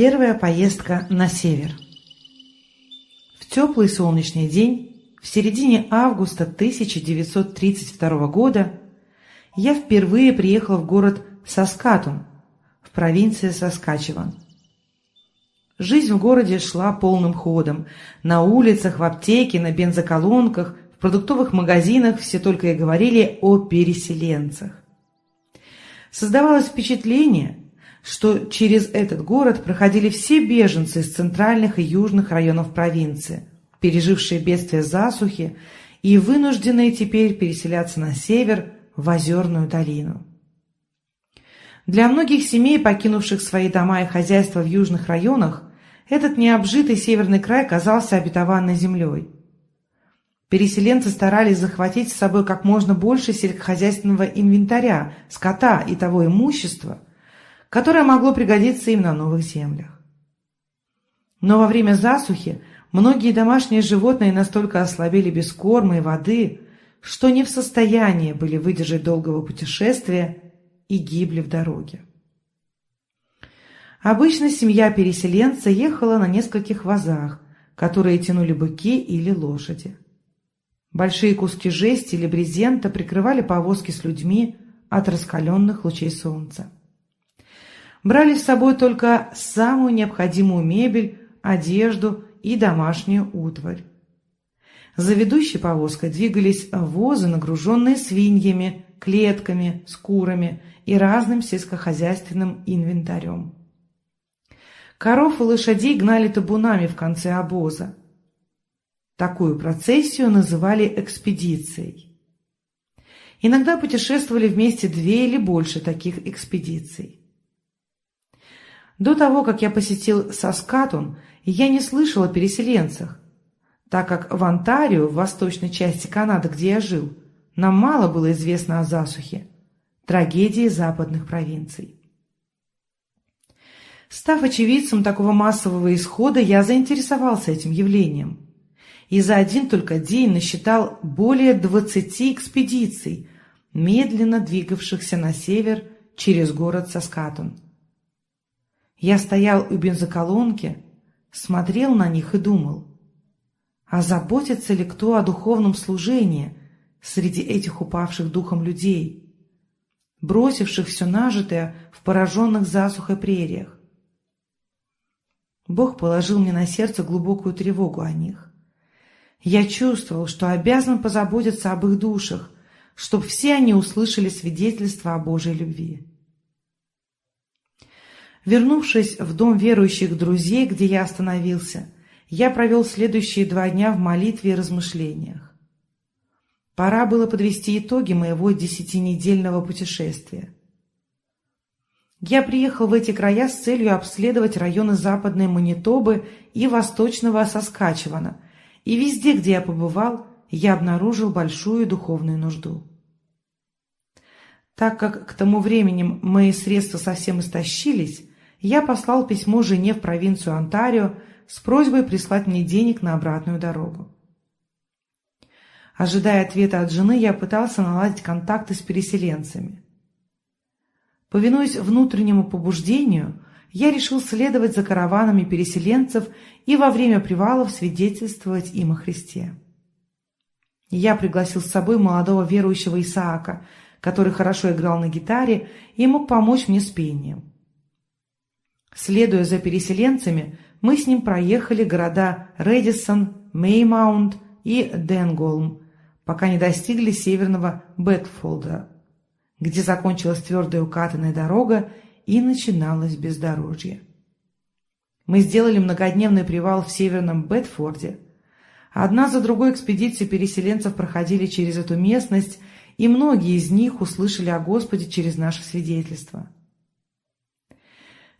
Первая поездка на север. В теплый солнечный день, в середине августа 1932 года, я впервые приехала в город Саскатун в провинции Саскачеван. Жизнь в городе шла полным ходом. На улицах, в аптеке, на бензоколонках, в продуктовых магазинах все только и говорили о переселенцах. Создавалось впечатление, что через этот город проходили все беженцы из центральных и южных районов провинции, пережившие бедствие засухи и вынужденные теперь переселяться на север в Озерную долину. Для многих семей, покинувших свои дома и хозяйства в южных районах, этот необжитый северный край казался обетованной землей. Переселенцы старались захватить с собой как можно больше сельскохозяйственного инвентаря, скота и того имущества, которое могло пригодиться им на новых землях. Но во время засухи многие домашние животные настолько ослабели без корма и воды, что не в состоянии были выдержать долгого путешествия и гибли в дороге. Обычно семья переселенца ехала на нескольких вазах, которые тянули быки или лошади. Большие куски жести или брезента прикрывали повозки с людьми от раскаленных лучей солнца. Брали с собой только самую необходимую мебель, одежду и домашнюю утварь. За ведущей повозкой двигались возы, нагруженные свиньями, клетками, скурами и разным сельскохозяйственным инвентарем. Коров и лошадей гнали табунами в конце обоза. Такую процессию называли экспедицией. Иногда путешествовали вместе две или больше таких экспедиций. До того, как я посетил Саскатун, я не слышал о переселенцах, так как в Онтарио, в восточной части Канады, где я жил, нам мало было известно о засухе, трагедии западных провинций. Став очевидцем такого массового исхода, я заинтересовался этим явлением. И за один только день насчитал более 20 экспедиций, медленно двигавшихся на север через город Саскатун. Я стоял у бензоколонки, смотрел на них и думал, а заботится ли кто о духовном служении среди этих упавших духом людей, бросивших все нажитое в пораженных засухой прериях? Бог положил мне на сердце глубокую тревогу о них. Я чувствовал, что обязан позаботиться об их душах, чтобы все они услышали свидетельство о Божьей любви. Вернувшись в дом верующих друзей, где я остановился, я провел следующие два дня в молитве и размышлениях. Пора было подвести итоги моего десятинедельного путешествия. Я приехал в эти края с целью обследовать районы западной Манитобы и восточного Соскачевана, и везде, где я побывал, я обнаружил большую духовную нужду. Так как к тому времени мои средства совсем истощились, я послал письмо жене в провинцию Онтарио с просьбой прислать мне денег на обратную дорогу. Ожидая ответа от жены, я пытался наладить контакты с переселенцами – Повинуясь внутреннему побуждению, я решил следовать за караванами переселенцев и во время привалов свидетельствовать им о Христе. Я пригласил с собой молодого верующего Исаака, который хорошо играл на гитаре и мог помочь мне с пением. Следуя за переселенцами, мы с ним проехали города Редисон, Меймаунт и Денголм, пока не достигли северного Бетфолда где закончилась твердая укатанная дорога и начиналось бездорожье. Мы сделали многодневный привал в северном Бетфорде. Одна за другой экспедиции переселенцев проходили через эту местность, и многие из них услышали о Господе через наше свидетельство.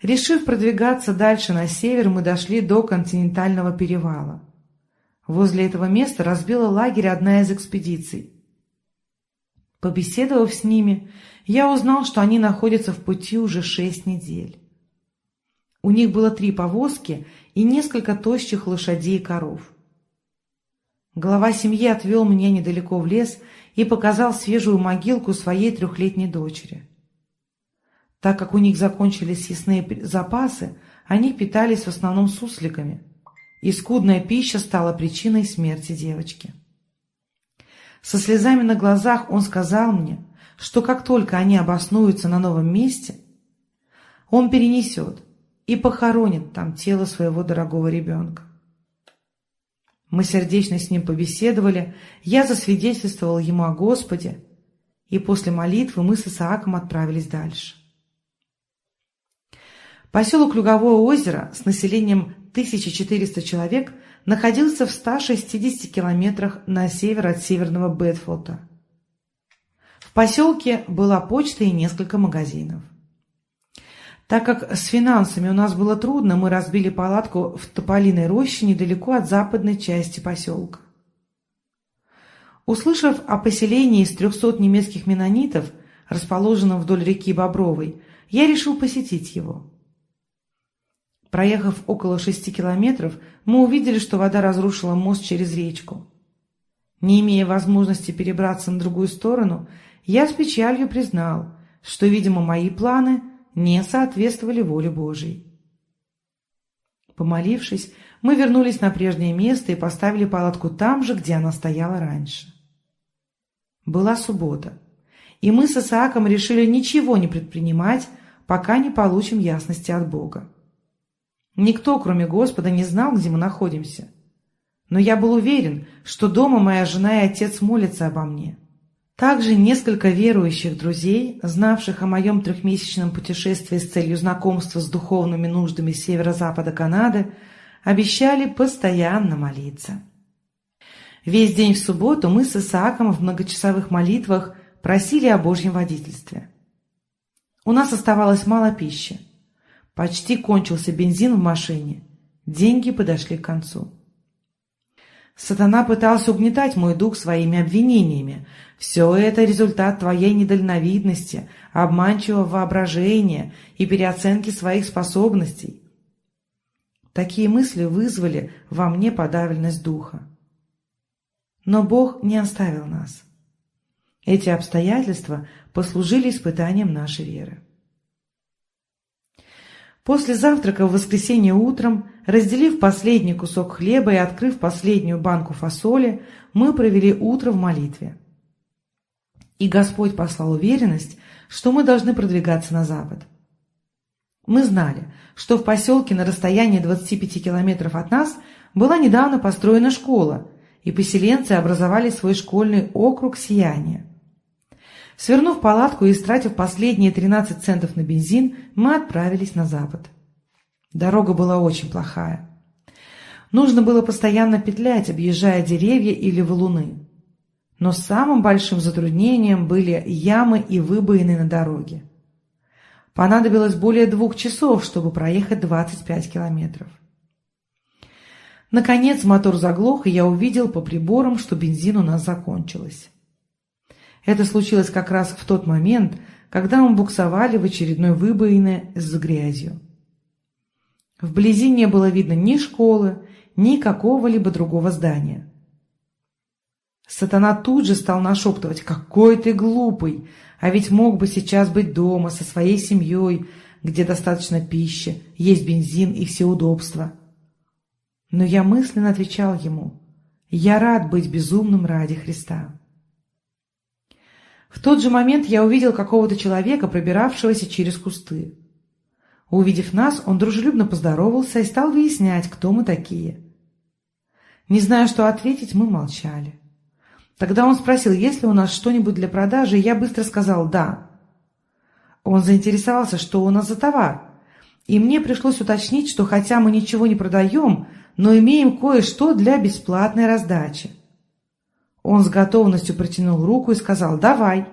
Решив продвигаться дальше на север, мы дошли до континентального перевала. Возле этого места разбила лагерь одна из экспедиций. Побеседовав с ними, я узнал, что они находятся в пути уже шесть недель. У них было три повозки и несколько тощих лошадей и коров. Глава семьи отвел меня недалеко в лес и показал свежую могилку своей трехлетней дочери. Так как у них закончились съестные запасы, они питались в основном сусликами, и скудная пища стала причиной смерти девочки. Со слезами на глазах он сказал мне, что как только они обоснуются на новом месте, он перенесет и похоронит там тело своего дорогого ребенка. Мы сердечно с ним побеседовали, я засвидетельствовал ему о Господе, и после молитвы мы с Исааком отправились дальше. Поселок Люговое озеро с населением 1400 человек находился в 160 километрах на север от северного Бетфолта. В поселке была почта и несколько магазинов. Так как с финансами у нас было трудно, мы разбили палатку в Тополиной роще недалеко от западной части поселка. Услышав о поселении из трехсот немецких менонитов, расположенном вдоль реки Бобровой, я решил посетить его. Проехав около шести километров, мы увидели, что вода разрушила мост через речку. Не имея возможности перебраться на другую сторону, я с печалью признал, что, видимо, мои планы – не соответствовали воле Божией. Помолившись, мы вернулись на прежнее место и поставили палатку там же, где она стояла раньше. Была суббота, и мы с Исааком решили ничего не предпринимать, пока не получим ясности от Бога. Никто, кроме Господа, не знал, где мы находимся. Но я был уверен, что дома моя жена и отец молятся обо мне. Также несколько верующих друзей, знавших о моем трехмесячном путешествии с целью знакомства с духовными нуждами северо-запада Канады, обещали постоянно молиться. Весь день в субботу мы с Исааком в многочасовых молитвах просили о Божьем водительстве. У нас оставалось мало пищи. Почти кончился бензин в машине. Деньги подошли к концу. Сатана пытался угнетать мой дух своими обвинениями. Все это результат твоей недальновидности, обманчивого воображения и переоценки своих способностей. Такие мысли вызвали во мне подавленность духа. Но Бог не оставил нас. Эти обстоятельства послужили испытанием нашей веры. После завтрака в воскресенье утром, разделив последний кусок хлеба и открыв последнюю банку фасоли, мы провели утро в молитве. И Господь послал уверенность, что мы должны продвигаться на запад. Мы знали, что в поселке на расстоянии 25 километров от нас была недавно построена школа, и поселенцы образовали свой школьный округ «Сияние». Свернув палатку и истратив последние 13 центов на бензин, мы отправились на запад. Дорога была очень плохая. Нужно было постоянно петлять, объезжая деревья или валуны. Но самым большим затруднением были ямы и выбоины на дороге. Понадобилось более двух часов, чтобы проехать 25 километров. Наконец мотор заглох, и я увидел по приборам, что бензин у нас закончилось. Это случилось как раз в тот момент, когда мы буксовали в очередной выбоине с грязью. Вблизи не было видно ни школы, ни какого-либо другого здания. Сатана тут же стал нашептывать «Какой ты глупый! А ведь мог бы сейчас быть дома со своей семьей, где достаточно пищи, есть бензин и все удобства». Но я мысленно отвечал ему «Я рад быть безумным ради Христа». В тот же момент я увидел какого-то человека, пробиравшегося через кусты. Увидев нас, он дружелюбно поздоровался и стал выяснять, кто мы такие. Не зная, что ответить, мы молчали. Тогда он спросил, есть ли у нас что-нибудь для продажи, и я быстро сказал «да». Он заинтересовался, что у нас за товар, и мне пришлось уточнить, что хотя мы ничего не продаем, но имеем кое-что для бесплатной раздачи. Он с готовностью протянул руку и сказал «давай».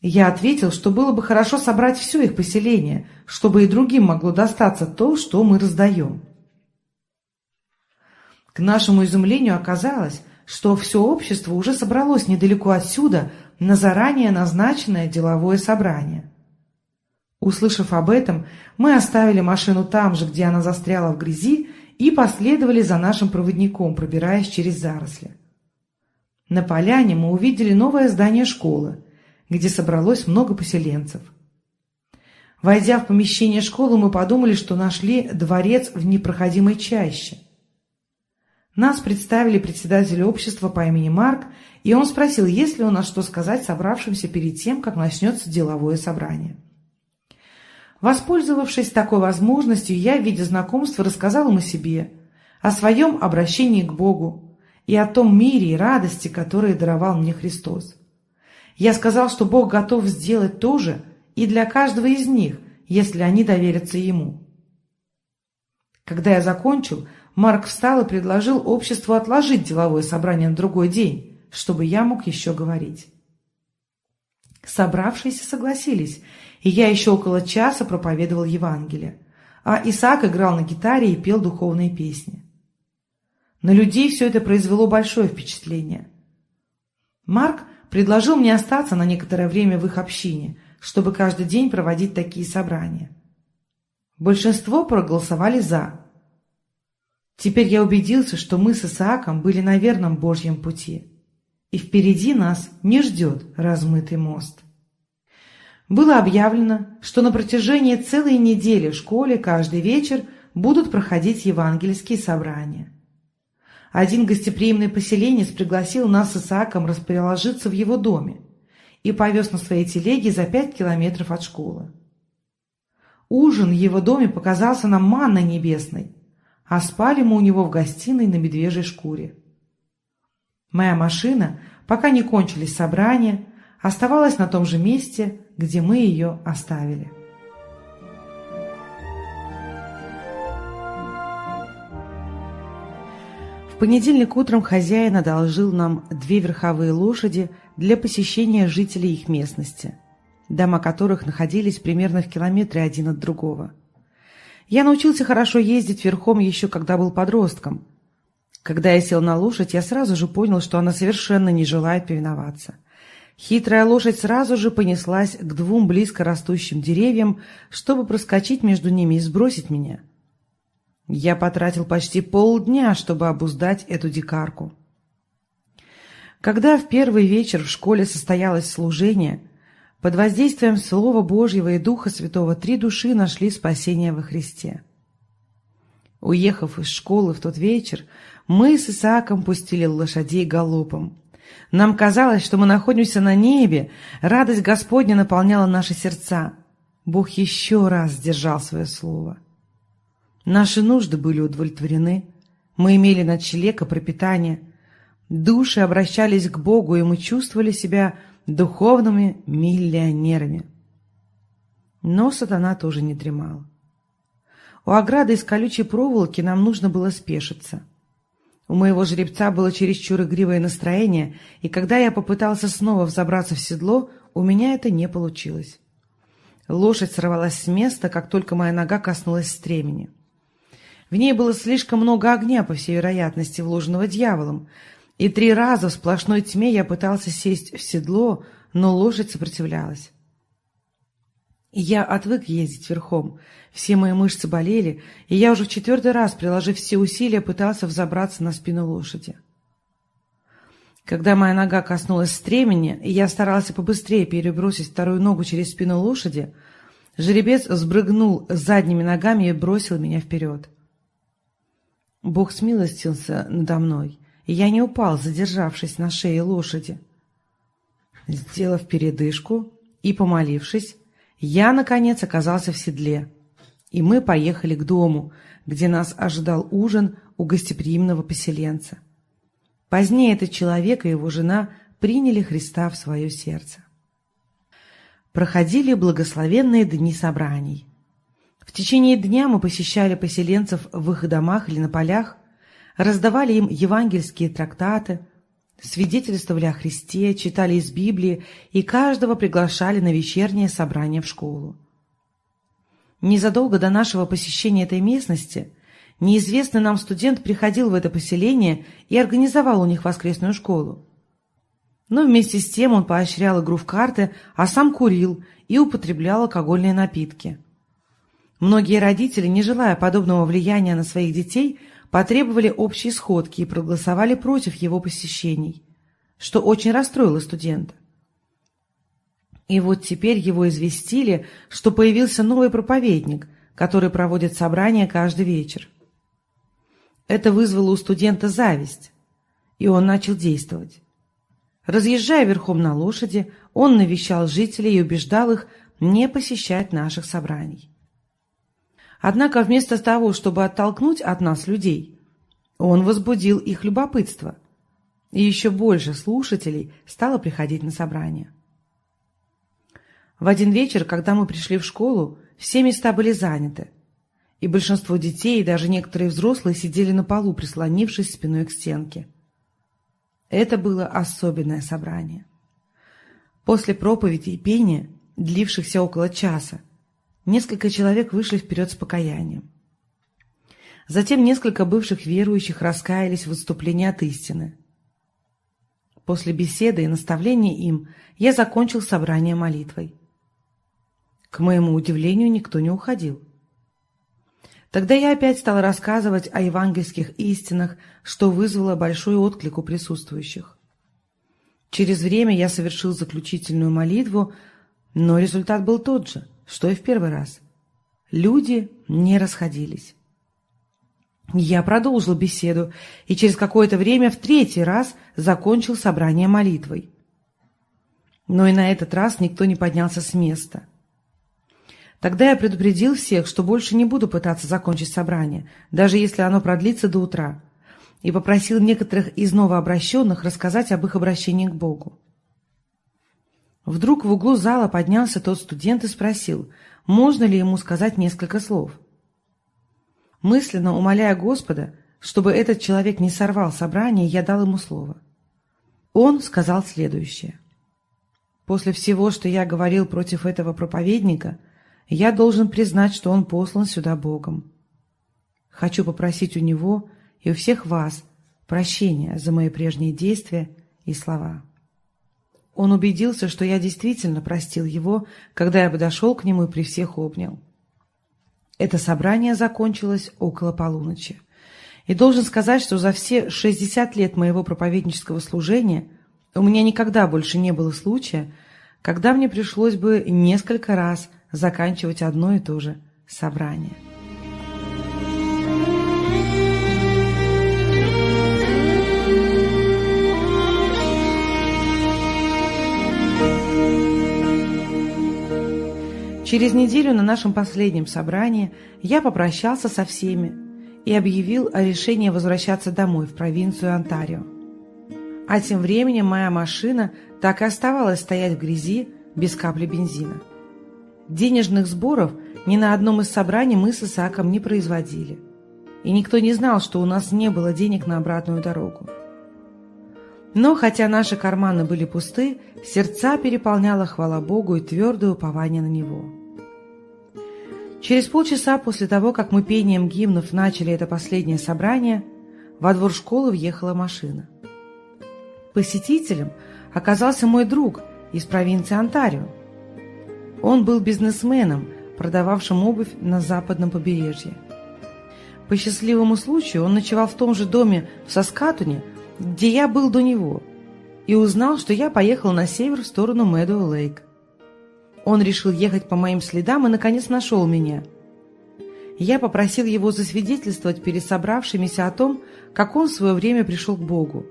Я ответил, что было бы хорошо собрать все их поселение, чтобы и другим могло достаться то, что мы раздаем. К нашему изумлению оказалось, что все общество уже собралось недалеко отсюда на заранее назначенное деловое собрание. Услышав об этом, мы оставили машину там же, где она застряла в грязи, и последовали за нашим проводником, пробираясь через заросли. На поляне мы увидели новое здание школы, где собралось много поселенцев. Войдя в помещение школы, мы подумали, что нашли дворец в непроходимой чаще. Нас представили председателю общества по имени Марк, и он спросил, есть ли у нас что сказать собравшимся перед тем, как начнется деловое собрание. Воспользовавшись такой возможностью, я в виде знакомства рассказал им о себе, о своем обращении к Богу и о том мире и радости, которые даровал мне Христос. Я сказал, что Бог готов сделать то же и для каждого из них, если они доверятся Ему. Когда я закончил, Марк встал и предложил обществу отложить деловое собрание на другой день, чтобы я мог еще говорить. Собравшиеся согласились, и я еще около часа проповедовал Евангелие, а Исаак играл на гитаре и пел духовные песни. На людей все это произвело большое впечатление. Марк предложил мне остаться на некоторое время в их общине, чтобы каждый день проводить такие собрания. Большинство проголосовали «за». Теперь я убедился, что мы с Исааком были на верном Божьем пути, и впереди нас не ждет размытый мост. Было объявлено, что на протяжении целой недели в школе каждый вечер будут проходить евангельские собрания. Один гостеприимный поселенец пригласил нас с Исааком расположиться в его доме и повез на своей телеге за пять километров от школы. Ужин в его доме показался нам манной небесной, а спали мы у него в гостиной на медвежьей шкуре. Моя машина, пока не кончились собрания, оставалась на том же месте, где мы ее оставили. В понедельник утром хозяин одолжил нам две верховые лошади для посещения жителей их местности, дома которых находились примерно в километре один от другого. Я научился хорошо ездить верхом еще когда был подростком. Когда я сел на лошадь, я сразу же понял, что она совершенно не желает повиноваться. Хитрая лошадь сразу же понеслась к двум близко растущим деревьям, чтобы проскочить между ними и сбросить меня — я потратил почти полдня, чтобы обуздать эту дикарку. Когда в первый вечер в школе состоялось служение, под воздействием Слова Божьего и Духа Святого три души нашли спасение во Христе. Уехав из школы в тот вечер, мы с Исааком пустили лошадей галопом. Нам казалось, что мы находимся на небе, радость Господня наполняла наши сердца. Бог еще раз сдержал свое слово. Наши нужды были удовлетворены. Мы имели ночлег и пропитание. Души обращались к Богу, и мы чувствовали себя духовными миллионерами. Но сатана тоже не дремал. У ограды из колючей проволоки нам нужно было спешиться. У моего жеребца было чересчур игривое настроение, и когда я попытался снова взобраться в седло, у меня это не получилось. Лошадь сорвалась с места, как только моя нога коснулась стремени. В ней было слишком много огня, по всей вероятности, вложенного дьяволом, и три раза в сплошной тьме я пытался сесть в седло, но лошадь сопротивлялась. Я отвык ездить верхом, все мои мышцы болели, и я уже в четвертый раз, приложив все усилия, пытался взобраться на спину лошади. Когда моя нога коснулась стремени, и я старался побыстрее перебросить вторую ногу через спину лошади, жеребец взбрыгнул задними ногами и бросил меня вперед. Бог смилостился надо мной, и я не упал, задержавшись на шее лошади. Сделав передышку и помолившись, я, наконец, оказался в седле, и мы поехали к дому, где нас ожидал ужин у гостеприимного поселенца. Позднее этот человек и его жена приняли Христа в свое сердце. Проходили благословенные дни собраний. В течение дня мы посещали поселенцев в их домах или на полях, раздавали им евангельские трактаты, свидетельствовали о Христе, читали из Библии и каждого приглашали на вечернее собрание в школу. Незадолго до нашего посещения этой местности неизвестный нам студент приходил в это поселение и организовал у них воскресную школу. Но вместе с тем он поощрял игру в карты, а сам курил и употреблял алкогольные напитки. Многие родители, не желая подобного влияния на своих детей, потребовали общей сходки и проголосовали против его посещений, что очень расстроило студента. И вот теперь его известили, что появился новый проповедник, который проводит собрания каждый вечер. Это вызвало у студента зависть, и он начал действовать. Разъезжая верхом на лошади, он навещал жителей и убеждал их не посещать наших собраний. Однако вместо того, чтобы оттолкнуть от нас людей, он возбудил их любопытство, и еще больше слушателей стало приходить на собрания. В один вечер, когда мы пришли в школу, все места были заняты, и большинство детей и даже некоторые взрослые сидели на полу, прислонившись спиной к стенке. Это было особенное собрание. После проповеди и пения, длившихся около часа, несколько человек вышли вперед с покаянием. Затем несколько бывших верующих раскаялись в выступлении от истины. После беседы и наставления им я закончил собрание молитвой. К моему удивлению, никто не уходил. Тогда я опять стал рассказывать о евангельских истинах, что вызвало большой отклик у присутствующих. Через время я совершил заключительную молитву, но результат был тот же, что и в первый раз. Люди не расходились. Я продолжил беседу и через какое-то время в третий раз закончил собрание молитвой. Но и на этот раз никто не поднялся с места – Тогда я предупредил всех, что больше не буду пытаться закончить собрание, даже если оно продлится до утра, и попросил некоторых из новообращенных рассказать об их обращении к Богу. Вдруг в углу зала поднялся тот студент и спросил, можно ли ему сказать несколько слов. Мысленно умоляя Господа, чтобы этот человек не сорвал собрание, я дал ему слово. Он сказал следующее. «После всего, что я говорил против этого проповедника, — я должен признать, что он послан сюда Богом. Хочу попросить у него и у всех вас прощения за мои прежние действия и слова. Он убедился, что я действительно простил его, когда я подошел к нему и при всех обнял. Это собрание закончилось около полуночи. И должен сказать, что за все 60 лет моего проповеднического служения у меня никогда больше не было случая, когда мне пришлось бы несколько раз заканчивать одно и то же собрание. Через неделю на нашем последнем собрании я попрощался со всеми и объявил о решении возвращаться домой в провинцию Онтарио. А тем временем моя машина так и оставалась стоять в грязи без капли бензина. Денежных сборов ни на одном из собраний мы с Исааком не производили. И никто не знал, что у нас не было денег на обратную дорогу. Но, хотя наши карманы были пусты, сердца переполняла хвала Богу и твердое упование на Него. Через полчаса после того, как мы пением гимнов начали это последнее собрание, во двор школы въехала машина. Посетителем оказался мой друг из провинции Онтарио, он был бизнесменом, продававшим обувь на западном побережье. По счастливому случаю он ночевал в том же доме в Соскатуне, где я был до него, и узнал, что я поехал на север в сторону Мэдоу-Лейк. Он решил ехать по моим следам и, наконец, нашел меня. Я попросил его засвидетельствовать перед собравшимися о том, как он в свое время пришел к Богу.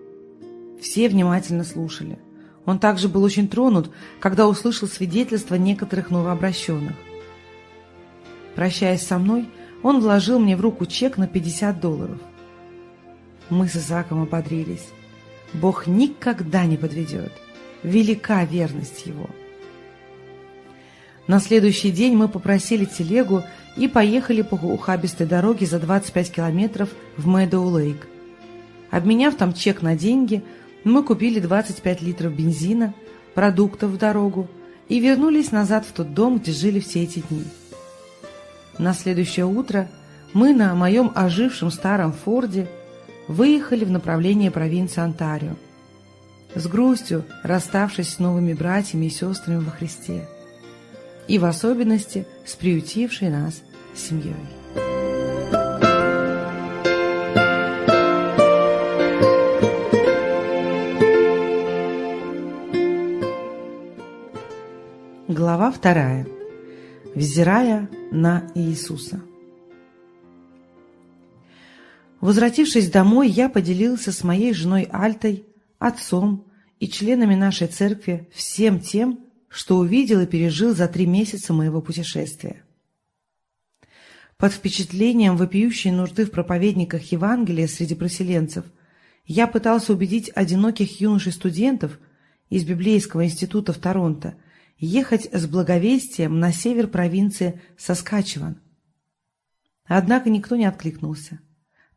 Все внимательно слушали. Он также был очень тронут, когда услышал свидетельства некоторых новообращенных. Прощаясь со мной, он вложил мне в руку чек на 50 долларов. Мы с Исааком ободрились. Бог никогда не подведет. Велика верность Его. На следующий день мы попросили телегу и поехали по ухабистой дороге за 25 километров в Мэдоу-Лейк. Обменяв там чек на деньги – мы купили 25 литров бензина, продуктов в дорогу и вернулись назад в тот дом, где жили все эти дни. На следующее утро мы на моем ожившем старом Форде выехали в направлении провинции Онтарио, с грустью расставшись с новыми братьями и сестрами во Христе, и в особенности с приютившей нас семьей. Глава вторая. Взирая на Иисуса. Возвратившись домой, я поделился с моей женой Альтой, отцом и членами нашей церкви всем тем, что увидел и пережил за три месяца моего путешествия. Под впечатлением вопиющей нужды в проповедниках Евангелия среди проселенцев я пытался убедить одиноких юношей-студентов из Библейского института в Торонто – ехать с благовестием на север провинции Соскачеван. Однако никто не откликнулся,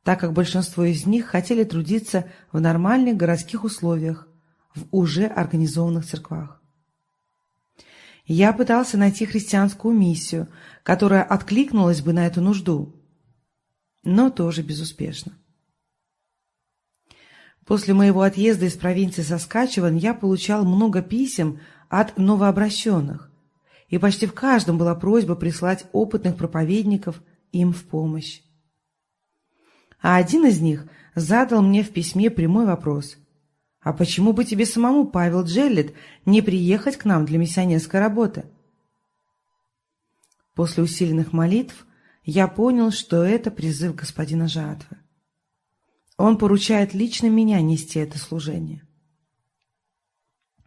так как большинство из них хотели трудиться в нормальных городских условиях, в уже организованных церквах. Я пытался найти христианскую миссию, которая откликнулась бы на эту нужду, но тоже безуспешно. После моего отъезда из провинции Соскачеван я получал много писем от новообращенных, и почти в каждом была просьба прислать опытных проповедников им в помощь. А один из них задал мне в письме прямой вопрос. «А почему бы тебе самому, Павел Джеллет, не приехать к нам для миссионерской работы?» После усиленных молитв я понял, что это призыв господина Жатвы. Он поручает лично меня нести это служение.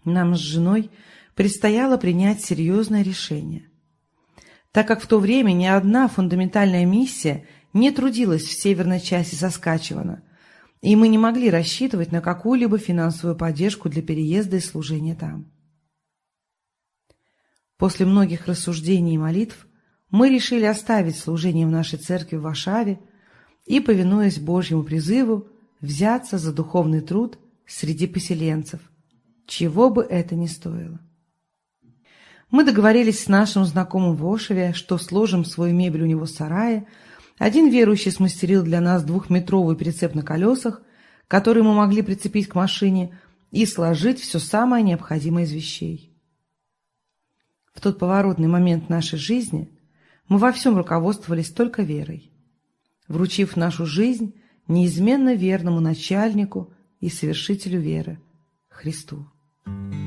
Нам с женой предстояло принять серьезное решение. Так как в то время ни одна фундаментальная миссия не трудилась в северной части Соскачевана, и мы не могли рассчитывать на какую-либо финансовую поддержку для переезда и служения там. После многих рассуждений и молитв мы решили оставить служение в нашей церкви в Варшаве и, повинуясь Божьему призыву, взяться за духовный труд среди поселенцев, чего бы это ни стоило. Мы договорились с нашим знакомым в Ошеве, что сложим свою мебель у него в сарае. Один верующий смастерил для нас двухметровый прицеп на колесах, который мы могли прицепить к машине, и сложить все самое необходимое из вещей. В тот поворотный момент нашей жизни мы во всем руководствовались только верой, вручив нашу жизнь неизменно верному начальнику и совершителю веры – Христу. В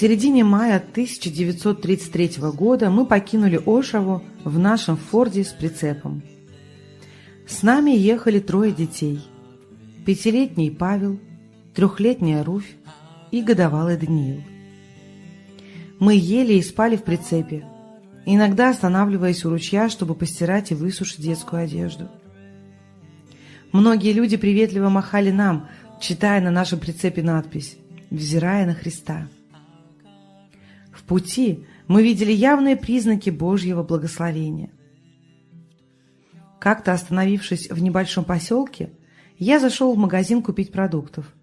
середине мая 1933 года мы покинули Ошаву в нашем Форде с прицепом. С нами ехали трое детей. Пятилетний Павел, трехлетняя Руфь и годовалый Даниил. Мы ели и спали в прицепе, иногда останавливаясь у ручья, чтобы постирать и высушить детскую одежду. Многие люди приветливо махали нам, читая на нашем прицепе надпись «Взирая на Христа». Пути мы видели явные признаки Божьего благословения. Как-то остановившись в небольшом поселке, я зашел в магазин купить продуктов,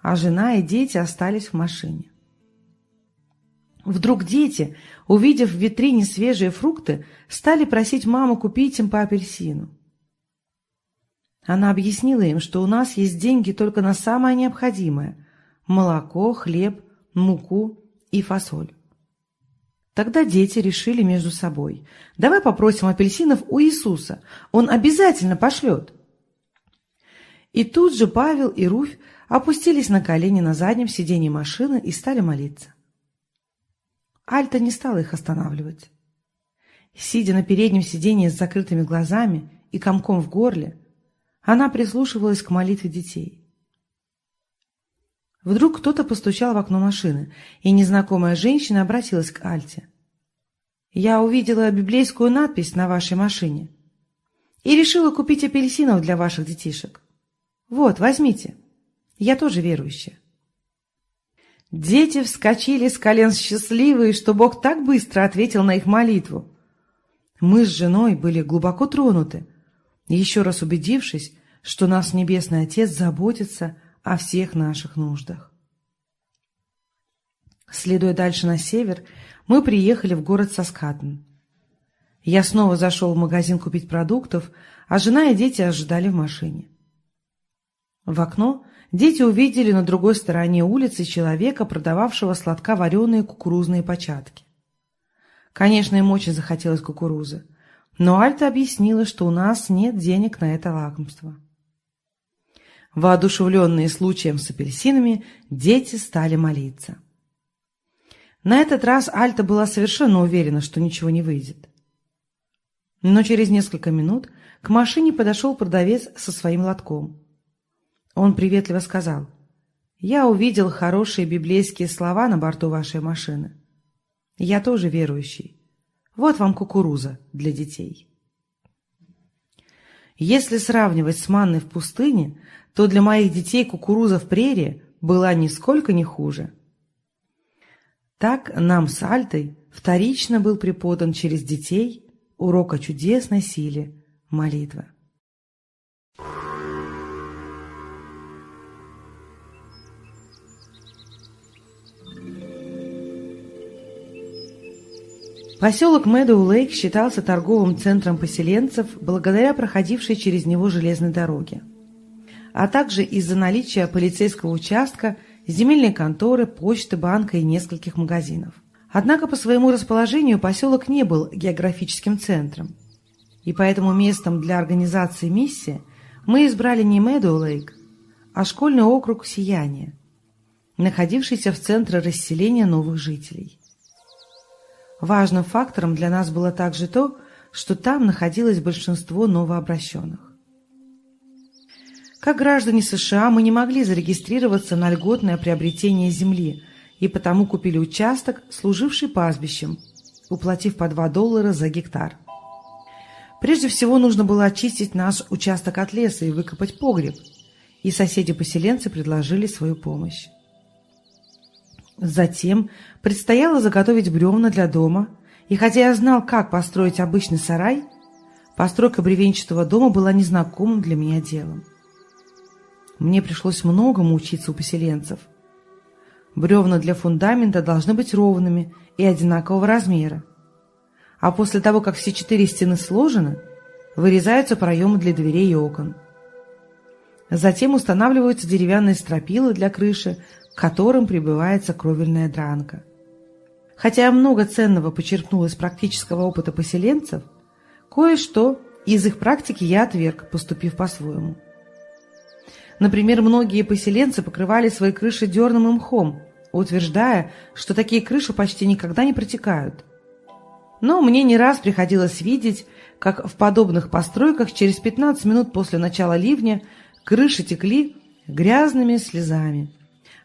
а жена и дети остались в машине. Вдруг дети, увидев в витрине свежие фрукты, стали просить маму купить им по апельсину. Она объяснила им, что у нас есть деньги только на самое необходимое – молоко, хлеб, муку и фасоль. Тогда дети решили между собой. Давай попросим апельсинов у Иисуса. Он обязательно пошлет. И тут же Павел и Руфь опустились на колени на заднем сиденье машины и стали молиться. Альта не стала их останавливать. Сидя на переднем сиденье с закрытыми глазами и комком в горле, она прислушивалась к молитве детей. Вдруг кто-то постучал в окно машины, и незнакомая женщина обратилась к Альте. «Я увидела библейскую надпись на вашей машине и решила купить апельсинов для ваших детишек. Вот, возьмите. Я тоже верующая». Дети вскочили с колен счастливые, что Бог так быстро ответил на их молитву. Мы с женой были глубоко тронуты, еще раз убедившись, что наш Небесный Отец заботится о всех наших нуждах. Следуя дальше на север, мы приехали в город Соскатн. Я снова зашел в магазин купить продуктов, а жена и дети ожидали в машине. В окно дети увидели на другой стороне улицы человека, продававшего сладковареные кукурузные початки. Конечно, им очень захотелось кукурузы, но Альта объяснила, что у нас нет денег на это лакомство. Воодушевленные случаем с апельсинами, дети стали молиться. На этот раз Альта была совершенно уверена, что ничего не выйдет. Но через несколько минут к машине подошел продавец со своим лотком. Он приветливо сказал, «Я увидел хорошие библейские слова на борту вашей машины. Я тоже верующий. Вот вам кукуруза для детей». Если сравнивать с манной в пустыне, то для моих детей кукуруза в прерии была нисколько не хуже. Так нам с Альтой вторично был преподан через детей урок о чудесной силе молитвы. Поселок Мэдоу-Лейк считался торговым центром поселенцев благодаря проходившей через него железной дороге, а также из-за наличия полицейского участка, земельной конторы, почты, банка и нескольких магазинов. Однако по своему расположению поселок не был географическим центром, и поэтому местом для организации миссии мы избрали не Мэдоу-Лейк, а школьный округ Сияние, находившийся в центре расселения новых жителей. Важным фактором для нас было также то, что там находилось большинство новообращенных. Как граждане США мы не могли зарегистрироваться на льготное приобретение земли и потому купили участок, служивший пастбищем, уплатив по 2 доллара за гектар. Прежде всего нужно было очистить наш участок от леса и выкопать погреб, и соседи-поселенцы предложили свою помощь. Затем предстояло заготовить бревна для дома, и хотя я знал, как построить обычный сарай, постройка бревенчатого дома была незнакомым для меня делом. Мне пришлось многому учиться у поселенцев. Бревна для фундамента должны быть ровными и одинакового размера. А после того, как все четыре стены сложены, вырезаются проемы для дверей и окон. Затем устанавливаются деревянные стропилы для крыши, к которым прибывается кровельная дранка. Хотя я много ценного почерпнул из практического опыта поселенцев, кое-что из их практики я отверг, поступив по-своему. Например, многие поселенцы покрывали свои крыши дерном и мхом, утверждая, что такие крыши почти никогда не протекают. Но мне не раз приходилось видеть, как в подобных постройках через 15 минут после начала ливня крыши текли грязными слезами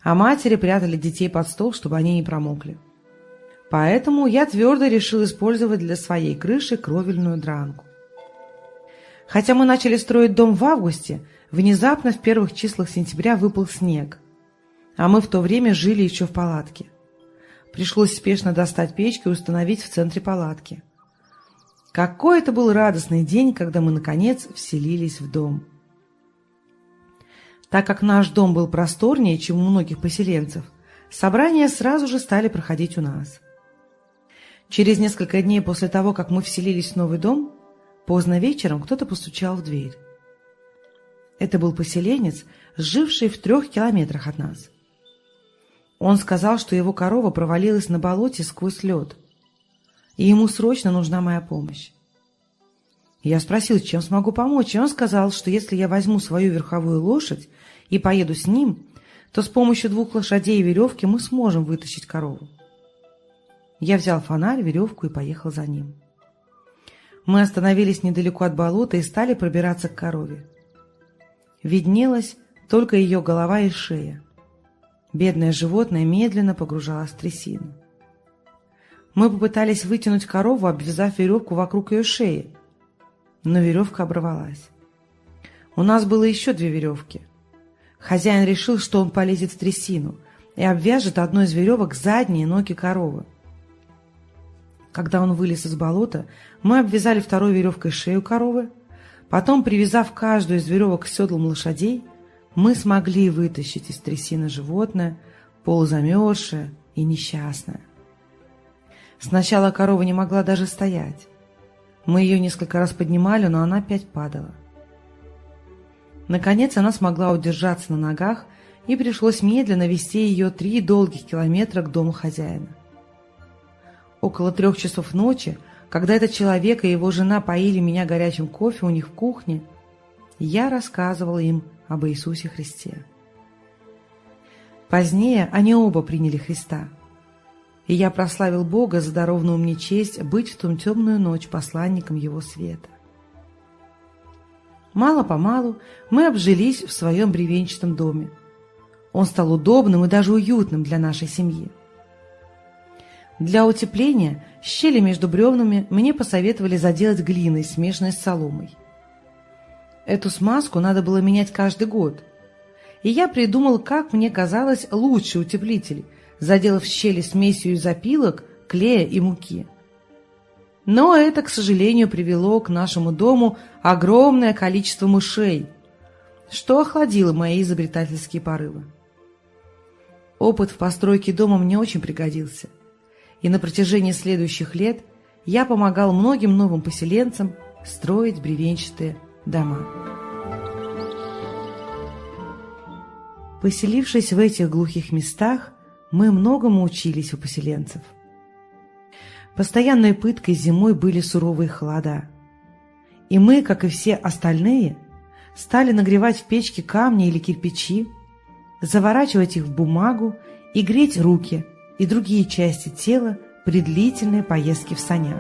а матери прятали детей под стол, чтобы они не промокли. Поэтому я твердо решил использовать для своей крыши кровельную дранку. Хотя мы начали строить дом в августе, внезапно в первых числах сентября выпал снег, а мы в то время жили еще в палатке. Пришлось спешно достать печку и установить в центре палатки. Какой это был радостный день, когда мы, наконец, вселились в дом. Так как наш дом был просторнее, чем у многих поселенцев, собрания сразу же стали проходить у нас. Через несколько дней после того, как мы вселились в новый дом, поздно вечером кто-то постучал в дверь. Это был поселенец, живший в трех километрах от нас. Он сказал, что его корова провалилась на болоте сквозь лед, и ему срочно нужна моя помощь. Я спросил, чем смогу помочь, и он сказал, что если я возьму свою верховую лошадь и поеду с ним, то с помощью двух лошадей и веревки мы сможем вытащить корову. Я взял фонарь, веревку и поехал за ним. Мы остановились недалеко от болота и стали пробираться к корове. Виднелась только ее голова и шея. Бедное животное медленно погружалось в трясину. Мы попытались вытянуть корову, обвязав веревку вокруг ее шеи, но веревка оборвалась. У нас было еще две веревки. Хозяин решил, что он полезет в трясину и обвяжет одной из веревок задние ноги коровы. Когда он вылез из болота, мы обвязали второй веревкой шею коровы, потом, привязав каждую из веревок к седлам лошадей, мы смогли вытащить из трясины животное, полузамерзшее и несчастное. Сначала корова не могла даже стоять. Мы ее несколько раз поднимали, но она опять падала. Наконец она смогла удержаться на ногах, и пришлось медленно вести ее три долгих километра к дому хозяина. Около трех часов ночи, когда этот человек и его жена поили меня горячим кофе у них в кухне, я рассказывала им об Иисусе Христе. Позднее они оба приняли Христа, и я прославил Бога за дарованную мне честь быть в ту темную ночь посланником Его света. Мало-помалу мы обжились в своем бревенчатом доме. Он стал удобным и даже уютным для нашей семьи. Для утепления щели между бревнами мне посоветовали заделать глиной, смешанной с соломой. Эту смазку надо было менять каждый год. И я придумал, как мне казалось, лучший утеплитель, заделав щели смесью из опилок, клея и муки. Но это, к сожалению, привело к нашему дому огромное количество мышей, что охладило мои изобретательские порывы. Опыт в постройке дома мне очень пригодился, и на протяжении следующих лет я помогал многим новым поселенцам строить бревенчатые дома. Поселившись в этих глухих местах, мы многому учились у поселенцев – Постоянной пыткой зимой были суровые холода. И мы, как и все остальные, стали нагревать в печке камни или кирпичи, заворачивать их в бумагу и греть руки и другие части тела при длительной поездке в санях.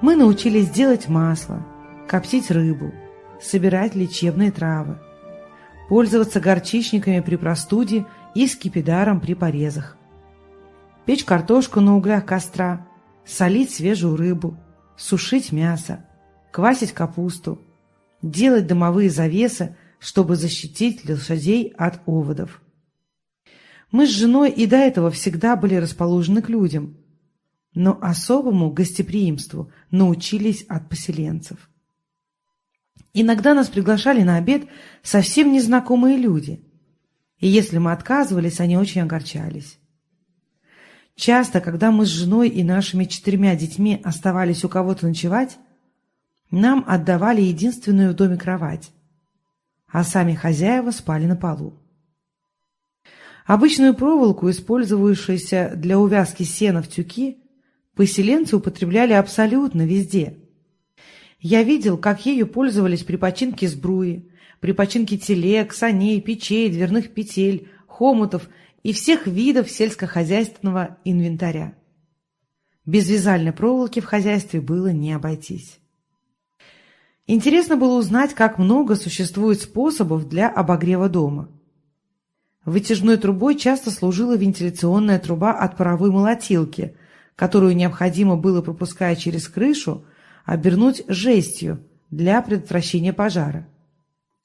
Мы научились делать масло, коптить рыбу, собирать лечебные травы, пользоваться горчичниками при простуде и скипидаром при порезах, печь картошку на углях костра, солить свежую рыбу, сушить мясо, квасить капусту, делать домовые завесы, чтобы защитить лошадей от оводов. Мы с женой и до этого всегда были расположены к людям, но особому гостеприимству научились от поселенцев. Иногда нас приглашали на обед совсем незнакомые люди, и если мы отказывались, они очень огорчались. Часто, когда мы с женой и нашими четырьмя детьми оставались у кого-то ночевать, нам отдавали единственную в доме кровать, а сами хозяева спали на полу. Обычную проволоку, использующуюся для увязки сена в тюки, поселенцы употребляли абсолютно везде. Я видел, как ею пользовались при починке сбруи, при починке телег, саней, печей, дверных петель, хомутов – и всех видов сельскохозяйственного инвентаря. Без вязальной проволоки в хозяйстве было не обойтись. Интересно было узнать, как много существует способов для обогрева дома. Вытяжной трубой часто служила вентиляционная труба от паровой молотилки, которую необходимо было, пропуская через крышу, обернуть жестью для предотвращения пожара.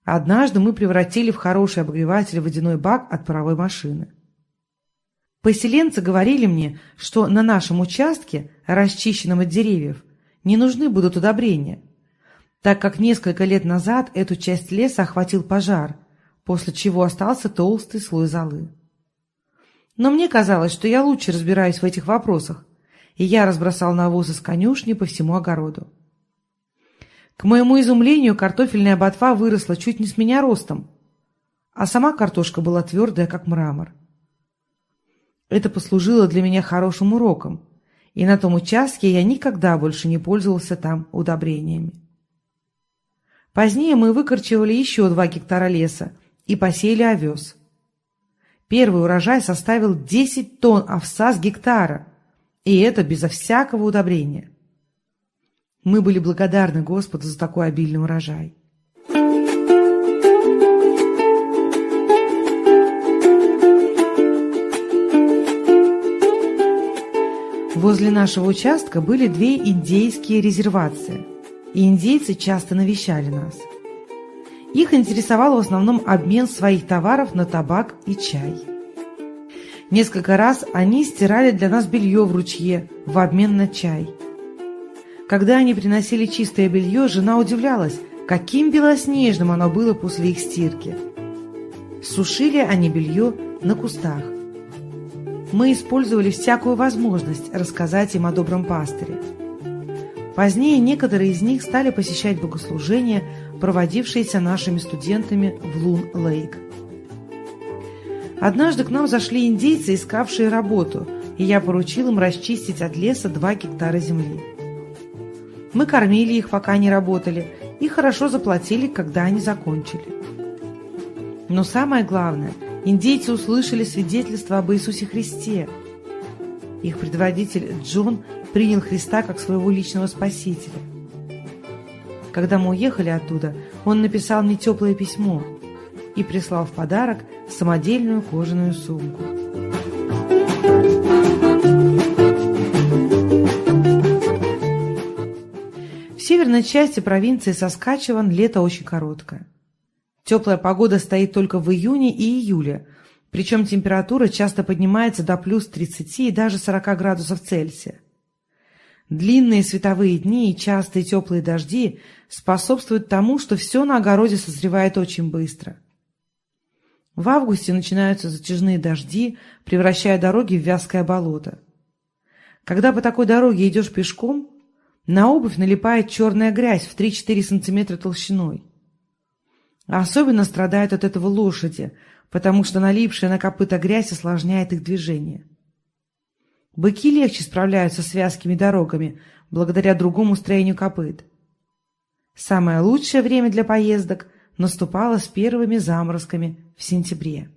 Однажды мы превратили в хороший обогреватель водяной бак от паровой машины. Поселенцы говорили мне, что на нашем участке, расчищенном от деревьев, не нужны будут удобрения, так как несколько лет назад эту часть леса охватил пожар, после чего остался толстый слой золы. Но мне казалось, что я лучше разбираюсь в этих вопросах, и я разбросал навоз из конюшни по всему огороду. К моему изумлению, картофельная ботва выросла чуть не с меня ростом, а сама картошка была твердая, как мрамор. Это послужило для меня хорошим уроком, и на том участке я никогда больше не пользовался там удобрениями. Позднее мы выкорчевали еще два гектара леса и посеяли овес. Первый урожай составил 10 тонн овса с гектара, и это безо всякого удобрения. Мы были благодарны Господу за такой обильный урожай. Возле нашего участка были две индейские резервации, и индейцы часто навещали нас. Их интересовал в основном обмен своих товаров на табак и чай. Несколько раз они стирали для нас белье в ручье в обмен на чай. Когда они приносили чистое белье, жена удивлялась, каким белоснежным оно было после их стирки. Сушили они белье на кустах мы использовали всякую возможность рассказать им о добром пастыре. Позднее некоторые из них стали посещать богослужения проводившиеся нашими студентами в Лун-Лейк. Однажды к нам зашли индейцы, искавшие работу, и я поручил им расчистить от леса два гектара земли. Мы кормили их, пока они работали, и хорошо заплатили, когда они закончили. Но самое главное, индейцы услышали свидетельство об Иисусе Христе. Их предводитель Джон принял Христа как своего личного спасителя. Когда мы уехали оттуда, он написал мне теплое письмо и прислал в подарок самодельную кожаную сумку. В северной части провинции Соскачеван лето очень короткое. Теплая погода стоит только в июне и июле, причем температура часто поднимается до плюс 30 и даже 40 градусов Цельсия. Длинные световые дни и частые теплые дожди способствуют тому, что все на огороде созревает очень быстро – в августе начинаются затяжные дожди, превращая дороги в вязкое болото. Когда по такой дороге идешь пешком, на обувь налипает черная грязь в 3-4 сантиметра толщиной. Особенно страдают от этого лошади, потому что налипшая на копыта грязь осложняет их движение. Быки легче справляются с вязкими дорогами, благодаря другому строению копыт. Самое лучшее время для поездок – наступала с первыми заморозками в сентябре.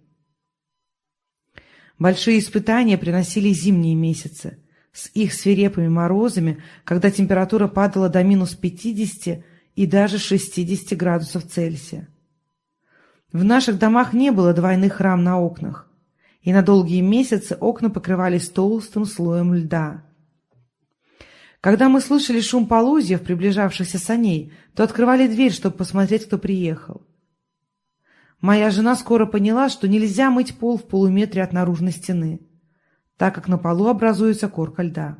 Большие испытания приносили зимние месяцы с их свирепыми морозами, когда температура падала до минус 50 и даже 60 градусов Цельсия. В наших домах не было двойных рам на окнах, и на долгие месяцы окна покрывались толстым слоем льда. Когда мы слышали шум полозьев, приближавшихся саней, то открывали дверь, чтобы посмотреть, кто приехал. Моя жена скоро поняла, что нельзя мыть пол в полуметре от наружной стены, так как на полу образуется корка льда.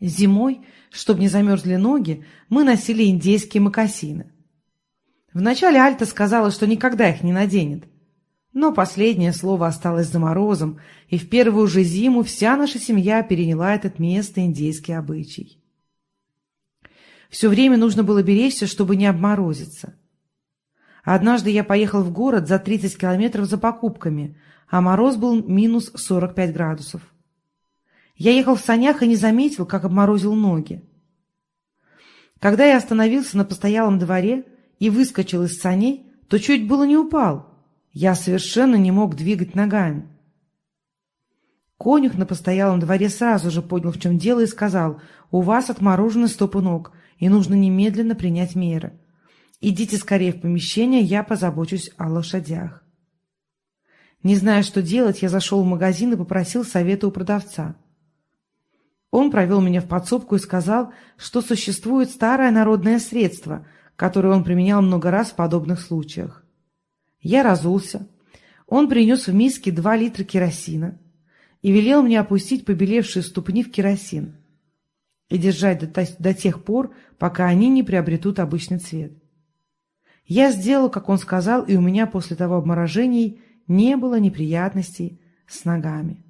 Зимой, чтобы не замерзли ноги, мы носили индейские мокасины. Вначале Альта сказала, что никогда их не наденет. Но последнее слово осталось за морозом, и в первую же зиму вся наша семья переняла этот местный индейский обычай. Все время нужно было беречься, чтобы не обморозиться. Однажды я поехал в город за 30 километров за покупками, а мороз был минус 45 градусов. Я ехал в санях и не заметил, как обморозил ноги. Когда я остановился на постоялом дворе и выскочил из саней, то чуть было не упал. Я совершенно не мог двигать ногами. Конюх на постоялом дворе сразу же понял, в чем дело, и сказал, «У вас отморожены стопы ног, и нужно немедленно принять меры. Идите скорее в помещение, я позабочусь о лошадях». Не зная, что делать, я зашел в магазин и попросил совета у продавца. Он провел меня в подсобку и сказал, что существует старое народное средство, которое он применял много раз в подобных случаях. Я разулся. Он принес в миске два литра керосина и велел мне опустить побелевшие ступни в керосин и держать до, до тех пор, пока они не приобретут обычный цвет. Я сделал, как он сказал, и у меня после того обморожений не было неприятностей с ногами.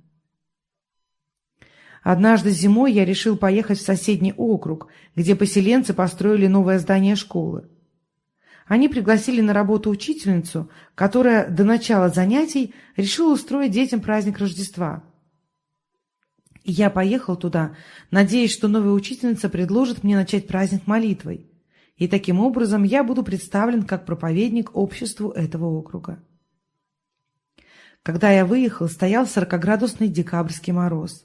Однажды зимой я решил поехать в соседний округ, где поселенцы построили новое здание школы. Они пригласили на работу учительницу, которая до начала занятий решила устроить детям праздник Рождества. Я поехал туда, надеясь, что новая учительница предложит мне начать праздник молитвой. И таким образом я буду представлен как проповедник обществу этого округа. Когда я выехал, стоял сорокоградусный декабрьский мороз.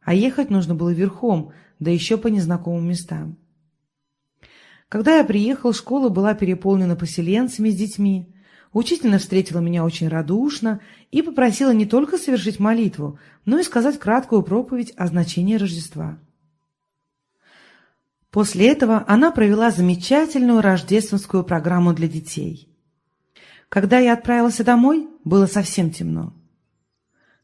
А ехать нужно было верхом, да еще по незнакомым местам. Когда я приехал, школа была переполнена поселенцами с детьми. Учительница встретила меня очень радушно и попросила не только совершить молитву, но и сказать краткую проповедь о значении Рождества. После этого она провела замечательную рождественскую программу для детей. Когда я отправился домой, было совсем темно.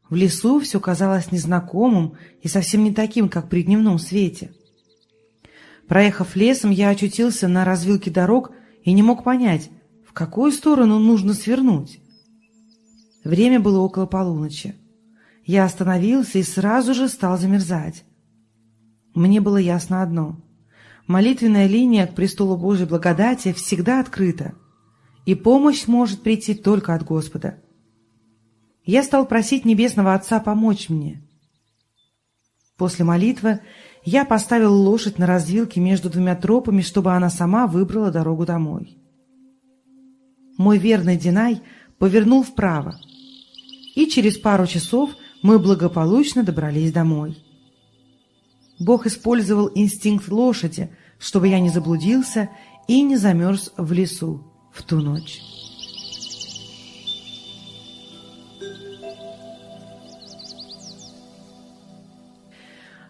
В лесу все казалось незнакомым и совсем не таким, как при дневном свете. Проехав лесом, я очутился на развилке дорог и не мог понять, в какую сторону нужно свернуть. Время было около полуночи. Я остановился и сразу же стал замерзать. Мне было ясно одно. молитвенная линия к престолу Божьей благодати всегда открыта, и помощь может прийти только от Господа. Я стал просить Небесного Отца помочь мне. После молитвы я поставил лошадь на развилке между двумя тропами, чтобы она сама выбрала дорогу домой. Мой верный Динай повернул вправо, и через пару часов мы благополучно добрались домой. Бог использовал инстинкт лошади, чтобы я не заблудился и не замерз в лесу в ту ночь.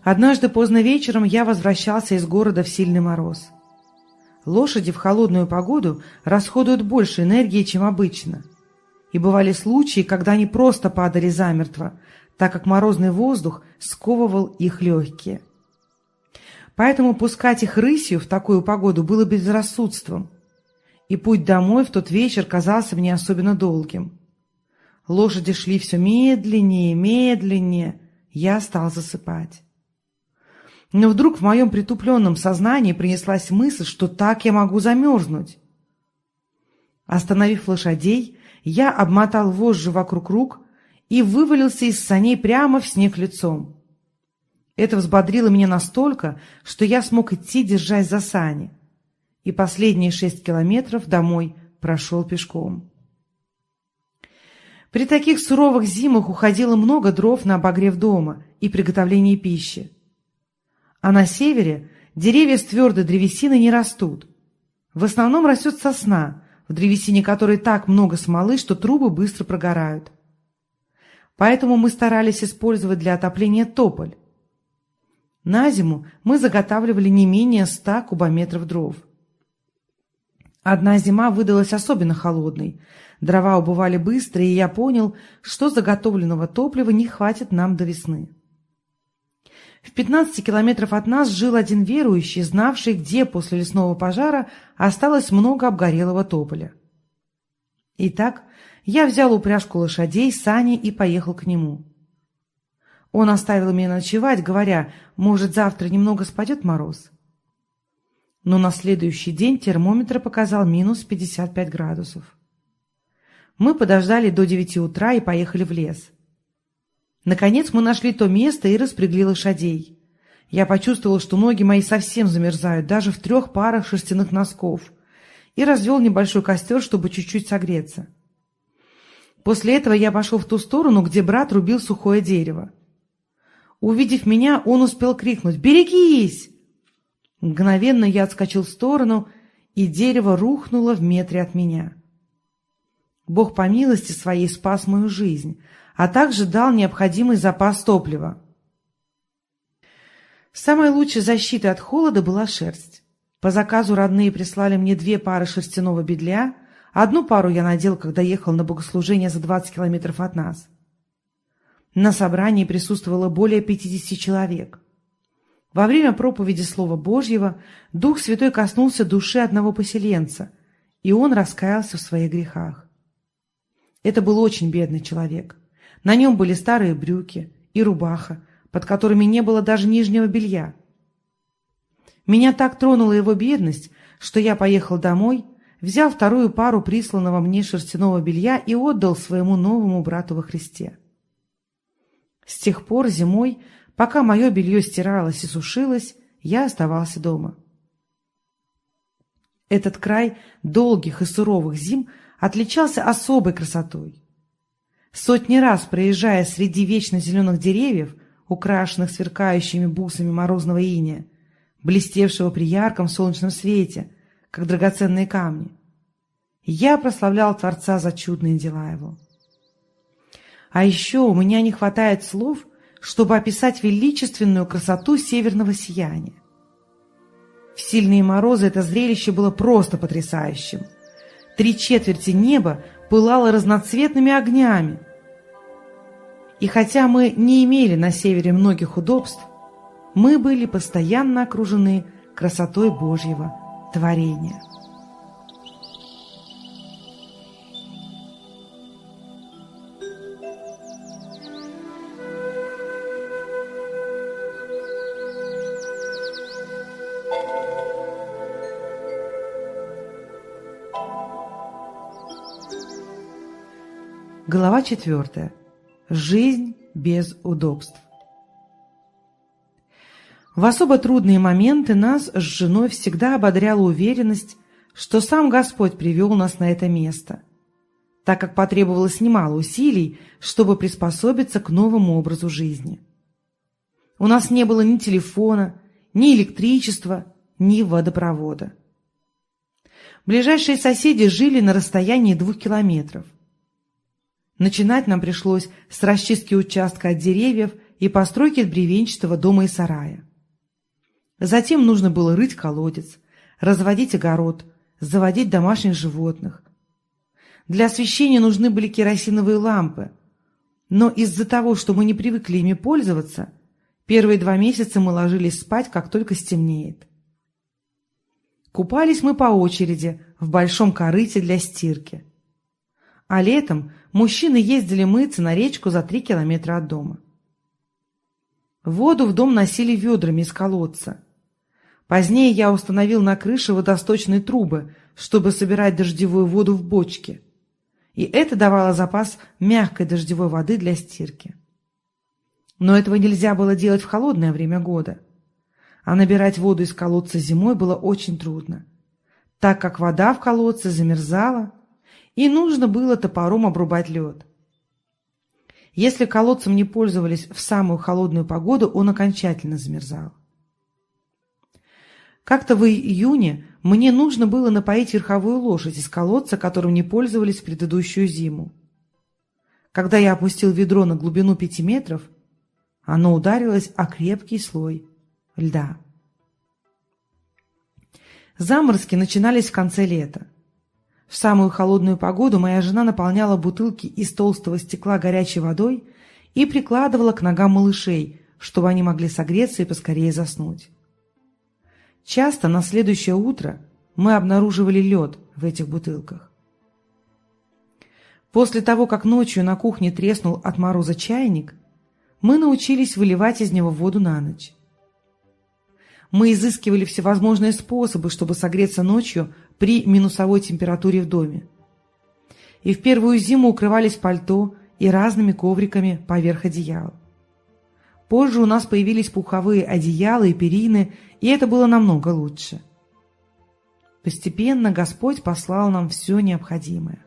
Однажды поздно вечером я возвращался из города в сильный мороз. Лошади в холодную погоду расходуют больше энергии, чем обычно. И бывали случаи, когда они просто падали замертво, так как морозный воздух сковывал их легкие. Поэтому пускать их рысью в такую погоду было безрассудством, и путь домой в тот вечер казался мне особенно долгим. Лошади шли все медленнее, медленнее, я стал засыпать. Но вдруг в моем притупленном сознании принеслась мысль, что так я могу замерзнуть. Остановив лошадей, я обмотал вожжи вокруг рук и вывалился из саней прямо в снег лицом. Это взбодрило меня настолько, что я смог идти, держась за сани, и последние шесть километров домой прошел пешком. При таких суровых зимах уходило много дров на обогрев дома и приготовление пищи. А на севере деревья с твердой древесины не растут. В основном растет сосна, в древесине которой так много смолы, что трубы быстро прогорают. Поэтому мы старались использовать для отопления тополь. На зиму мы заготавливали не менее ста кубометров дров. Одна зима выдалась особенно холодной. Дрова убывали быстро, и я понял, что заготовленного топлива не хватит нам до весны. В 15 километров от нас жил один верующий, знавший, где после лесного пожара осталось много обгорелого тополя. Итак, я взял упряжку лошадей, сани и поехал к нему. Он оставил меня ночевать, говоря, может, завтра немного спадет мороз. Но на следующий день термометр показал минус 55 градусов. Мы подождали до девяти утра и поехали в лес. Наконец мы нашли то место и распрягли лошадей. Я почувствовал, что ноги мои совсем замерзают, даже в трех парах шерстяных носков, и развел небольшой костер, чтобы чуть-чуть согреться. После этого я пошел в ту сторону, где брат рубил сухое дерево. Увидев меня, он успел крикнуть «Берегись!». Мгновенно я отскочил в сторону, и дерево рухнуло в метре от меня. Бог по милости своей спас мою жизнь, а также дал необходимый запас топлива. Самой лучшей защитой от холода была шерсть. По заказу родные прислали мне две пары шерстяного бедля, одну пару я надел, когда ехал на богослужение за 20 километров от нас. На собрании присутствовало более 50 человек. Во время проповеди Слова Божьего Дух Святой коснулся души одного поселенца, и он раскаялся в своих грехах. Это был очень бедный человек. На нем были старые брюки и рубаха, под которыми не было даже нижнего белья. Меня так тронула его бедность, что я поехал домой, взял вторую пару присланного мне шерстяного белья и отдал своему новому брату во Христе. С тех пор зимой, пока мое белье стиралось и сушилось, я оставался дома. Этот край долгих и суровых зим отличался особой красотой. Сотни раз проезжая среди вечно зеленых деревьев, украшенных сверкающими бусами морозного иния, блестевшего при ярком солнечном свете, как драгоценные камни, я прославлял Творца за чудные дела Его. А еще у меня не хватает слов, чтобы описать величественную красоту северного сияния. В сильные морозы это зрелище было просто потрясающим. Три четверти неба пылало разноцветными огнями. И хотя мы не имели на севере многих удобств, мы были постоянно окружены красотой Божьего творения. Глава 4. Жизнь без удобств. В особо трудные моменты нас с женой всегда ободряла уверенность, что сам Господь привел нас на это место, так как потребовалось немало усилий, чтобы приспособиться к новому образу жизни. У нас не было ни телефона, ни электричества, ни водопровода. Ближайшие соседи жили на расстоянии двух километров. Начинать нам пришлось с расчистки участка от деревьев и постройки бревенчатого дома и сарая. Затем нужно было рыть колодец, разводить огород, заводить домашних животных. Для освещения нужны были керосиновые лампы, но из-за того, что мы не привыкли ими пользоваться, первые два месяца мы ложились спать, как только стемнеет. Купались мы по очереди в большом корыте для стирки. А летом мужчины ездили мыться на речку за три километра от дома. Воду в дом носили ведрами из колодца. Позднее я установил на крыше водосточные трубы, чтобы собирать дождевую воду в бочке. И это давало запас мягкой дождевой воды для стирки. Но этого нельзя было делать в холодное время года. А набирать воду из колодца зимой было очень трудно, так как вода в колодце замерзала, и нужно было топором обрубать лед. Если колодцем не пользовались в самую холодную погоду, он окончательно замерзал. Как-то в июне мне нужно было напоить верховую лошадь из колодца, которым не пользовались в предыдущую зиму. Когда я опустил ведро на глубину пяти метров, оно ударилось о крепкий слой льда. Заморозки начинались в конце лета. В самую холодную погоду моя жена наполняла бутылки из толстого стекла горячей водой и прикладывала к ногам малышей, чтобы они могли согреться и поскорее заснуть. Часто на следующее утро мы обнаруживали лед в этих бутылках. После того, как ночью на кухне треснул от мороза чайник, мы научились выливать из него воду на ночь. Мы изыскивали всевозможные способы, чтобы согреться ночью при минусовой температуре в доме. И в первую зиму укрывались пальто и разными ковриками поверх одеял. Позже у нас появились пуховые одеяла и перины, и это было намного лучше. Постепенно Господь послал нам все необходимое.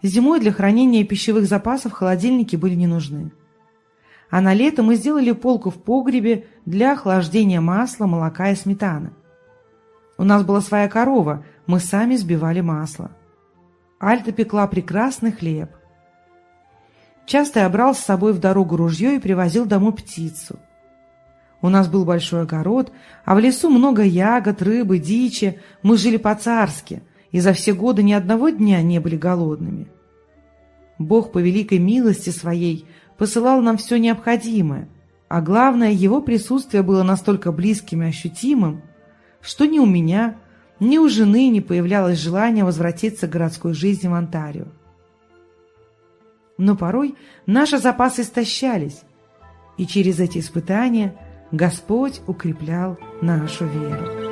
Зимой для хранения пищевых запасов холодильники были не нужны. А на лето мы сделали полку в погребе для охлаждения масла, молока и сметаны. У нас была своя корова, мы сами сбивали масло. Альта пекла прекрасный хлеб. Часто я брал с собой в дорогу ружье и привозил домой птицу. У нас был большой огород, а в лесу много ягод, рыбы, дичи. Мы жили по-царски, и за все годы ни одного дня не были голодными. Бог по великой милости своей посылал нам все необходимое, а главное, его присутствие было настолько близким и ощутимым, что ни у меня, ни у жены не появлялось желания возвратиться к городской жизни в Онтарио но порой наши запасы истощались, и через эти испытания Господь укреплял нашу веру.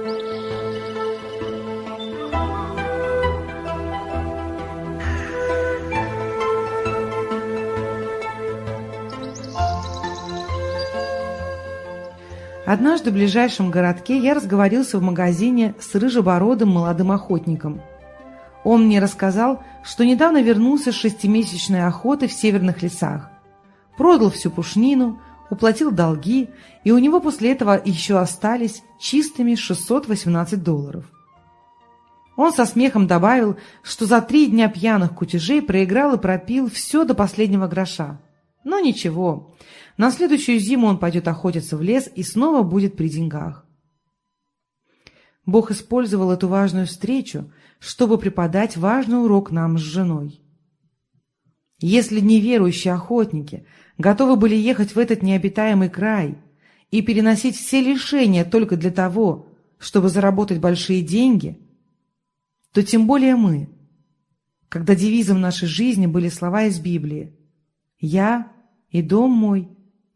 Однажды в ближайшем городке я разговорился в магазине с рыжебородым молодым охотником – он мне рассказал, что недавно вернулся с шестимесячной охоты в северных лесах. Продал всю пушнину, уплатил долги, и у него после этого еще остались чистыми 618 долларов. Он со смехом добавил, что за три дня пьяных кутежей проиграл и пропил все до последнего гроша. Но ничего, на следующую зиму он пойдет охотиться в лес и снова будет при деньгах. Бог использовал эту важную встречу, чтобы преподать важный урок нам с женой. Если неверующие охотники готовы были ехать в этот необитаемый край и переносить все лишения только для того, чтобы заработать большие деньги, то тем более мы, когда девизом нашей жизни были слова из Библии «Я и дом мой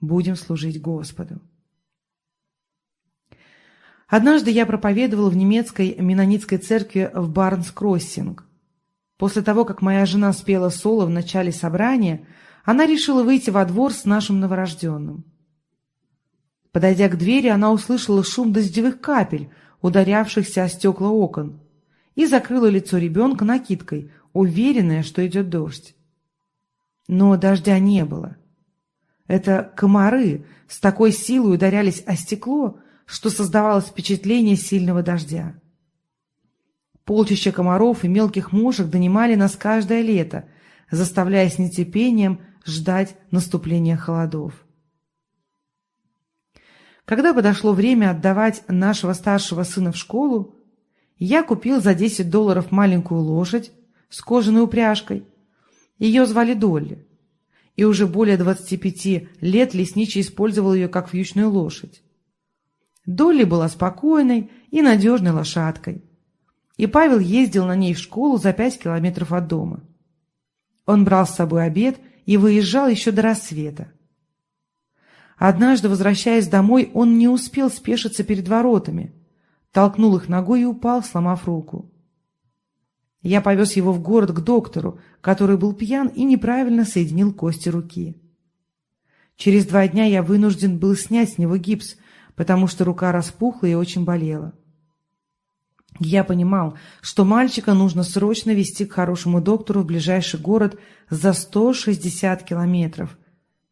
будем служить Господу». Однажды я проповедовал в немецкой менонитской церкви в Барнс-Кроссинг. После того, как моя жена спела соло в начале собрания, она решила выйти во двор с нашим новорожденным. Подойдя к двери, она услышала шум дождевых капель, ударявшихся о стекла окон, и закрыла лицо ребенка накидкой, уверенная, что идет дождь. Но дождя не было. Это комары с такой силой ударялись о стекло, что создавалось впечатление сильного дождя. Полчища комаров и мелких мушек донимали нас каждое лето, заставляя с нетерпением ждать наступления холодов. Когда подошло время отдавать нашего старшего сына в школу, я купил за 10 долларов маленькую лошадь с кожаной упряжкой. Ее звали Долли. И уже более 25 лет лесничий использовал ее как вьючную лошадь. Долли была спокойной и надежной лошадкой и Павел ездил на ней в школу за пять километров от дома. Он брал с собой обед и выезжал еще до рассвета. Однажды, возвращаясь домой, он не успел спешиться перед воротами, толкнул их ногой и упал, сломав руку. Я повез его в город к доктору, который был пьян и неправильно соединил кости руки. Через два дня я вынужден был снять с него гипс, потому что рука распухла и очень болела. Я понимал, что мальчика нужно срочно везти к хорошему доктору в ближайший город за 160 километров,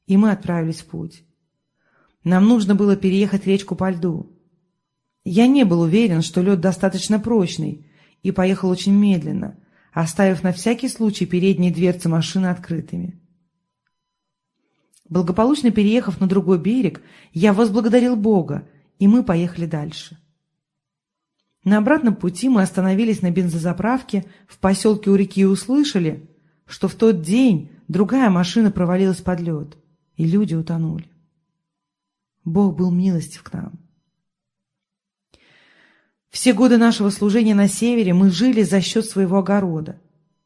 и мы отправились в путь. Нам нужно было переехать речку по льду. Я не был уверен, что лед достаточно прочный, и поехал очень медленно, оставив на всякий случай передние дверцы машины открытыми. Благополучно переехав на другой берег, я возблагодарил Бога, и мы поехали дальше. На обратном пути мы остановились на бензозаправке в поселке у реки и услышали, что в тот день другая машина провалилась под лед, и люди утонули. Бог был милостив к нам. Все годы нашего служения на севере мы жили за счет своего огорода.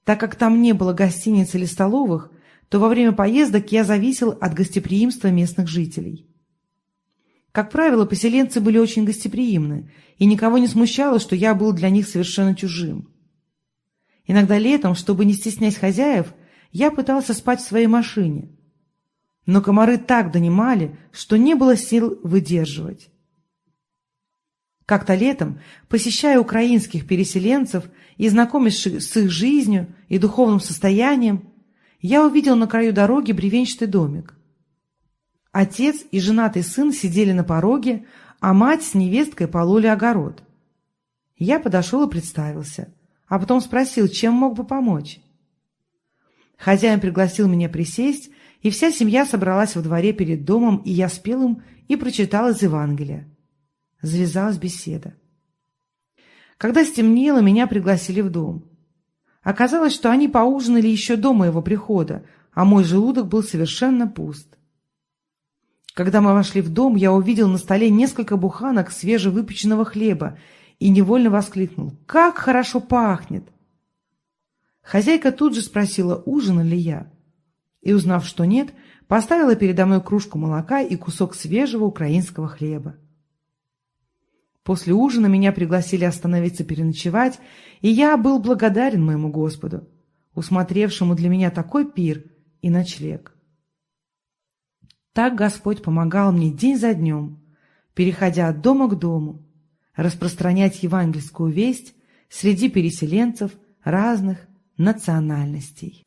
Так как там не было гостиниц или столовых, то во время поездок я зависел от гостеприимства местных жителей. Как правило, поселенцы были очень гостеприимны, и никого не смущало, что я был для них совершенно чужим. Иногда летом, чтобы не стеснять хозяев, я пытался спать в своей машине. Но комары так донимали, что не было сил выдерживать. Как-то летом, посещая украинских переселенцев и знакомясь с их жизнью и духовным состоянием, я увидел на краю дороги бревенчатый домик. Отец и женатый сын сидели на пороге, а мать с невесткой пололи огород. Я подошел и представился, а потом спросил, чем мог бы помочь. Хозяин пригласил меня присесть, и вся семья собралась во дворе перед домом, и я спел им и прочитал из Евангелия. Завязалась беседа. Когда стемнело, меня пригласили в дом. Оказалось, что они поужинали еще до моего прихода, а мой желудок был совершенно пуст. Когда мы вошли в дом, я увидел на столе несколько буханок свежевыпеченного хлеба и невольно воскликнул «Как хорошо пахнет!». Хозяйка тут же спросила, ужина ли я, и, узнав, что нет, поставила передо мной кружку молока и кусок свежего украинского хлеба. После ужина меня пригласили остановиться переночевать, и я был благодарен моему Господу, усмотревшему для меня такой пир и ночлег. Так Господь помогал мне день за днем, переходя от дома к дому, распространять евангельскую весть среди переселенцев разных национальностей.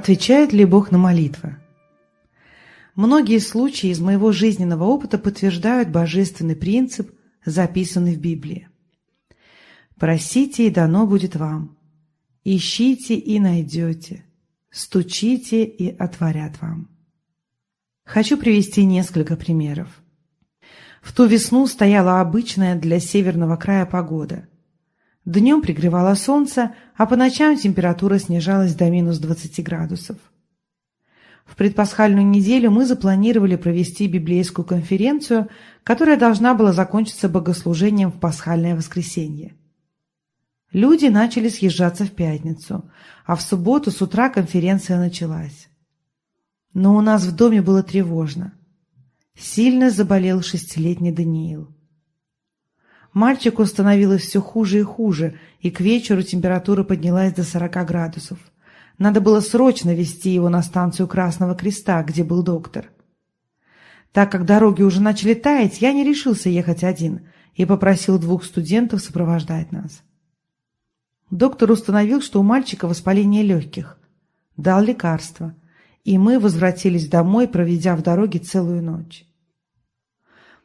Отвечает ли Бог на молитвы? Многие случаи из моего жизненного опыта подтверждают божественный принцип, записанный в Библии. «Просите, и дано будет вам. Ищите, и найдете. Стучите, и отворят вам». Хочу привести несколько примеров. В ту весну стояла обычная для северного края погода. Днем пригревало солнце, а по ночам температура снижалась до минус 20 градусов. В предпасхальную неделю мы запланировали провести библейскую конференцию, которая должна была закончиться богослужением в пасхальное воскресенье. Люди начали съезжаться в пятницу, а в субботу с утра конференция началась. Но у нас в доме было тревожно. Сильно заболел шестилетний Даниил. Мальчику становилось все хуже и хуже, и к вечеру температура поднялась до 40 градусов. Надо было срочно везти его на станцию Красного Креста, где был доктор. Так как дороги уже начали таять, я не решился ехать один и попросил двух студентов сопровождать нас. Доктор установил, что у мальчика воспаление легких. Дал лекарство, и мы возвратились домой, проведя в дороге целую ночь.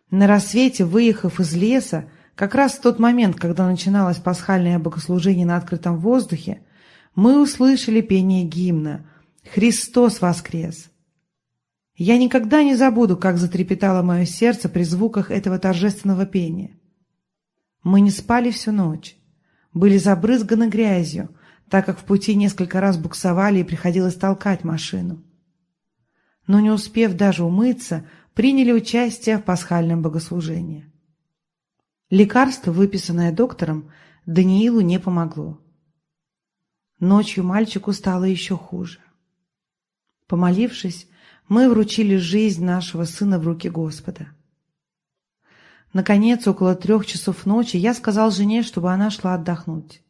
На рассвете, выехав из леса, как раз в тот момент, когда начиналось пасхальное богослужение на открытом воздухе, мы услышали пение гимна «Христос воскрес!». Я никогда не забуду, как затрепетало мое сердце при звуках этого торжественного пения. Мы не спали всю ночь, были забрызганы грязью, так как в пути несколько раз буксовали и приходилось толкать машину. Но не успев даже умыться, приняли участие в пасхальном богослужении. Лекарство, выписанное доктором, Даниилу не помогло. Ночью мальчику стало еще хуже. Помолившись, мы вручили жизнь нашего сына в руки Господа. Наконец, около трех часов ночи я сказал жене, чтобы она шла отдохнуть.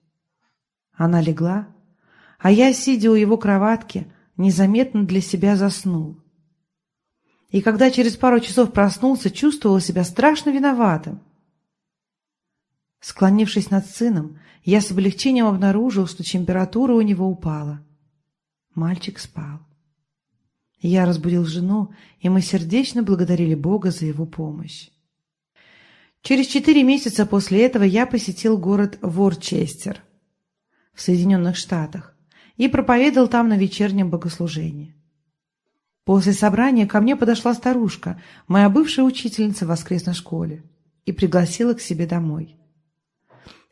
Она легла, а я, сидя у его кроватки, незаметно для себя заснул. И когда через пару часов проснулся, чувствовал себя страшно виноватым. Склонившись над сыном, я с облегчением обнаружил, что температура у него упала. Мальчик спал. Я разбудил жену, и мы сердечно благодарили Бога за его помощь. Через четыре месяца после этого я посетил город Ворчестер в Соединенных Штатах и проповедовал там на вечернем богослужении. После собрания ко мне подошла старушка, моя бывшая учительница в воскресной школе, и пригласила к себе домой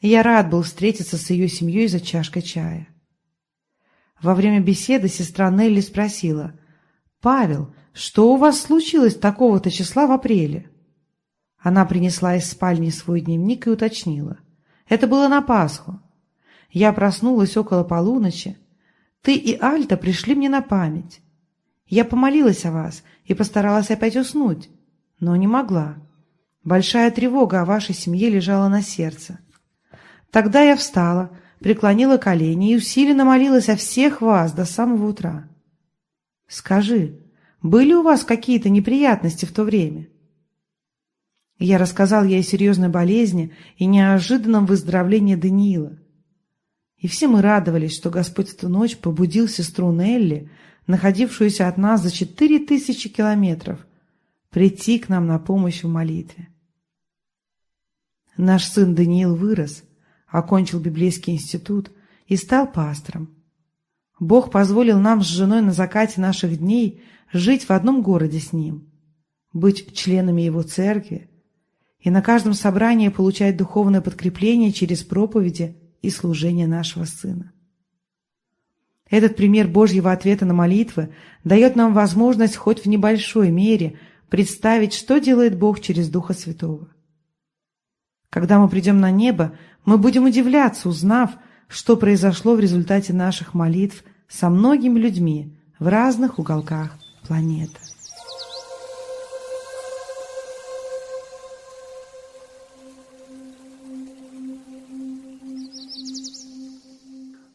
я рад был встретиться с ее семьей за чашкой чая. Во время беседы сестра Нелли спросила, «Павел, что у вас случилось такого-то числа в апреле?» Она принесла из спальни свой дневник и уточнила. «Это было на Пасху. Я проснулась около полуночи. Ты и Альта пришли мне на память. Я помолилась о вас и постаралась опять уснуть, но не могла. Большая тревога о вашей семье лежала на сердце. Тогда я встала, преклонила колени и усиленно молилась о всех вас до самого утра. Скажи, были у вас какие-то неприятности в то время? Я рассказал ей о серьезной болезни и неожиданном выздоровлении Даниила. И все мы радовались, что Господь в ту ночь побудил сестру Нелли, находившуюся от нас за четыре тысячи километров, прийти к нам на помощь в молитве. Наш сын Даниил вырос – окончил библейский институт и стал пастором. Бог позволил нам с женой на закате наших дней жить в одном городе с ним, быть членами его церкви и на каждом собрании получать духовное подкрепление через проповеди и служение нашего сына. Этот пример Божьего ответа на молитвы дает нам возможность хоть в небольшой мере представить, что делает Бог через Духа Святого. Когда мы придем на небо, мы будем удивляться, узнав, что произошло в результате наших молитв со многими людьми в разных уголках планеты.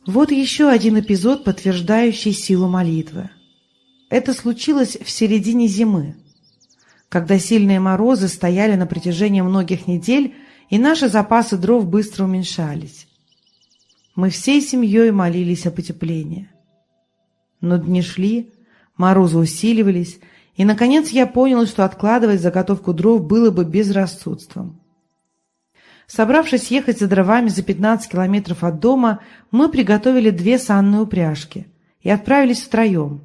Вот еще один эпизод, подтверждающий силу молитвы. Это случилось в середине зимы, когда сильные морозы стояли на протяжении многих недель и наши запасы дров быстро уменьшались. Мы всей семьей молились о потеплении. Но дни шли, морозы усиливались, и, наконец, я понял, что откладывать заготовку дров было бы безрассудством. Собравшись ехать за дровами за 15 километров от дома, мы приготовили две санные упряжки и отправились втроем.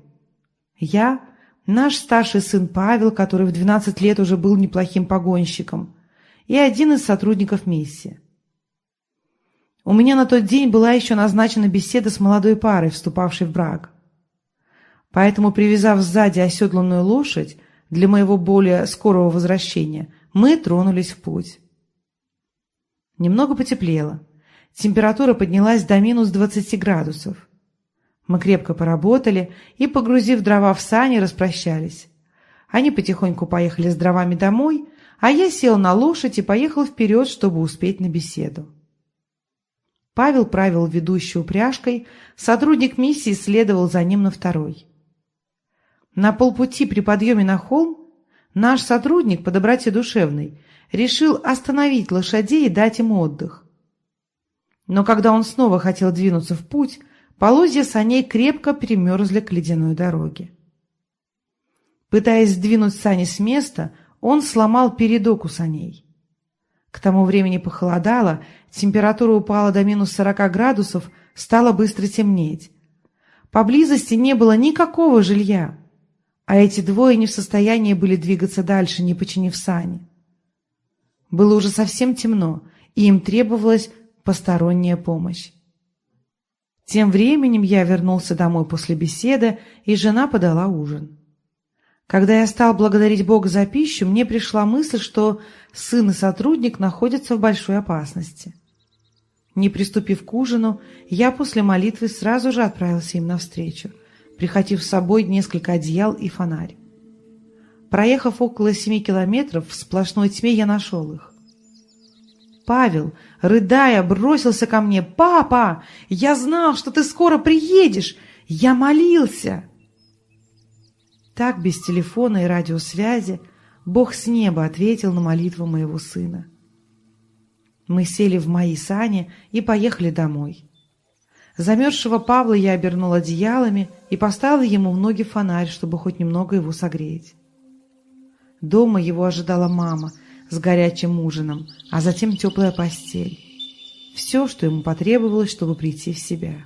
Я, наш старший сын Павел, который в 12 лет уже был неплохим погонщиком, и один из сотрудников миссии. У меня на тот день была еще назначена беседа с молодой парой, вступавшей в брак. Поэтому, привязав сзади оседланную лошадь для моего более скорого возвращения, мы тронулись в путь. Немного потеплело. Температура поднялась до минус 20 градусов. Мы крепко поработали и, погрузив дрова в сани, распрощались. Они потихоньку поехали с дровами домой, а я сел на лошадь и поехал вперед, чтобы успеть на беседу. Павел правил ведущей упряжкой, сотрудник миссии следовал за ним на второй. На полпути при подъеме на холм наш сотрудник по доброте душевной решил остановить лошадей и дать им отдых. Но когда он снова хотел двинуться в путь, полозья саней крепко перемерзли к ледяной дороге. Пытаясь сдвинуть сани с места, он сломал передок у саней. К тому времени похолодало, температура упала до минус сорока градусов, стало быстро темнеть. Поблизости не было никакого жилья, а эти двое не в состоянии были двигаться дальше, не починив сани. Было уже совсем темно, и им требовалась посторонняя помощь. Тем временем я вернулся домой после беседы, и жена подала ужин. Когда я стал благодарить Бога за пищу, мне пришла мысль, что сын и сотрудник находятся в большой опасности. Не приступив к ужину, я после молитвы сразу же отправился им навстречу, прихватив с собой несколько одеял и фонарь. Проехав около семи километров, в сплошной тьме я нашел их. Павел, рыдая, бросился ко мне. «Папа, я знал, что ты скоро приедешь! Я молился!» Так, без телефона и радиосвязи, Бог с неба ответил на молитву моего сына. Мы сели в мои сани и поехали домой. Замерзшего Павла я обернул одеялами и поставил ему в ноги фонарь, чтобы хоть немного его согреть. Дома его ожидала мама с горячим ужином, а затем теплая постель. Все, что ему потребовалось, чтобы прийти в себя.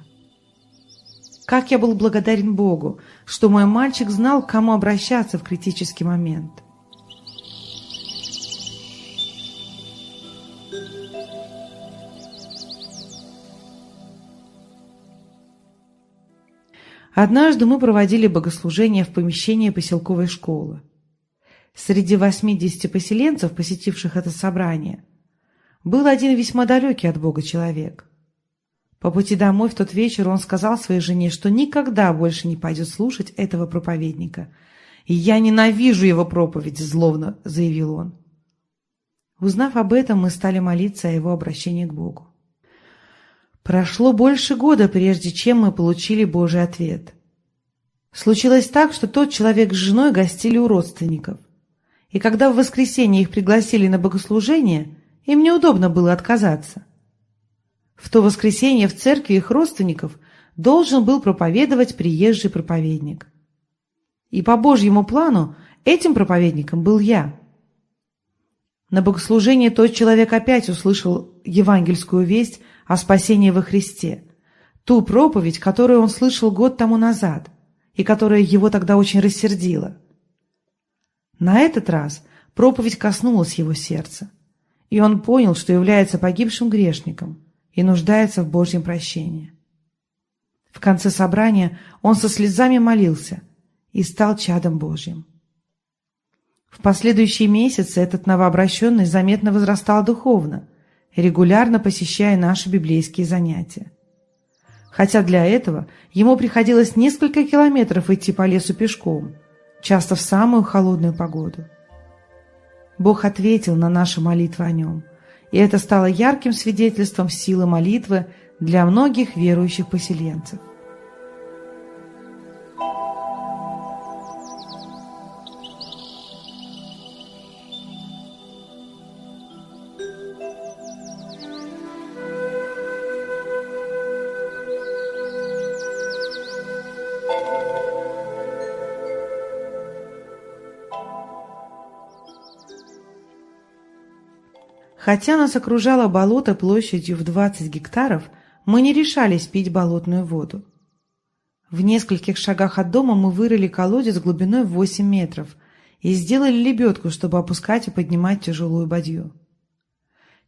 Как я был благодарен Богу, что мой мальчик знал, к кому обращаться в критический момент. Однажды мы проводили богослужение в помещении поселковой школы. Среди 80 поселенцев, посетивших это собрание, был один весьма далекий от Бога человек. По пути домой в тот вечер он сказал своей жене, что никогда больше не пойдет слушать этого проповедника. «И я ненавижу его проповедь», — зловно заявил он. Узнав об этом, мы стали молиться о его обращении к Богу. Прошло больше года, прежде чем мы получили Божий ответ. Случилось так, что тот человек с женой гостили у родственников. И когда в воскресенье их пригласили на богослужение, им неудобно было отказаться. В то воскресенье в церкви их родственников должен был проповедовать приезжий проповедник. И по Божьему плану этим проповедником был я. На богослужении тот человек опять услышал евангельскую весть о спасении во Христе, ту проповедь, которую он слышал год тому назад и которая его тогда очень рассердила. На этот раз проповедь коснулась его сердца, и он понял, что является погибшим грешником – и нуждается в Божьем прощении. В конце собрания он со слезами молился и стал чадом Божьим. В последующие месяцы этот новообращенный заметно возрастал духовно, регулярно посещая наши библейские занятия. Хотя для этого ему приходилось несколько километров идти по лесу пешком, часто в самую холодную погоду. Бог ответил на наши молитвы о нем – и это стало ярким свидетельством силы молитвы для многих верующих поселенцев. Хотя нас окружало болото площадью в 20 гектаров, мы не решались пить болотную воду. В нескольких шагах от дома мы вырыли колодец глубиной в 8 метров и сделали лебедку, чтобы опускать и поднимать тяжелую бадью.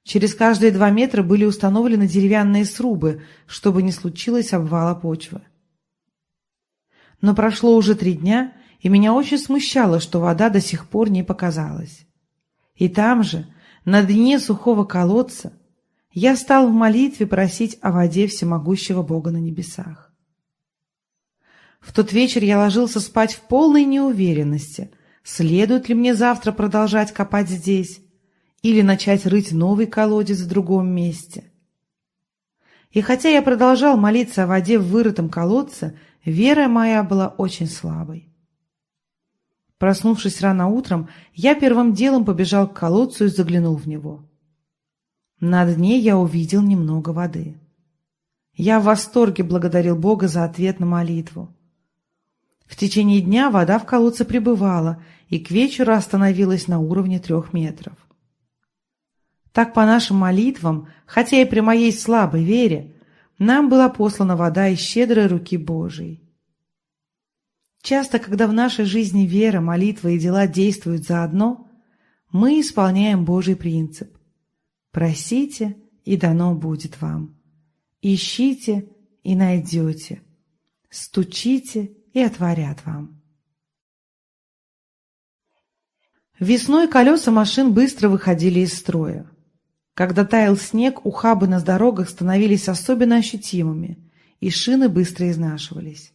Через каждые два метра были установлены деревянные срубы, чтобы не случилось обвала почвы. Но прошло уже три дня, и меня очень смущало, что вода до сих пор не показалась. И там же, на дне сухого колодца, я стал в молитве просить о воде всемогущего Бога на небесах. В тот вечер я ложился спать в полной неуверенности, следует ли мне завтра продолжать копать здесь или начать рыть новый колодец в другом месте. И хотя я продолжал молиться о воде в вырытом колодце, вера моя была очень слабой. Проснувшись рано утром, я первым делом побежал к колодцу и заглянул в него. На дне я увидел немного воды. Я в восторге благодарил Бога за ответ на молитву. В течение дня вода в колодце пребывала и к вечеру остановилась на уровне трех метров. Так по нашим молитвам, хотя и при моей слабой вере, нам была послана вода из щедрой руки Божией. Часто, когда в нашей жизни вера, молитва и дела действуют заодно, мы исполняем Божий принцип. Просите, и дано будет вам. Ищите, и найдете. Стучите, и отворят вам. Весной колеса машин быстро выходили из строя. Когда таял снег, ухабы на дорогах становились особенно ощутимыми, и шины быстро изнашивались.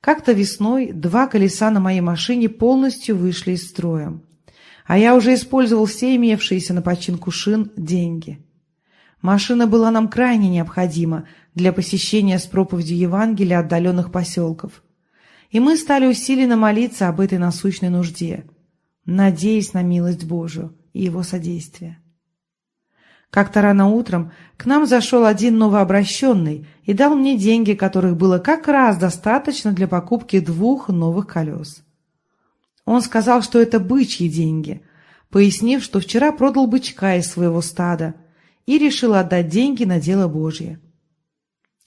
Как-то весной два колеса на моей машине полностью вышли из строя, а я уже использовал все имевшиеся на починку шин деньги. Машина была нам крайне необходима для посещения с проповедью Евангелия отдаленных поселков. И мы стали усиленно молиться об этой насущной нужде, надеясь на милость Божию и Его содействие. Как-то рано утром к нам зашел один новообращенный и дал мне деньги, которых было как раз достаточно для покупки двух новых колес. Он сказал, что это бычьи деньги, пояснив, что вчера продал бычка из своего стада и решил отдать деньги на дело Божье.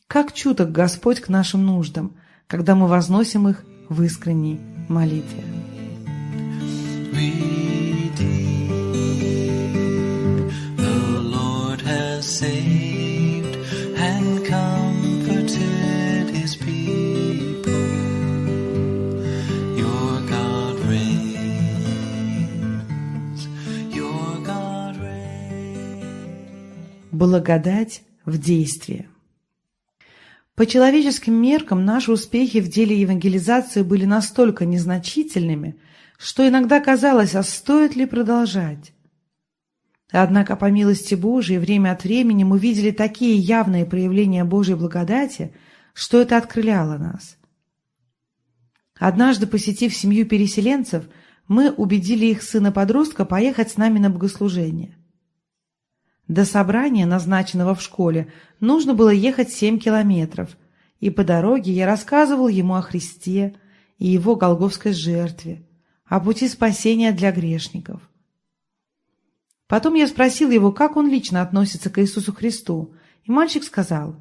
Как чуток Господь к нашим нуждам, когда мы возносим их в искренней молитве. Благодать в действии. По человеческим меркам наши успехи в деле евангелизации были настолько незначительными, что иногда казалось, а стоит ли продолжать. Однако, по милости Божией, время от времени мы видели такие явные проявления Божьей благодати, что это открыляло нас. Однажды, посетив семью переселенцев, мы убедили их сына-подростка поехать с нами на богослужение. До собрания, назначенного в школе, нужно было ехать семь километров, и по дороге я рассказывал ему о Христе и его голговской жертве, о пути спасения для грешников. Потом я спросил его, как он лично относится к Иисусу Христу, и мальчик сказал,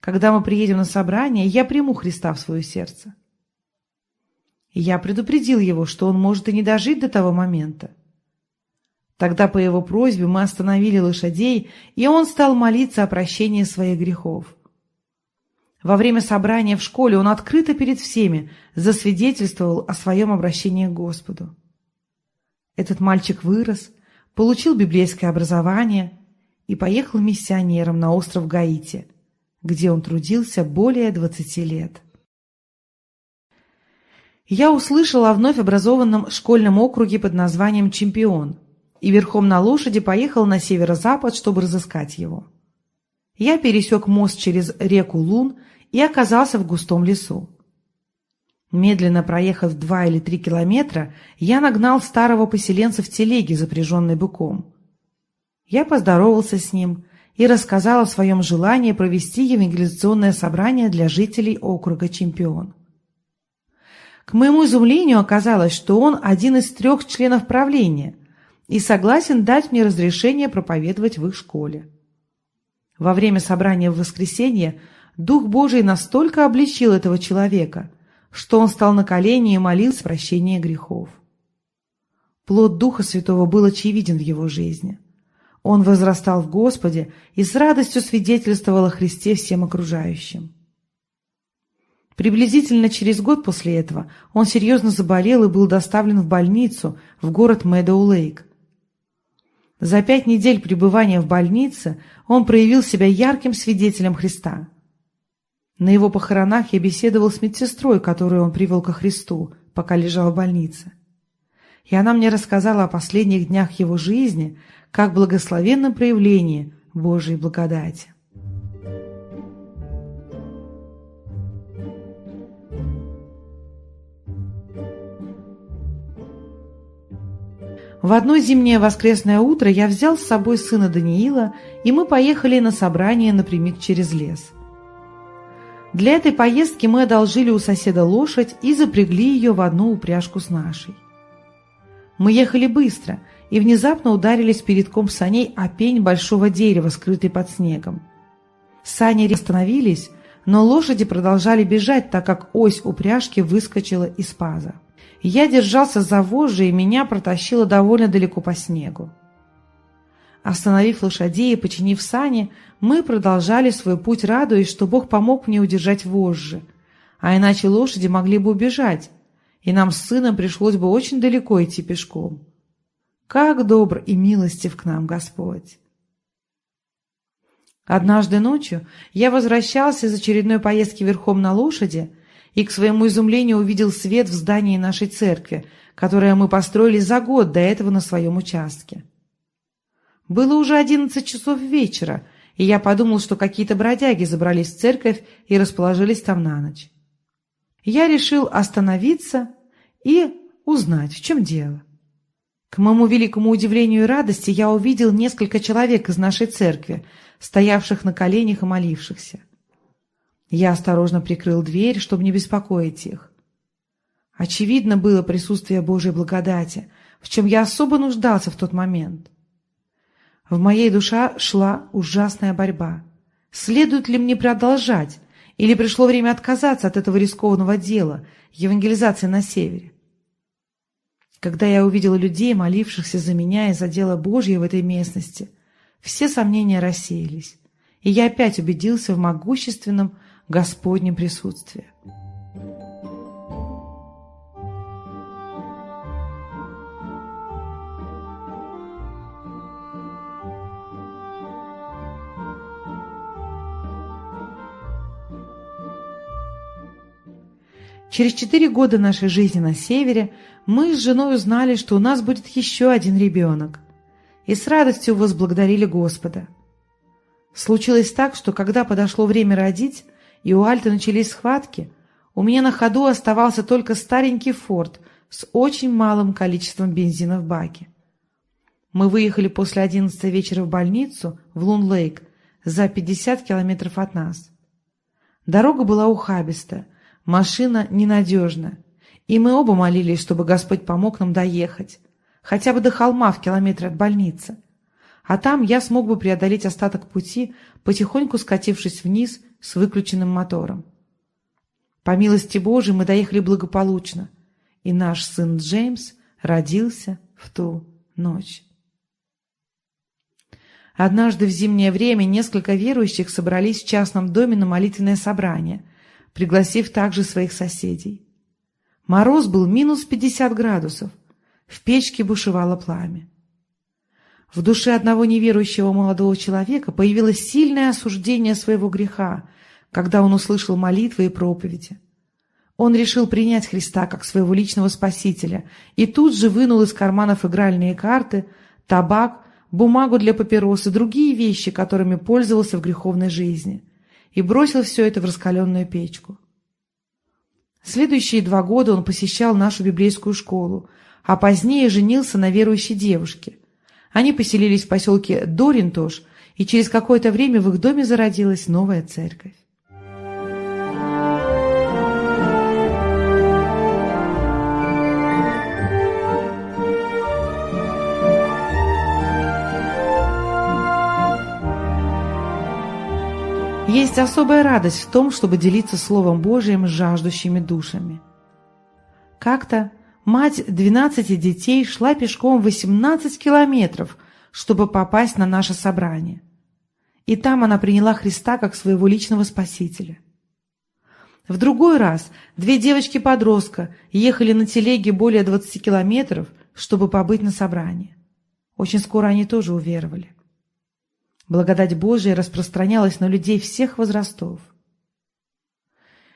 «Когда мы приедем на собрание, я приму Христа в свое сердце». Я предупредил его, что он может и не дожить до того момента. Тогда по его просьбе мы остановили лошадей, и он стал молиться о прощении своих грехов. Во время собрания в школе он открыто перед всеми засвидетельствовал о своем обращении к Господу. Этот мальчик вырос, получил библейское образование и поехал миссионером на остров Гаити, где он трудился более 20 лет. Я услышал о вновь образованном школьном округе под названием «Чемпион», и верхом на лошади поехал на северо-запад, чтобы разыскать его. Я пересек мост через реку Лун и оказался в густом лесу. Медленно проехав два или три километра, я нагнал старого поселенца в телеге, запряженной быком. Я поздоровался с ним и рассказал о своем желании провести евангелизационное собрание для жителей округа «Чемпион». К моему изумлению оказалось, что он один из трех членов правления, и согласен дать мне разрешение проповедовать в их школе. Во время собрания в воскресенье Дух Божий настолько обличил этого человека, что он стал на колени и молился прощения грехов. Плод Духа Святого был очевиден в его жизни. Он возрастал в Господе и с радостью свидетельствовал о Христе всем окружающим. Приблизительно через год после этого он серьезно заболел и был доставлен в больницу в город Мэдоу-Лейк. За пять недель пребывания в больнице он проявил себя ярким свидетелем Христа. На его похоронах я беседовал с медсестрой, которую он привел ко Христу, пока лежал в больнице. И она мне рассказала о последних днях его жизни, как благословенном проявлении Божьей благодати. В одно зимнее воскресное утро я взял с собой сына Даниила, и мы поехали на собрание напрямик через лес. Для этой поездки мы одолжили у соседа лошадь и запрягли ее в одну упряжку с нашей. Мы ехали быстро и внезапно ударились передком саней о пень большого дерева, скрытый под снегом. Сани остановились, но лошади продолжали бежать, так как ось упряжки выскочила из паза. Я держался за вожжи, и меня протащило довольно далеко по снегу. Остановив лошадей и починив сани, мы продолжали свой путь, радуясь, что Бог помог мне удержать вожжи, а иначе лошади могли бы убежать, и нам с сыном пришлось бы очень далеко идти пешком. Как добр и милостив к нам Господь! Однажды ночью я возвращался из очередной поездки верхом на лошади и, к своему изумлению, увидел свет в здании нашей церкви, которое мы построили за год до этого на своем участке. Было уже одиннадцать часов вечера, и я подумал, что какие-то бродяги забрались в церковь и расположились там на ночь. Я решил остановиться и узнать, в чем дело. К моему великому удивлению и радости я увидел несколько человек из нашей церкви, стоявших на коленях и молившихся. Я осторожно прикрыл дверь, чтобы не беспокоить их. Очевидно было присутствие Божьей благодати, в чем я особо нуждался в тот момент. В моей душе шла ужасная борьба. Следует ли мне продолжать, или пришло время отказаться от этого рискованного дела, евангелизации на севере? Когда я увидела людей, молившихся за меня и за дело Божье в этой местности, все сомнения рассеялись, и я опять убедился в могущественном Господнем присутствии. Через четыре года нашей жизни на севере мы с женой узнали, что у нас будет еще один ребенок, и с радостью возблагодарили Господа. Случилось так, что когда подошло время родить, и у Альты начались схватки, у меня на ходу оставался только старенький форт с очень малым количеством бензина в баке. Мы выехали после одиннадцатой вечера в больницу в Лун-Лейк за 50 километров от нас. Дорога была ухабистая, Машина ненадежна, и мы оба молились, чтобы Господь помог нам доехать, хотя бы до холма в километре от больницы. А там я смог бы преодолеть остаток пути, потихоньку скатившись вниз с выключенным мотором. По милости Божией мы доехали благополучно, и наш сын Джеймс родился в ту ночь. Однажды в зимнее время несколько верующих собрались в частном доме на молитвенное собрание – пригласив также своих соседей. Мороз был минус 50 градусов, в печке бушевало пламя. В душе одного неверующего молодого человека появилось сильное осуждение своего греха, когда он услышал молитвы и проповеди. Он решил принять Христа как своего личного спасителя и тут же вынул из карманов игральные карты, табак, бумагу для папирос и другие вещи, которыми пользовался в греховной жизни – и бросил все это в раскаленную печку. Следующие два года он посещал нашу библейскую школу, а позднее женился на верующей девушке. Они поселились в поселке Доринтош, и через какое-то время в их доме зародилась новая церковь. Есть особая радость в том, чтобы делиться Словом Божиим с жаждущими душами. Как-то мать двенадцати детей шла пешком 18 километров, чтобы попасть на наше собрание. И там она приняла Христа как своего личного спасителя. В другой раз две девочки-подростка ехали на телеге более 20 километров, чтобы побыть на собрании. Очень скоро они тоже уверовали. Благодать Божия распространялась на людей всех возрастов.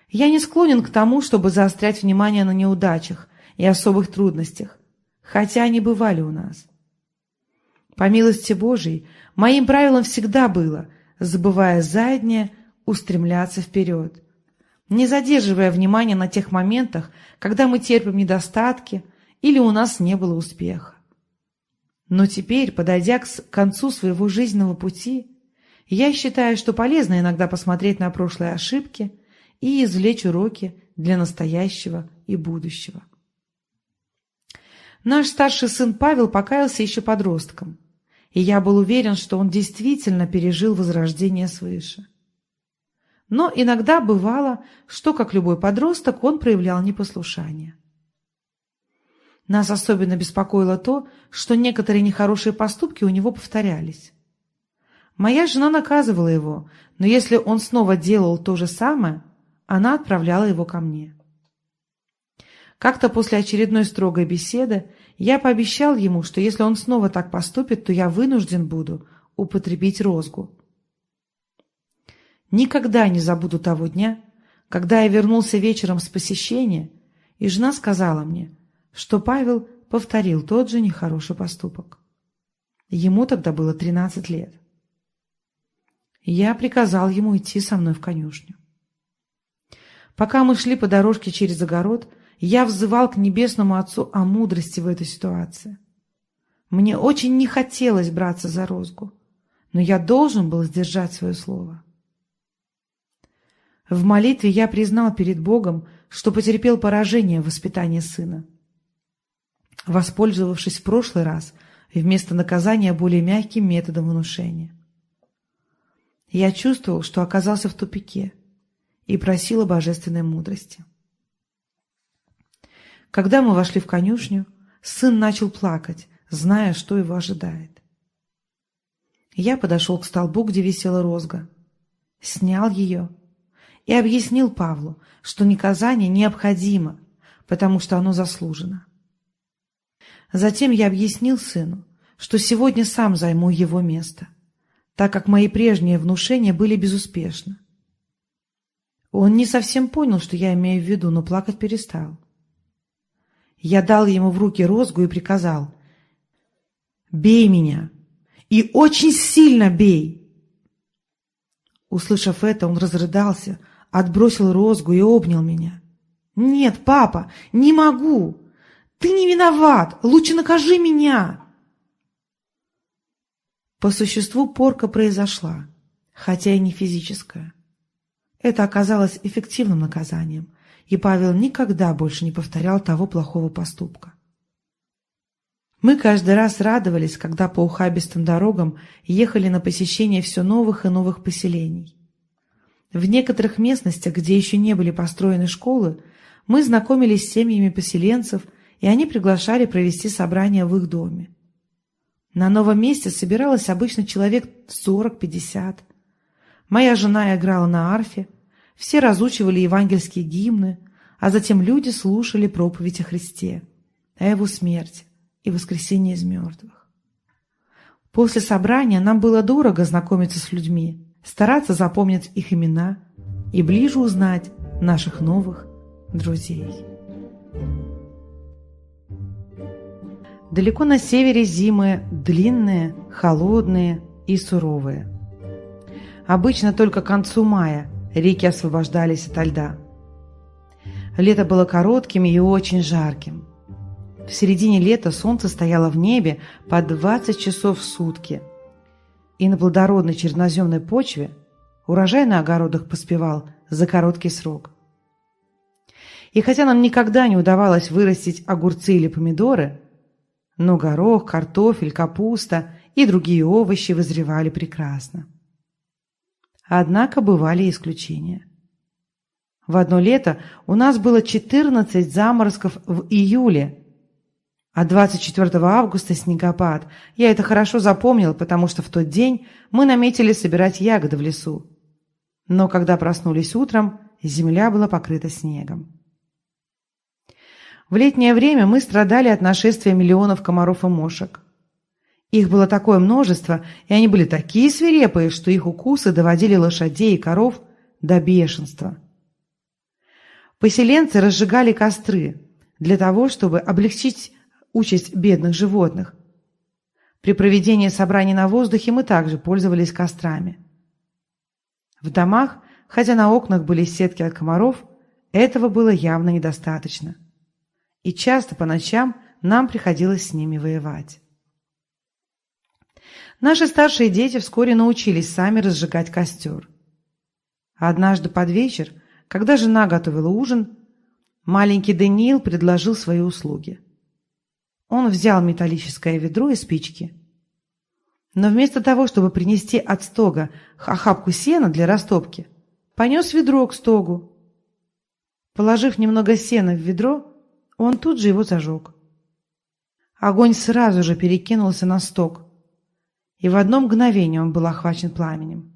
Я не склонен к тому, чтобы заострять внимание на неудачах и особых трудностях, хотя они бывали у нас. По милости Божией, моим правилом всегда было, забывая заднее, устремляться вперед, не задерживая внимания на тех моментах, когда мы терпим недостатки или у нас не было успеха. Но теперь, подойдя к концу своего жизненного пути, я считаю, что полезно иногда посмотреть на прошлые ошибки и извлечь уроки для настоящего и будущего. Наш старший сын Павел покаялся еще подростком, и я был уверен, что он действительно пережил возрождение свыше. Но иногда бывало, что, как любой подросток, он проявлял непослушание. Нас особенно беспокоило то, что некоторые нехорошие поступки у него повторялись. Моя жена наказывала его, но если он снова делал то же самое, она отправляла его ко мне. Как-то после очередной строгой беседы я пообещал ему, что если он снова так поступит, то я вынужден буду употребить розгу. Никогда не забуду того дня, когда я вернулся вечером с посещения, и жена сказала мне, что Павел повторил тот же нехороший поступок. Ему тогда было 13 лет. Я приказал ему идти со мной в конюшню. Пока мы шли по дорожке через огород, я взывал к Небесному Отцу о мудрости в этой ситуации. Мне очень не хотелось браться за розгу, но я должен был сдержать свое слово. В молитве я признал перед Богом, что потерпел поражение в воспитании сына воспользовавшись в прошлый раз вместо наказания более мягким методом внушения. Я чувствовал, что оказался в тупике и просил о божественной мудрости. Когда мы вошли в конюшню, сын начал плакать, зная, что его ожидает. Я подошел к столбу, где висела розга, снял ее и объяснил Павлу, что наказание необходимо, потому что оно заслужено. Затем я объяснил сыну, что сегодня сам займу его место, так как мои прежние внушения были безуспешны. Он не совсем понял, что я имею в виду, но плакать перестал. Я дал ему в руки розгу и приказал «Бей меня! И очень сильно бей!» Услышав это, он разрыдался, отбросил розгу и обнял меня. «Нет, папа, не могу! Ты не виноват! Лучше накажи меня!» По существу порка произошла, хотя и не физическая. Это оказалось эффективным наказанием, и Павел никогда больше не повторял того плохого поступка. Мы каждый раз радовались, когда по ухабистым дорогам ехали на посещение все новых и новых поселений. В некоторых местностях, где еще не были построены школы, мы знакомились с семьями поселенцев и они приглашали провести собрание в их доме. На новом месте собиралось обычно человек 40-50. Моя жена играла на арфе, все разучивали евангельские гимны, а затем люди слушали проповедь о Христе, о Его смерти и воскресении из мертвых. После собрания нам было дорого знакомиться с людьми, стараться запомнить их имена и ближе узнать наших новых друзей. Далеко на севере зимы длинные, холодные и суровые. Обычно только к концу мая реки освобождались ото льда. Лето было коротким и очень жарким. В середине лета солнце стояло в небе по 20 часов в сутки, и на плодородной черноземной почве урожай на огородах поспевал за короткий срок. И хотя нам никогда не удавалось вырастить огурцы или помидоры – но горох, картофель, капуста и другие овощи вызревали прекрасно. Однако бывали исключения. В одно лето у нас было 14 заморозков в июле, А 24 августа снегопад. Я это хорошо запомнил, потому что в тот день мы наметили собирать ягоды в лесу. Но когда проснулись утром, земля была покрыта снегом. В летнее время мы страдали от нашествия миллионов комаров и мошек. Их было такое множество, и они были такие свирепые, что их укусы доводили лошадей и коров до бешенства. Поселенцы разжигали костры для того, чтобы облегчить участь бедных животных. При проведении собраний на воздухе мы также пользовались кострами. В домах, хотя на окнах были сетки от комаров, этого было явно недостаточно. И часто по ночам нам приходилось с ними воевать. Наши старшие дети вскоре научились сами разжигать костер. Однажды под вечер, когда жена готовила ужин, маленький Даниил предложил свои услуги. Он взял металлическое ведро и спички. Но вместо того, чтобы принести от стога охапку сена для растопки, понес ведро к стогу. Положив немного сена в ведро, он тут же его зажег. Огонь сразу же перекинулся на стог, и в одно мгновение он был охвачен пламенем.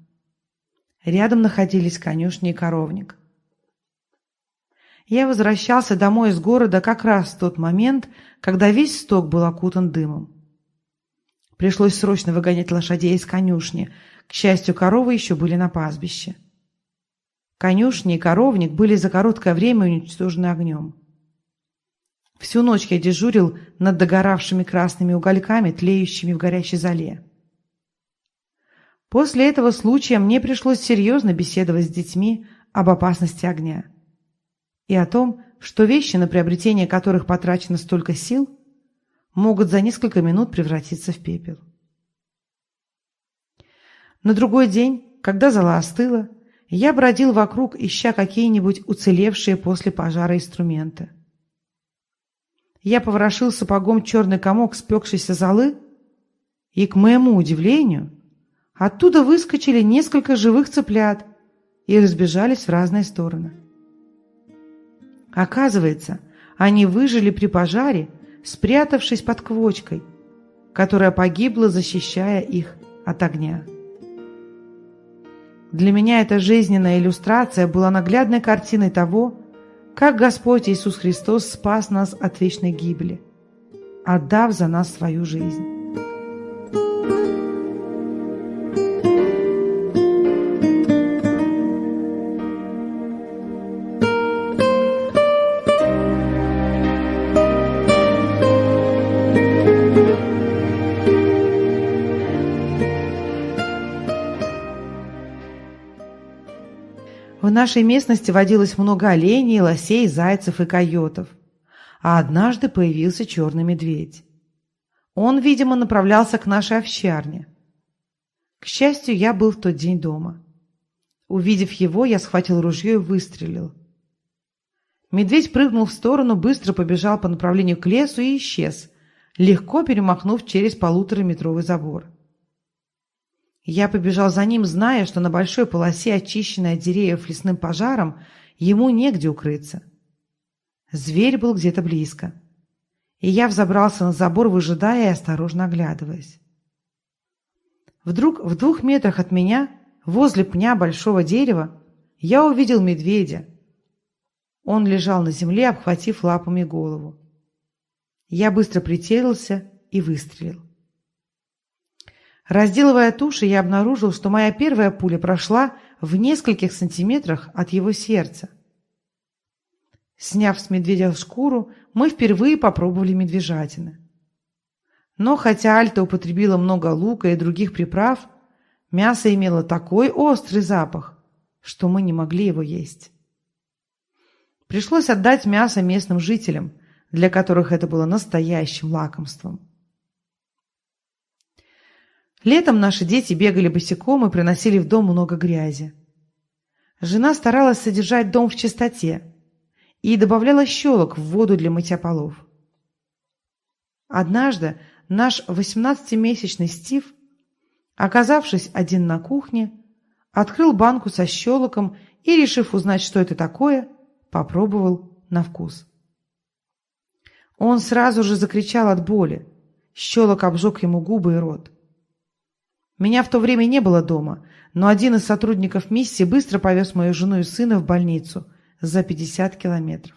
Рядом находились конюшни и коровник. Я возвращался домой из города как раз в тот момент, когда весь сток был окутан дымом. Пришлось срочно выгонять лошадей из конюшни. К счастью, коровы еще были на пастбище. Конюшни и коровник были за короткое время уничтожены огнем. Всю ночь я дежурил над догоравшими красными угольками, тлеющими в горящей зале. После этого случая мне пришлось серьезно беседовать с детьми об опасности огня и о том, что вещи, на приобретение которых потрачено столько сил, могут за несколько минут превратиться в пепел. На другой день, когда зала остыла, я бродил вокруг, ища какие-нибудь уцелевшие после пожара инструменты. Я поворошил сапогом черный комок спекшейся золы, и, к моему удивлению, Оттуда выскочили несколько живых цыплят и разбежались в разные стороны. Оказывается, они выжили при пожаре, спрятавшись под квочкой, которая погибла, защищая их от огня. Для меня эта жизненная иллюстрация была наглядной картиной того, как Господь Иисус Христос спас нас от вечной гибели, отдав за нас свою жизнь. Нашей местности водилось много оленей, лосей, зайцев и койотов. А однажды появился черный медведь. Он, видимо, направлялся к нашей овчарне. К счастью, я был в тот день дома. Увидев его, я схватил ружье и выстрелил. Медведь прыгнул в сторону, быстро побежал по направлению к лесу и исчез, легко перемахнув через полутораметровый забор. Я побежал за ним, зная, что на большой полосе, очищенной от деревьев лесным пожаром, ему негде укрыться. Зверь был где-то близко. И я взобрался на забор, выжидая и осторожно оглядываясь. Вдруг в двух метрах от меня, возле пня большого дерева, я увидел медведя. Он лежал на земле, обхватив лапами голову. Я быстро прицелился и выстрелил. Разделывая туши, я обнаружил, что моя первая пуля прошла в нескольких сантиметрах от его сердца. Сняв с медведя шкуру, мы впервые попробовали медвежатины. Но хотя Альта употребила много лука и других приправ, мясо имело такой острый запах, что мы не могли его есть. Пришлось отдать мясо местным жителям, для которых это было настоящим лакомством. Летом наши дети бегали босиком и приносили в дом много грязи. Жена старалась содержать дом в чистоте и добавляла щелок в воду для мытья полов. Однажды наш 18-месячный Стив, оказавшись один на кухне, открыл банку со щелоком и, решив узнать, что это такое, попробовал на вкус. Он сразу же закричал от боли. Щелок обжег ему губы и рот. Меня в то время не было дома, но один из сотрудников миссии быстро повез мою жену и сына в больницу за 50 километров.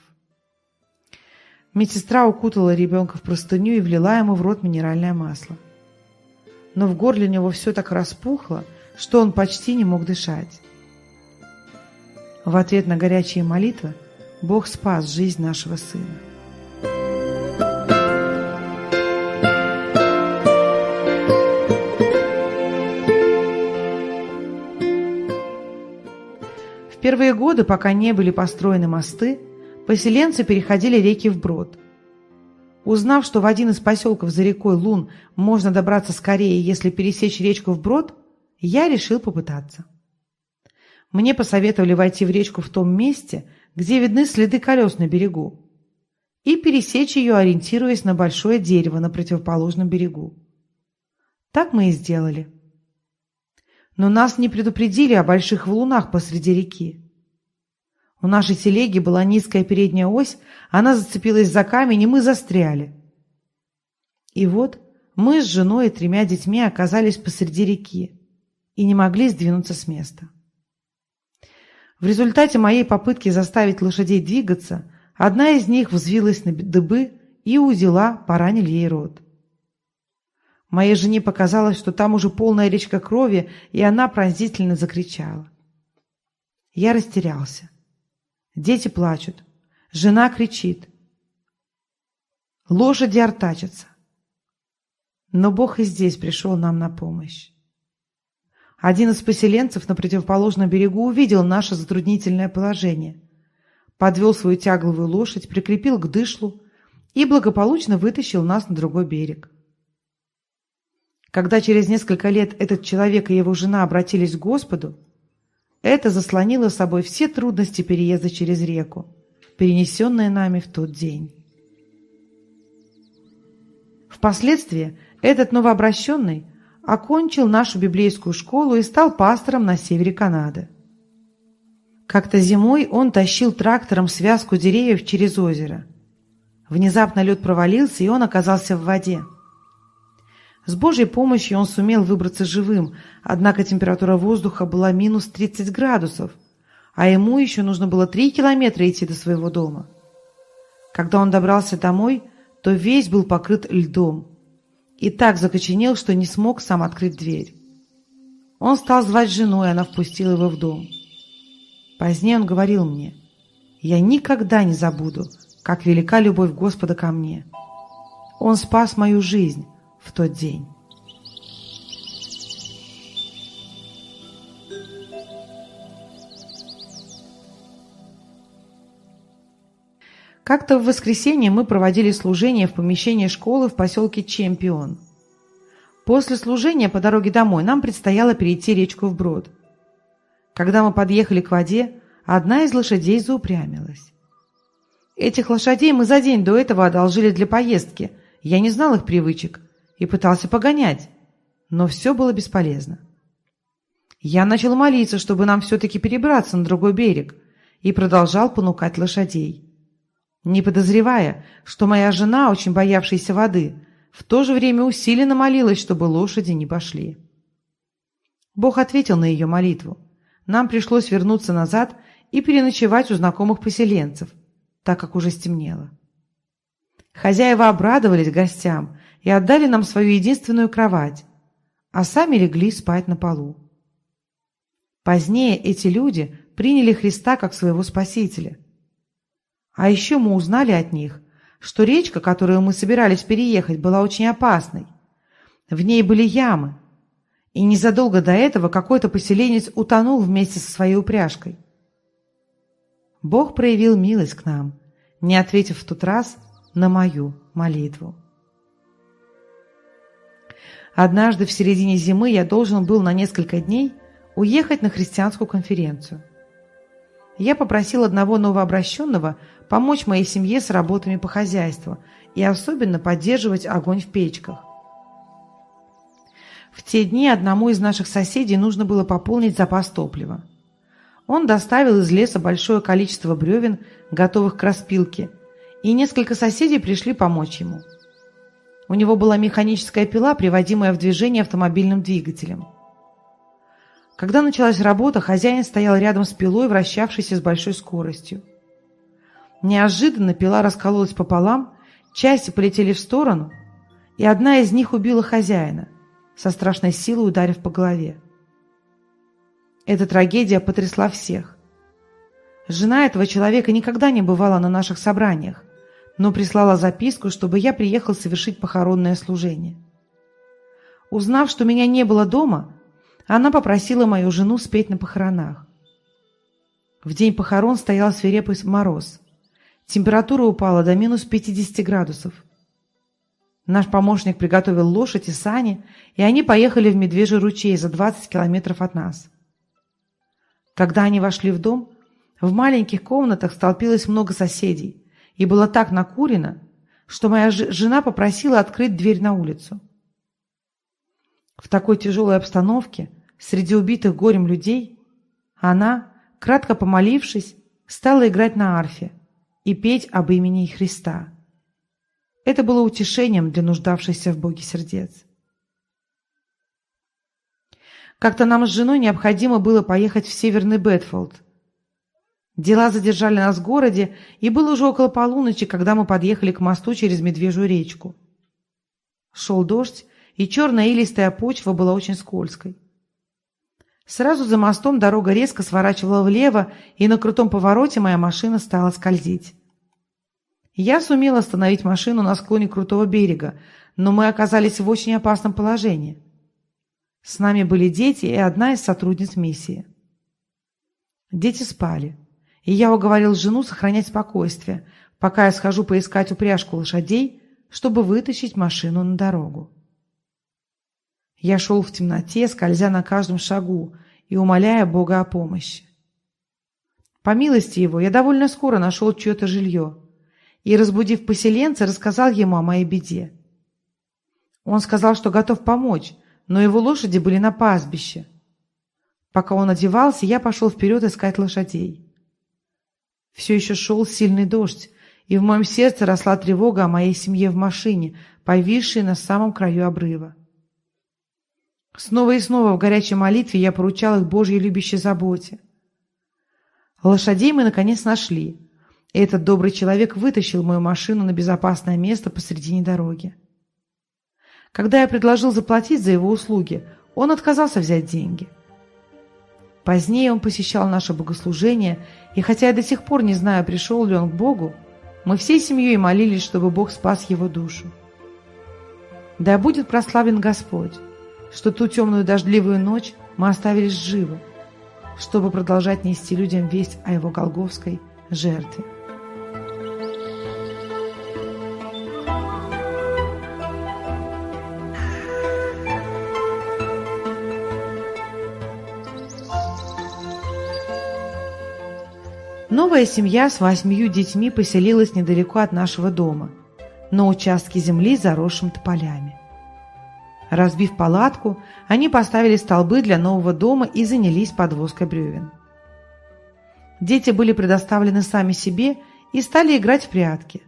Медсестра укутала ребенка в простыню и влила ему в рот минеральное масло. Но в горле у него все так распухло, что он почти не мог дышать. В ответ на горячие молитвы Бог спас жизнь нашего сына. Первые годы, пока не были построены мосты, поселенцы переходили реки вброд. Узнав, что в один из поселков за рекой Лун можно добраться скорее, если пересечь речку вброд, я решил попытаться. Мне посоветовали войти в речку в том месте, где видны следы колес на берегу, и пересечь ее, ориентируясь на большое дерево на противоположном берегу. Так мы и сделали. Но нас не предупредили о больших валунах посреди реки. У нашей телеги была низкая передняя ось, она зацепилась за камень, и мы застряли. И вот мы с женой и тремя детьми оказались посреди реки и не могли сдвинуться с места. В результате моей попытки заставить лошадей двигаться, одна из них взвилась на дыбы и у узела поранили ей рот. Моей жене показалось, что там уже полная речка крови, и она пронзительно закричала. Я растерялся. Дети плачут. Жена кричит. Лошади артачатся. Но Бог и здесь пришел нам на помощь. Один из поселенцев на противоположном берегу увидел наше затруднительное положение, подвел свою тягловую лошадь, прикрепил к дышлу и благополучно вытащил нас на другой берег. Когда через несколько лет этот человек и его жена обратились к Господу, это заслонило собой все трудности переезда через реку, перенесенные нами в тот день. Впоследствии этот новообращенный окончил нашу библейскую школу и стал пастором на севере Канады. Как-то зимой он тащил трактором связку деревьев через озеро. Внезапно лед провалился, и он оказался в воде. С Божьей помощью он сумел выбраться живым, однако температура воздуха была минус 30 градусов, а ему еще нужно было 3 километра идти до своего дома. Когда он добрался домой, то весь был покрыт льдом и так закоченел, что не смог сам открыть дверь. Он стал звать жену, и она впустила его в дом. Позднее он говорил мне, «Я никогда не забуду, как велика любовь Господа ко мне. Он спас мою жизнь, в тот день. Как-то в воскресенье мы проводили служение в помещении школы в поселке Чемпион. После служения по дороге домой нам предстояло перейти речку вброд. Когда мы подъехали к воде, одна из лошадей заупрямилась. Этих лошадей мы за день до этого одолжили для поездки. Я не знал их привычек и пытался погонять, но все было бесполезно. Я начал молиться, чтобы нам все-таки перебраться на другой берег, и продолжал понукать лошадей. Не подозревая, что моя жена, очень боявшаяся воды, в то же время усиленно молилась, чтобы лошади не пошли. Бог ответил на ее молитву. Нам пришлось вернуться назад и переночевать у знакомых поселенцев, так как уже стемнело. Хозяева обрадовались гостям и отдали нам свою единственную кровать, а сами легли спать на полу. Позднее эти люди приняли Христа как своего Спасителя. А еще мы узнали от них, что речка, которую мы собирались переехать, была очень опасной. В ней были ямы, и незадолго до этого какой-то поселенец утонул вместе со своей упряжкой. Бог проявил милость к нам, не ответив в тот раз на мою молитву. Однажды в середине зимы я должен был на несколько дней уехать на христианскую конференцию. Я попросил одного новообращенного помочь моей семье с работами по хозяйству и особенно поддерживать огонь в печках. В те дни одному из наших соседей нужно было пополнить запас топлива. Он доставил из леса большое количество бревен, готовых к распилке, и несколько соседей пришли помочь ему. У него была механическая пила, приводимая в движение автомобильным двигателем. Когда началась работа, хозяин стоял рядом с пилой, вращавшейся с большой скоростью. Неожиданно пила раскололась пополам, части полетели в сторону, и одна из них убила хозяина, со страшной силой ударив по голове. Эта трагедия потрясла всех. Жена этого человека никогда не бывала на наших собраниях, но прислала записку, чтобы я приехал совершить похоронное служение. Узнав, что меня не было дома, она попросила мою жену спеть на похоронах. В день похорон стоял свирепый мороз. Температура упала до минус 50 градусов. Наш помощник приготовил лошадь и сани, и они поехали в Медвежий ручей за 20 километров от нас. Когда они вошли в дом, в маленьких комнатах столпилось много соседей, и было так накурено, что моя жена попросила открыть дверь на улицу. В такой тяжелой обстановке, среди убитых горем людей, она, кратко помолившись, стала играть на арфе и петь об имени Христа. Это было утешением для нуждавшихся в Боге сердец. Как-то нам с женой необходимо было поехать в Северный Бетфолд. Дела задержали нас в городе, и было уже около полуночи, когда мы подъехали к мосту через Медвежью речку. Шел дождь, и черная илистая почва была очень скользкой. Сразу за мостом дорога резко сворачивала влево, и на крутом повороте моя машина стала скользить. Я сумел остановить машину на склоне крутого берега, но мы оказались в очень опасном положении. С нами были дети и одна из сотрудниц миссии. Дети спали, и я уговорил жену сохранять спокойствие, пока я схожу поискать упряжку лошадей, чтобы вытащить машину на дорогу. Я шел в темноте, скользя на каждом шагу и умоляя Бога о помощи. По милости его, я довольно скоро нашел чье-то жилье и, разбудив поселенца, рассказал ему о моей беде. Он сказал, что готов помочь, но его лошади были на пастбище. Пока он одевался, я пошел вперед искать лошадей. Все еще шел сильный дождь, и в моем сердце росла тревога о моей семье в машине, повисшей на самом краю обрыва. Снова и снова в горячей молитве я поручал их Божьей любящей заботе. Лошадей мы наконец нашли, и этот добрый человек вытащил мою машину на безопасное место посредине дороги. Когда я предложил заплатить за его услуги, он отказался взять деньги. Позднее он посещал наше богослужение, и хотя я до сих пор не знаю, пришел ли он к Богу, мы всей семьей молились, чтобы Бог спас его душу. Да будет прославлен Господь, что ту темную дождливую ночь мы оставились живы, чтобы продолжать нести людям весть о его голговской жертве. Новая семья с восьмью детьми поселилась недалеко от нашего дома, на участке земли, заросшем тополями. Разбив палатку, они поставили столбы для нового дома и занялись подвозкой бревен. Дети были предоставлены сами себе и стали играть в прятки.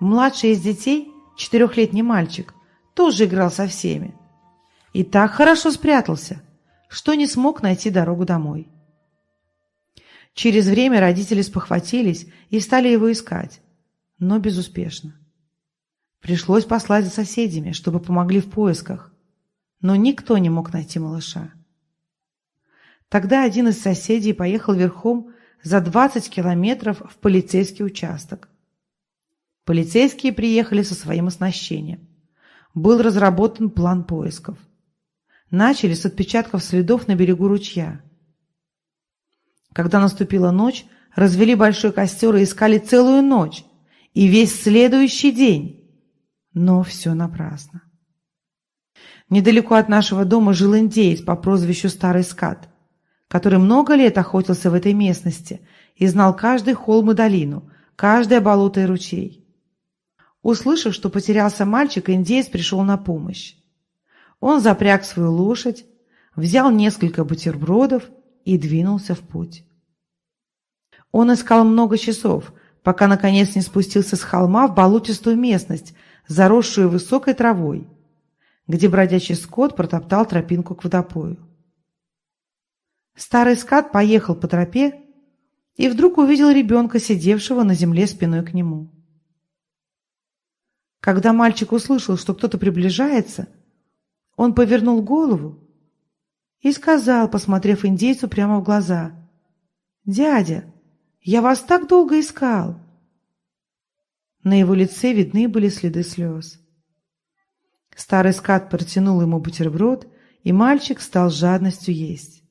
Младший из детей, четырехлетний мальчик, тоже играл со всеми. И так хорошо спрятался, что не смог найти дорогу домой. Через время родители спохватились и стали его искать, но безуспешно. Пришлось послать за соседями, чтобы помогли в поисках, но никто не мог найти малыша. Тогда один из соседей поехал верхом за 20 километров в полицейский участок. Полицейские приехали со своим оснащением. Был разработан план поисков. Начали с отпечатков следов на берегу ручья. Когда наступила ночь, развели большой костер и искали целую ночь и весь следующий день. Но все напрасно. Недалеко от нашего дома жил индеец по прозвищу Старый Скат, который много лет охотился в этой местности и знал каждый холм и долину, каждое болото и ручей. Услышав, что потерялся мальчик, индеец пришел на помощь. Он запряг свою лошадь, взял несколько бутербродов и двинулся в путь. Он искал много часов, пока наконец не спустился с холма в болотистую местность, заросшую высокой травой, где бродячий скот протоптал тропинку к водопою. Старый скат поехал по тропе и вдруг увидел ребенка, сидевшего на земле спиной к нему. Когда мальчик услышал, что кто-то приближается, он повернул голову и сказал, посмотрев индейцу прямо в глаза, «Дядя, я вас так долго искал!» На его лице видны были следы слез. Старый скат протянул ему бутерброд, и мальчик стал жадностью есть.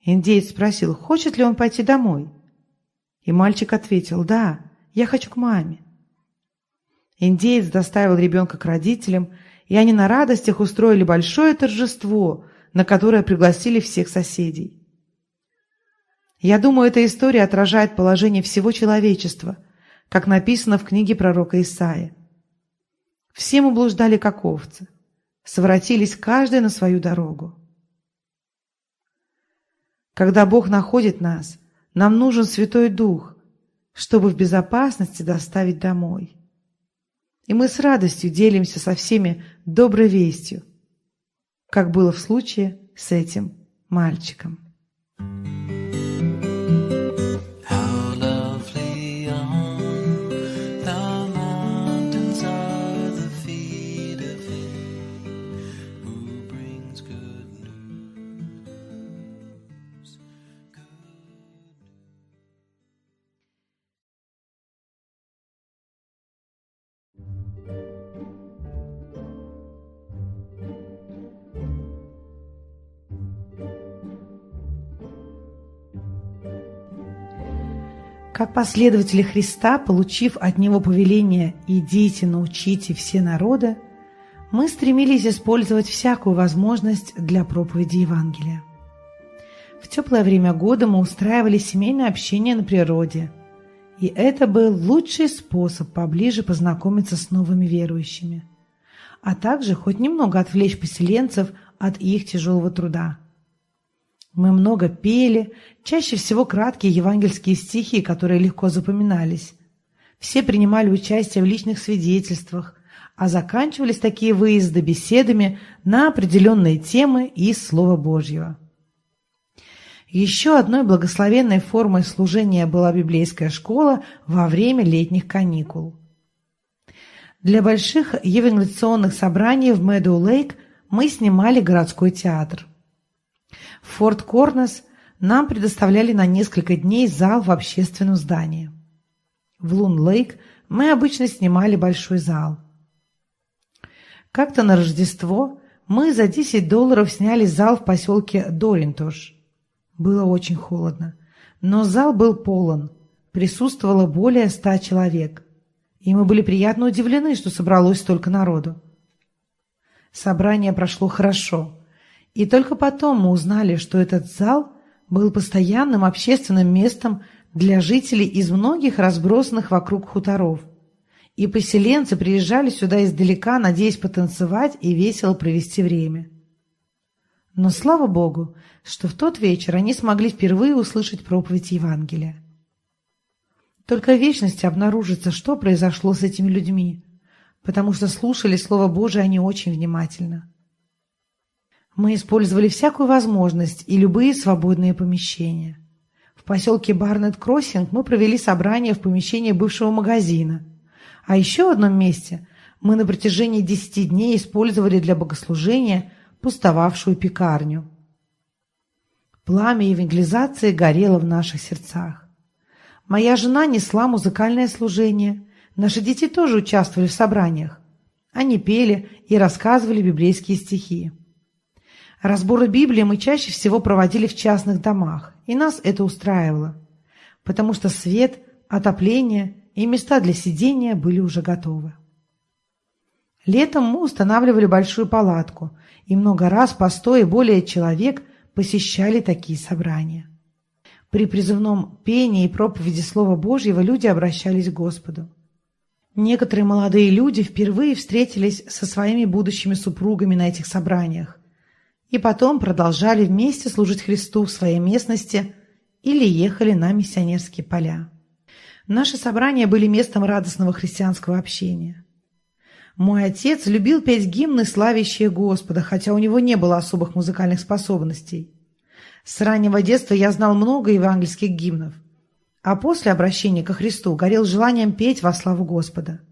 Индеец спросил, хочет ли он пойти домой. И мальчик ответил, да, я хочу к маме. Индеец доставил ребенка к родителям, и они на радостях устроили большое торжество, на которое пригласили всех соседей. Я думаю, эта история отражает положение всего человечества, как написано в книге пророка Исаия. Все мы блуждали, как овцы, совратились каждый на свою дорогу. Когда Бог находит нас, нам нужен Святой Дух, чтобы в безопасности доставить домой. И мы с радостью делимся со всеми доброй вестью, как было в случае с этим мальчиком. Как последователи Христа, получив от Него повеление «идите, научите все народы», мы стремились использовать всякую возможность для проповеди Евангелия. В теплое время года мы устраивали семейное общение на природе, и это был лучший способ поближе познакомиться с новыми верующими, а также хоть немного отвлечь поселенцев от их тяжелого труда. Мы много пели, чаще всего краткие евангельские стихи, которые легко запоминались. Все принимали участие в личных свидетельствах, а заканчивались такие выезды беседами на определенные темы из Слова Божьего. Еще одной благословенной формой служения была библейская школа во время летних каникул. Для больших евангелиционных собраний в Мэдоу-Лейк мы снимали городской театр. В Форт Корнес нам предоставляли на несколько дней зал в общественном здании. В Лун-Лейк мы обычно снимали большой зал. Как-то на Рождество мы за 10 долларов сняли зал в поселке Доринтош. Было очень холодно, но зал был полон, присутствовало более ста человек, и мы были приятно удивлены, что собралось столько народу. Собрание прошло хорошо – и только потом мы узнали, что этот зал был постоянным общественным местом для жителей из многих разбросанных вокруг хуторов. И поселенцы приезжали сюда издалека, надеясь потанцевать и весело провести время. Но слава Богу, что в тот вечер они смогли впервые услышать проповедь Евангелия. Только в вечности обнаружится, что произошло с этими людьми, потому что слушали Слово Божие они очень внимательно. Мы использовали всякую возможность и любые свободные помещения. В поселке Барнетт-Кроссинг мы провели собрание в помещении бывшего магазина. А еще в одном месте мы на протяжении десяти дней использовали для богослужения пустовавшую пекарню. Пламя евангелизации горело в наших сердцах. Моя жена несла музыкальное служение. Наши дети тоже участвовали в собраниях. Они пели и рассказывали библейские стихи. Разборы Библии мы чаще всего проводили в частных домах, и нас это устраивало, потому что свет, отопление и места для сидения были уже готовы. Летом мы устанавливали большую палатку, и много раз по сто и более человек посещали такие собрания. При призывном пении и проповеди Слова Божьего люди обращались к Господу. Некоторые молодые люди впервые встретились со своими будущими супругами на этих собраниях, и потом продолжали вместе служить Христу в своей местности или ехали на миссионерские поля. Наши собрания были местом радостного христианского общения. Мой отец любил петь гимны, славящие Господа, хотя у него не было особых музыкальных способностей. С раннего детства я знал много евангельских гимнов, а после обращения ко Христу горел желанием петь во славу Господа.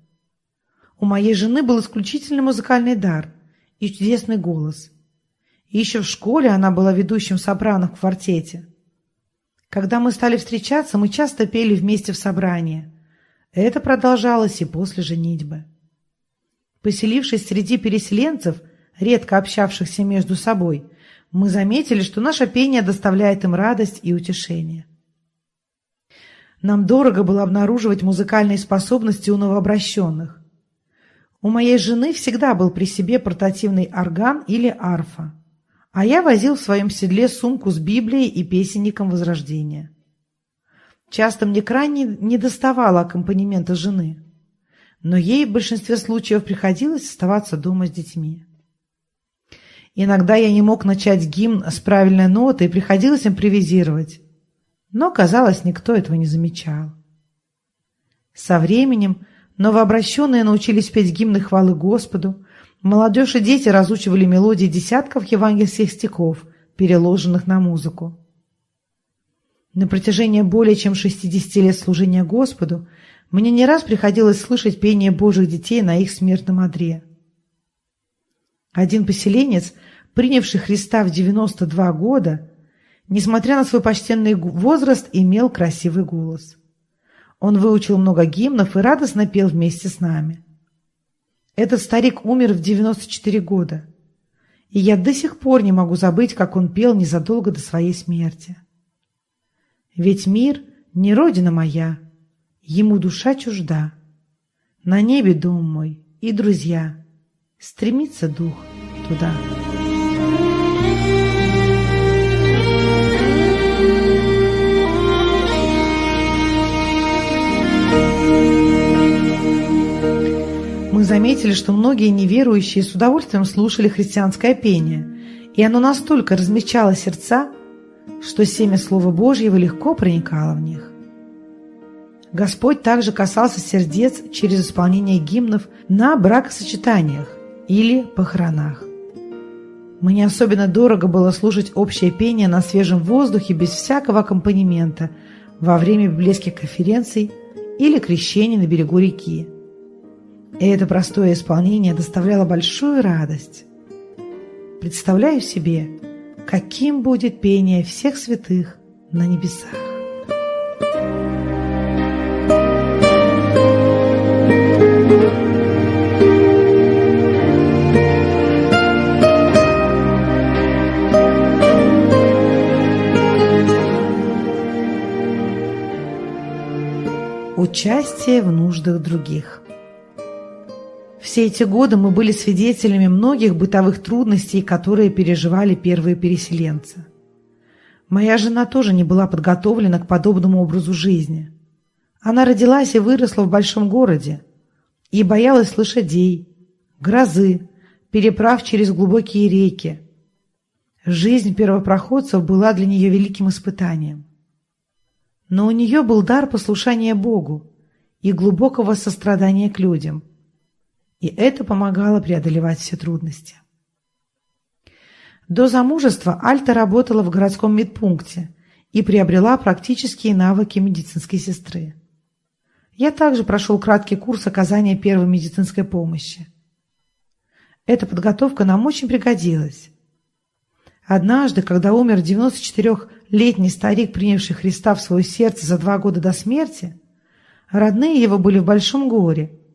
У моей жены был исключительный музыкальный дар и чудесный голос. Еще в школе она была ведущим сопрано в квартете. Когда мы стали встречаться, мы часто пели вместе в собрании. Это продолжалось и после женитьбы. Поселившись среди переселенцев, редко общавшихся между собой, мы заметили, что наше пение доставляет им радость и утешение. Нам дорого было обнаруживать музыкальные способности у новообращенных. У моей жены всегда был при себе портативный орган или арфа, а я возил в своем седле сумку с Библией и песенником Возрождения. Часто мне крайне недоставало аккомпанемента жены, но ей в большинстве случаев приходилось оставаться дома с детьми. Иногда я не мог начать гимн с правильной ноты и приходилось импровизировать, но, казалось, никто этого не замечал. Со временем Новообращенные научились петь гимны хвалы Господу, молодежь и дети разучивали мелодии десятков евангельских стихов, переложенных на музыку. На протяжении более чем 60 лет служения Господу мне не раз приходилось слышать пение Божьих детей на их смертном одре. Один поселенец, принявший Христа в 92 года, несмотря на свой почтенный возраст, имел красивый голос. Он выучил много гимнов и радостно пел вместе с нами. Этот старик умер в 94 года, и я до сих пор не могу забыть, как он пел незадолго до своей смерти. Ведь мир не родина моя, ему душа чужда. На небе дом мой и друзья, стремится дух туда. Заметили, что многие неверующие с удовольствием слушали христианское пение, и оно настолько размягчало сердца, что семя Слова Божьего легко проникало в них. Господь также касался сердец через исполнение гимнов на бракосочетаниях или похоронах. Мне особенно дорого было слушать общее пение на свежем воздухе без всякого аккомпанемента во время библейских конференций или крещения на берегу реки. И это простое исполнение доставляло большую радость. Представляю себе, каким будет пение всех святых на небесах. Участие в нуждах других – все эти годы мы были свидетелями многих бытовых трудностей, которые переживали первые переселенцы. Моя жена тоже не была подготовлена к подобному образу жизни. Она родилась и выросла в большом городе и боялась лошадей, грозы, переправ через глубокие реки. Жизнь первопроходцев была для нее великим испытанием. Но у нее был дар послушания Богу и глубокого сострадания к людям – и это помогало преодолевать все трудности. До замужества Альта работала в городском медпункте и приобрела практические навыки медицинской сестры. Я также прошел краткий курс оказания первой медицинской помощи. Эта подготовка нам очень пригодилась. Однажды, когда умер 94-летний старик, принявший Христа в свое сердце за два года до смерти, родные его были в большом горе –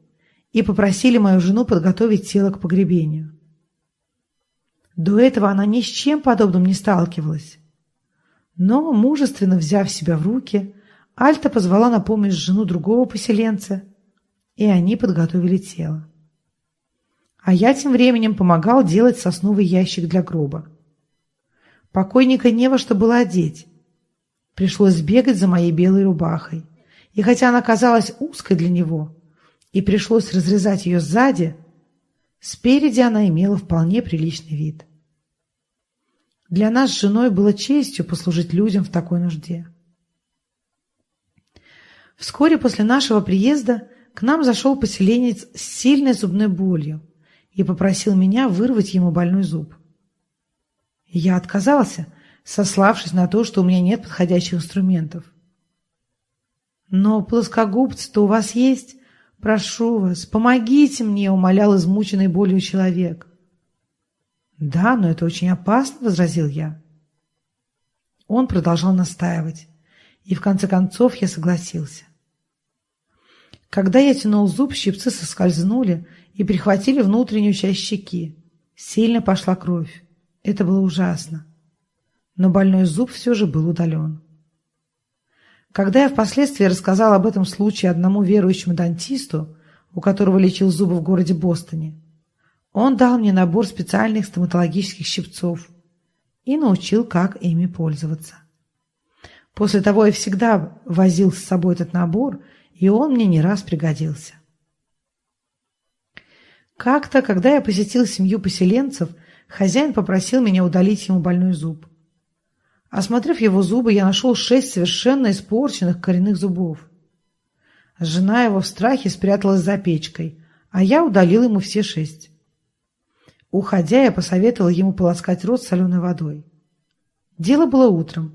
и попросили мою жену подготовить тело к погребению. До этого она ни с чем подобным не сталкивалась. Но, мужественно взяв себя в руки, Альта позвала на помощь жену другого поселенца, и они подготовили тело. А я тем временем помогал делать сосновый ящик для гроба. Покойника не во что было одеть. Пришлось бегать за моей белой рубахой, и хотя она казалась узкой для него, и пришлось разрезать ее сзади, спереди она имела вполне приличный вид. Для нас с женой было честью послужить людям в такой нужде. Вскоре после нашего приезда к нам зашел поселенец с сильной зубной болью и попросил меня вырвать ему больной зуб. Я отказался, сославшись на то, что у меня нет подходящих инструментов. «Но плоскогубцы-то у вас есть? Прошу вас, помогите мне!» — умолял измученный болью человек. «Да, но это очень опасно», — возразил я. Он продолжал настаивать, и в конце концов я согласился. Когда я тянул зуб, щипцы соскользнули и прихватили внутреннюю часть щеки. Сильно пошла кровь. Это было ужасно. Но больной зуб все же был удален. Когда я впоследствии рассказал об этом случае одному верующему дантисту, у которого лечил зубы в городе Бостоне, он дал мне набор специальных стоматологических щипцов и научил, как ими пользоваться. После того я всегда возил с собой этот набор и он мне не раз пригодился. Как-то, когда я посетил семью поселенцев, хозяин попросил меня удалить ему больной зуб. Осмотрев его зубы, я нашел шесть совершенно испорченных коренных зубов. Жена его в страхе спряталась за печкой, а я удалил ему все шесть. Уходя, я посоветовал ему полоскать рот соленой водой. Дело было утром.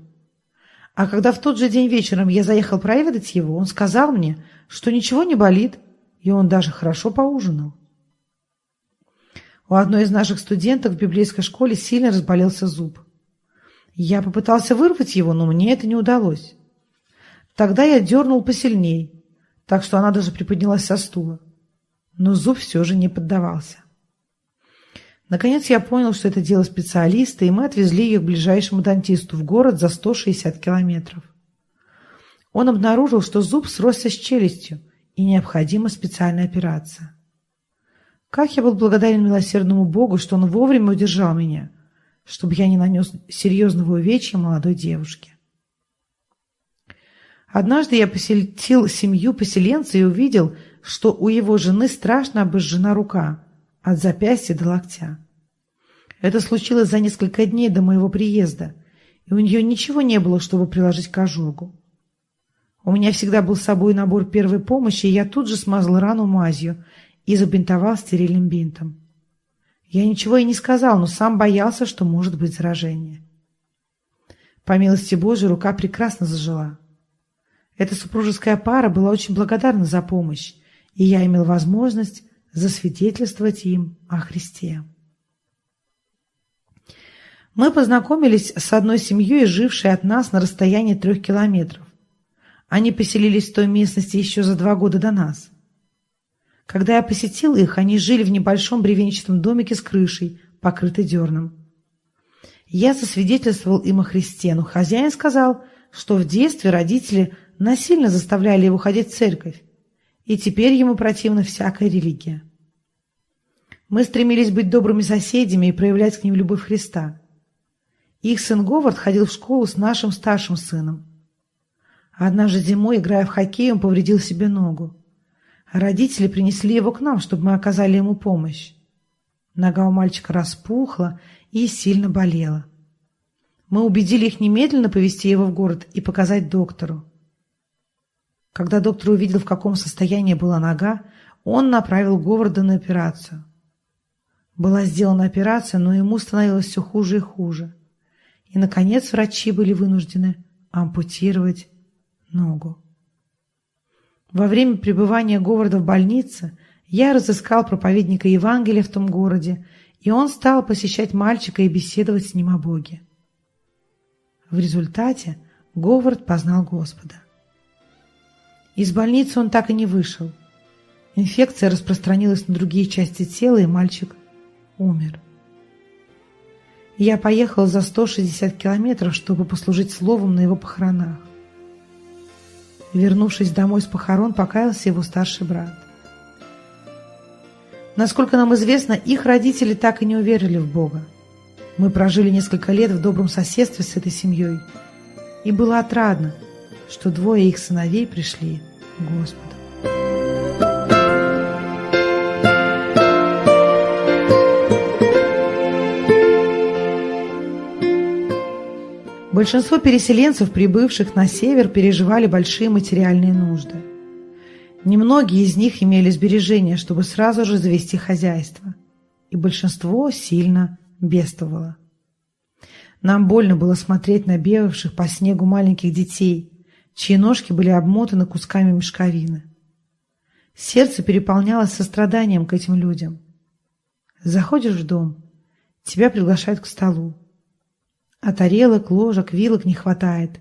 А когда в тот же день вечером я заехал проведать его, он сказал мне, что ничего не болит, и он даже хорошо поужинал. У одной из наших студенток в библейской школе сильно разболелся зуб. Я попытался вырвать его, но мне это не удалось. Тогда я дернул посильней, так что она даже приподнялась со стула. Но зуб все же не поддавался. Наконец я понял, что это дело специалиста, и мы отвезли ее к ближайшему дантисту в город за 160 километров. Он обнаружил, что зуб сросся с челюстью, и необходима специальная операция. Как я был благодарен милосердному Богу, что он вовремя удержал меня, чтобы я не нанес серьезного увечья молодой девушке. Однажды я посетил семью поселенца и увидел, что у его жены страшно обожжена рука – от запястья до локтя. Это случилось за несколько дней до моего приезда, и у нее ничего не было, чтобы приложить к ожогу. У меня всегда был с собой набор первой помощи, и я тут же смазал рану мазью и забинтовал стерильным бинтом. Я ничего и не сказал, но сам боялся, что может быть заражение. По милости Божией рука прекрасно зажила. Эта супружеская пара была очень благодарна за помощь, и я имел возможность засвидетельствовать им о Христе. Мы познакомились с одной семьей, жившей от нас на расстоянии трех километров. Они поселились в той местности еще за два года до нас. Когда я посетил их, они жили в небольшом бревенчатом домике с крышей, покрытой дерном. Я засвидетельствовал им о Христе, но хозяин сказал, что в детстве родители насильно заставляли его ходить в церковь, и теперь ему противна всякая религия. Мы стремились быть добрыми соседями и проявлять к ним любовь Христа. Их сын Говард ходил в школу с нашим старшим сыном. Однажды зимой, играя в хоккей, он повредил себе ногу. Родители принесли его к нам, чтобы мы оказали ему помощь. Нога у мальчика распухла и сильно болела. Мы убедили их немедленно повезти его в город и показать доктору. Когда доктор увидел, в каком состоянии была нога, он направил Говарда на операцию. Была сделана операция, но ему становилось все хуже и хуже. И, наконец, врачи были вынуждены ампутировать ногу. Во время пребывания Говарда в больнице я разыскал проповедника Евангелия в том городе, и он стал посещать мальчика и беседовать с ним о Боге. В результате Говард познал Господа. Из больницы он так и не вышел. Инфекция распространилась на другие части тела, и мальчик умер. Я поехал за 160 километров, чтобы послужить словом на его похоронах. Вернувшись домой с похорон, покаялся его старший брат. Насколько нам известно, их родители так и не уверили в Бога. Мы прожили несколько лет в добром соседстве с этой семьей, и было отрадно, что двое их сыновей пришли к Господу. Большинство переселенцев, прибывших на север, переживали большие материальные нужды. Немногие из них имели сбережения, чтобы сразу же завести хозяйство, и большинство сильно бедствовало. Нам больно было смотреть на бегавших по снегу маленьких детей, чьи ножки были обмотаны кусками мешковины. Сердце переполнялось состраданием к этим людям. Заходишь в дом, тебя приглашают к столу. А тарелок, ложек, вилок не хватает,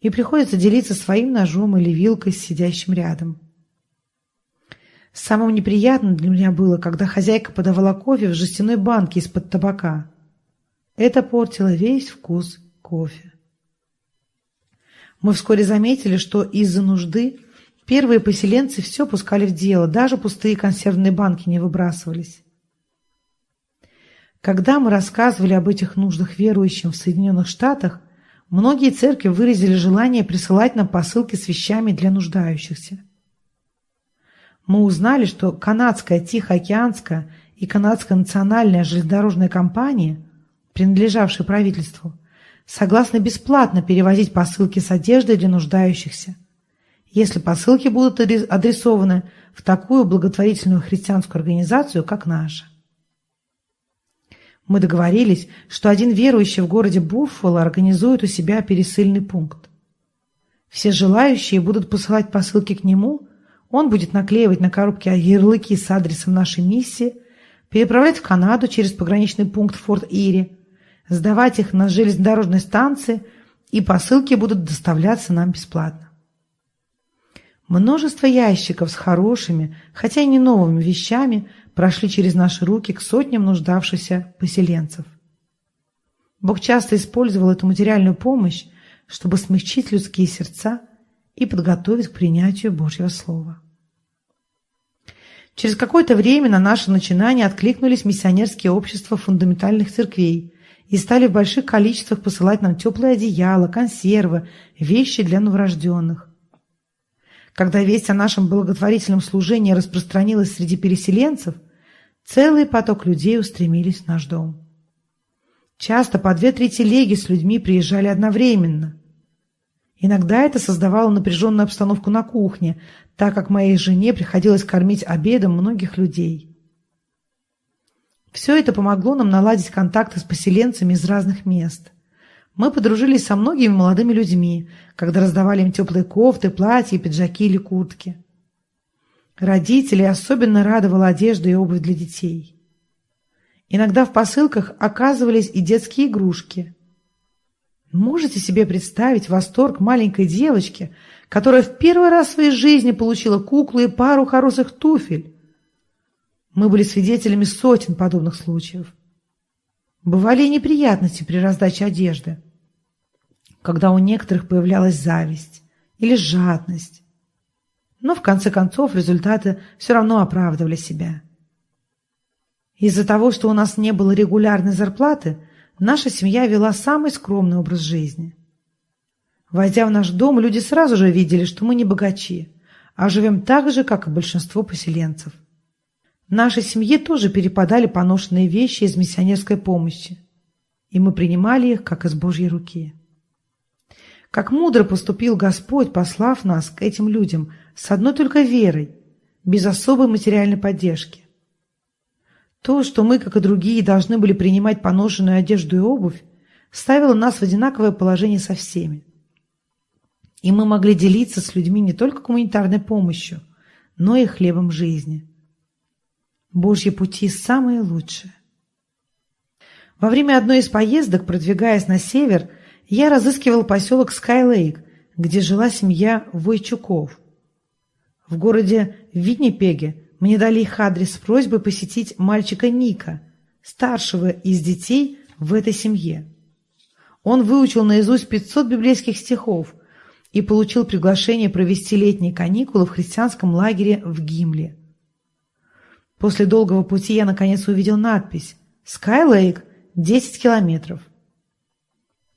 и приходится делиться своим ножом или вилкой с сидящим рядом. Самым неприятным для меня было, когда хозяйка подавала кофе в жестяной банке из-под табака. Это портило весь вкус кофе. Мы вскоре заметили, что из-за нужды первые поселенцы все пускали в дело, даже пустые консервные банки не выбрасывались. Когда мы рассказывали об этих нуждах верующим в Соединенных Штатах, многие церкви выразили желание присылать нам посылки с вещами для нуждающихся. Мы узнали, что канадская Тихоокеанская и канадская национальная железнодорожная компания, принадлежавшие правительству, согласны бесплатно перевозить посылки с одеждой для нуждающихся, если посылки будут адресованы в такую благотворительную христианскую организацию, как наша. Мы договорились, что один верующий в городе Буффало организует у себя пересыльный пункт. Все желающие будут посылать посылки к нему, он будет наклеивать на коробки ярлыки с адресом нашей миссии, переправлять в Канаду через пограничный пункт Форт Ири, сдавать их на железнодорожной станции, и посылки будут доставляться нам бесплатно. Множество ящиков с хорошими, хотя и не новыми вещами – прошли через наши руки к сотням нуждавшихся поселенцев. Бог часто использовал эту материальную помощь, чтобы смягчить людские сердца и подготовить к принятию Божьего Слова. Через какое-то время на наше начинание откликнулись миссионерские общества фундаментальных церквей и стали в больших количествах посылать нам теплые одеяла, консервы, вещи для новорожденных. Когда весть о нашем благотворительном служении распространилась среди переселенцев, целый поток людей устремились в наш дом. Часто по две-три телеги с людьми приезжали одновременно. Иногда это создавало напряженную обстановку на кухне, так как моей жене приходилось кормить обедом многих людей. Все это помогло нам наладить контакты с поселенцами из разных мест – мы подружились со многими молодыми людьми, когда раздавали им теплые кофты, платья, пиджаки или куртки. Родителей особенно радовала одежда и обувь для детей. Иногда в посылках оказывались и детские игрушки. Можете себе представить восторг маленькой девочки, которая в первый раз в своей жизни получила куклу и пару хороших туфель? Мы были свидетелями сотен подобных случаев. Бывали и неприятности при раздаче одежды, когда у некоторых появлялась зависть или жадность. Но в конце концов результаты все равно оправдывали себя. Из-за того, что у нас не было регулярной зарплаты, наша семья вела самый скромный образ жизни. Войдя в наш дом, люди сразу же видели, что мы не богачи, а живем так же, как и большинство поселенцев. Нашей семье тоже перепадали поношенные вещи из миссионерской помощи, и мы принимали их, как из Божьей руки. Как мудро поступил Господь, послав нас к этим людям с одной только верой, без особой материальной поддержки. То, что мы, как и другие, должны были принимать поношенную одежду и обувь, ставило нас в одинаковое положение со всеми. И мы могли делиться с людьми не только гуманитарной помощью, но и хлебом жизни. Божьи пути самые лучшие. Во время одной из поездок, продвигаясь на север, я разыскивал поселок Скайлейк, где жила семья Войчуков. В городе Виннипеге мне дали их адрес с просьбой посетить мальчика Ника, старшего из детей в этой семье. Он выучил наизусть 500 библейских стихов и получил приглашение провести летние каникулы в христианском лагере в Гимле. После долгого пути я наконец увидел надпись «Скайлейк, 10 километров».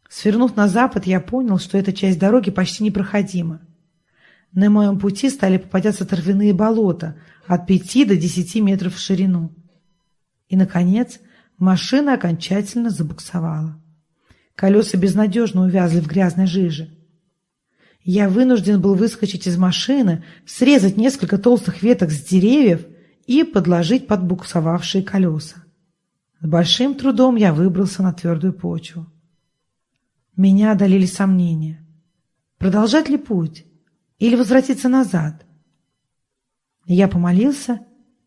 Свернув на запад, я понял, что эта часть дороги почти непроходима. На моем пути стали попадаться торфяные болота от 5 до 10 метров в ширину. И, наконец, машина окончательно забуксовала. Колеса безнадежно увязли в грязной жиже. Я вынужден был выскочить из машины, срезать несколько толстых веток с деревьев и подложить под буксовавшие колеса. С большим трудом я выбрался на твердую почву. Меня одолели сомнения. Продолжать ли путь или возвратиться назад? Я помолился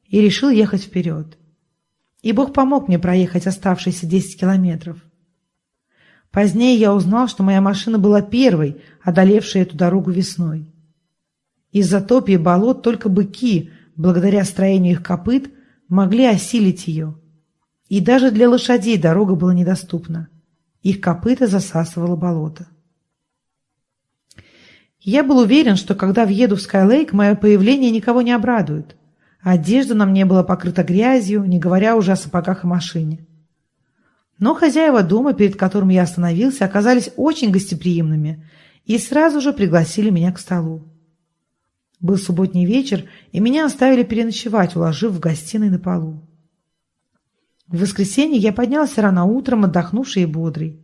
и решил ехать вперед. И Бог помог мне проехать оставшиеся 10 километров. Позднее я узнал, что моя машина была первой, одолевшей эту дорогу весной. Из-за топи и болот только быки, благодаря строению их копыт, могли осилить ее. И даже для лошадей дорога была недоступна. Их копыта засасывало болото. Я был уверен, что когда въеду в Скайлейк, мое появление никого не обрадует. Одежда на мне была покрыта грязью, не говоря уже о сапогах и машине. Но хозяева дома, перед которым я остановился, оказались очень гостеприимными и сразу же пригласили меня к столу. Был субботний вечер, и меня оставили переночевать, уложив в гостиной на полу. В воскресенье я поднялся рано утром, отдохнувший и бодрый.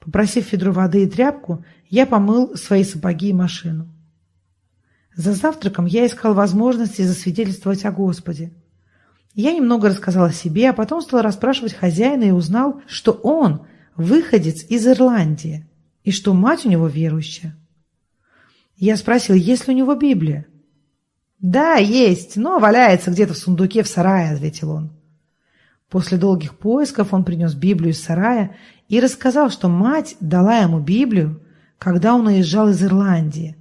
Попросив ведро воды и тряпку, я помыл свои сапоги и машину. За завтраком я искал возможности засвидетельствовать о Господе. Я немного рассказал о себе, а потом стал расспрашивать хозяина и узнал, что он выходец из Ирландии и что мать у него верующая. Я спросил, есть ли у него Библия. «Да, есть, но валяется где-то в сундуке в сарае», — ответил он. После долгих поисков он принес Библию из сарая и рассказал, что мать дала ему Библию, когда он уезжал из Ирландии,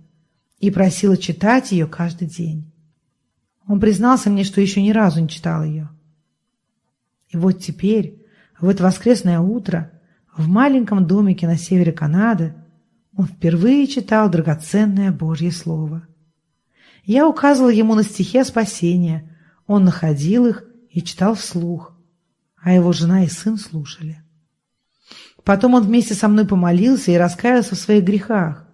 и просила читать ее каждый день. Он признался мне, что еще ни разу не читал ее. И вот теперь, в это воскресное утро, в маленьком домике на севере Канады, он впервые читал драгоценное Божье Слово. Я указывал ему на стихи о спасении, он находил их и читал вслух, а его жена и сын слушали. Потом он вместе со мной помолился и раскаялся в своих грехах.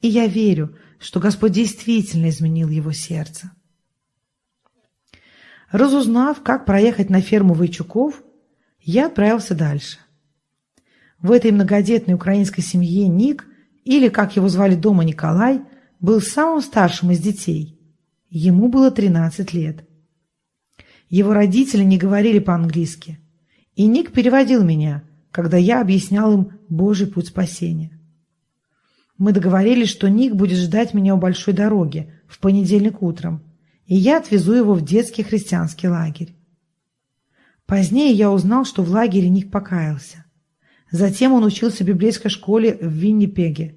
И я верю, что Господь действительно изменил его сердце. Разузнав, как проехать на ферму Войчуков, я отправился дальше. В этой многодетной украинской семье Ник, или, как его звали дома, Николай, был самым старшим из детей. Ему было 13 лет. Его родители не говорили по-английски, и Ник переводил меня, когда я объяснял им Божий путь спасения. Мы договорились, что Ник будет ждать меня у большой дороги в понедельник утром, и я отвезу его в детский христианский лагерь. Позднее я узнал, что в лагере Ник покаялся. Затем он учился в библейской школе в Виннипеге.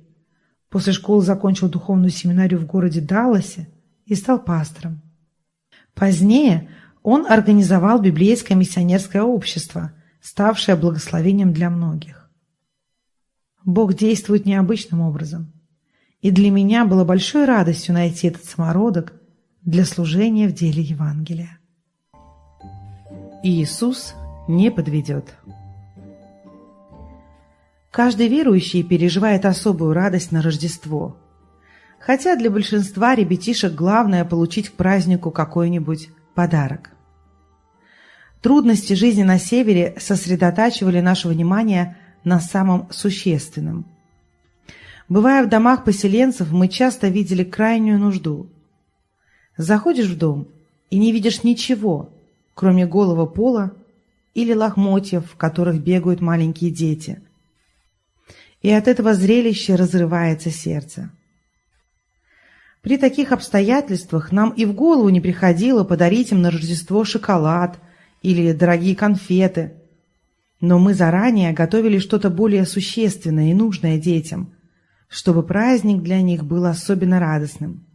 После школы закончил духовную семинарию в городе Далласе и стал пастором. Позднее он организовал библейское миссионерское общество, ставшее благословением для многих. Бог действует необычным образом. И для меня было большой радостью найти этот самородок для служения в деле Евангелия. Иисус не подведет. Каждый верующий переживает особую радость на Рождество. Хотя для большинства ребятишек главное получить к празднику какой-нибудь подарок. Трудности жизни на севере сосредотачивали наше внимание на самом существенном. Бывая в домах поселенцев, мы часто видели крайнюю нужду – Заходишь в дом и не видишь ничего, кроме голого пола или лохмотьев, в которых бегают маленькие дети. И от этого зрелища разрывается сердце. При таких обстоятельствах нам и в голову не приходило подарить им на Рождество шоколад или дорогие конфеты, но мы заранее готовили что-то более существенное и нужное детям, чтобы праздник для них был особенно радостным.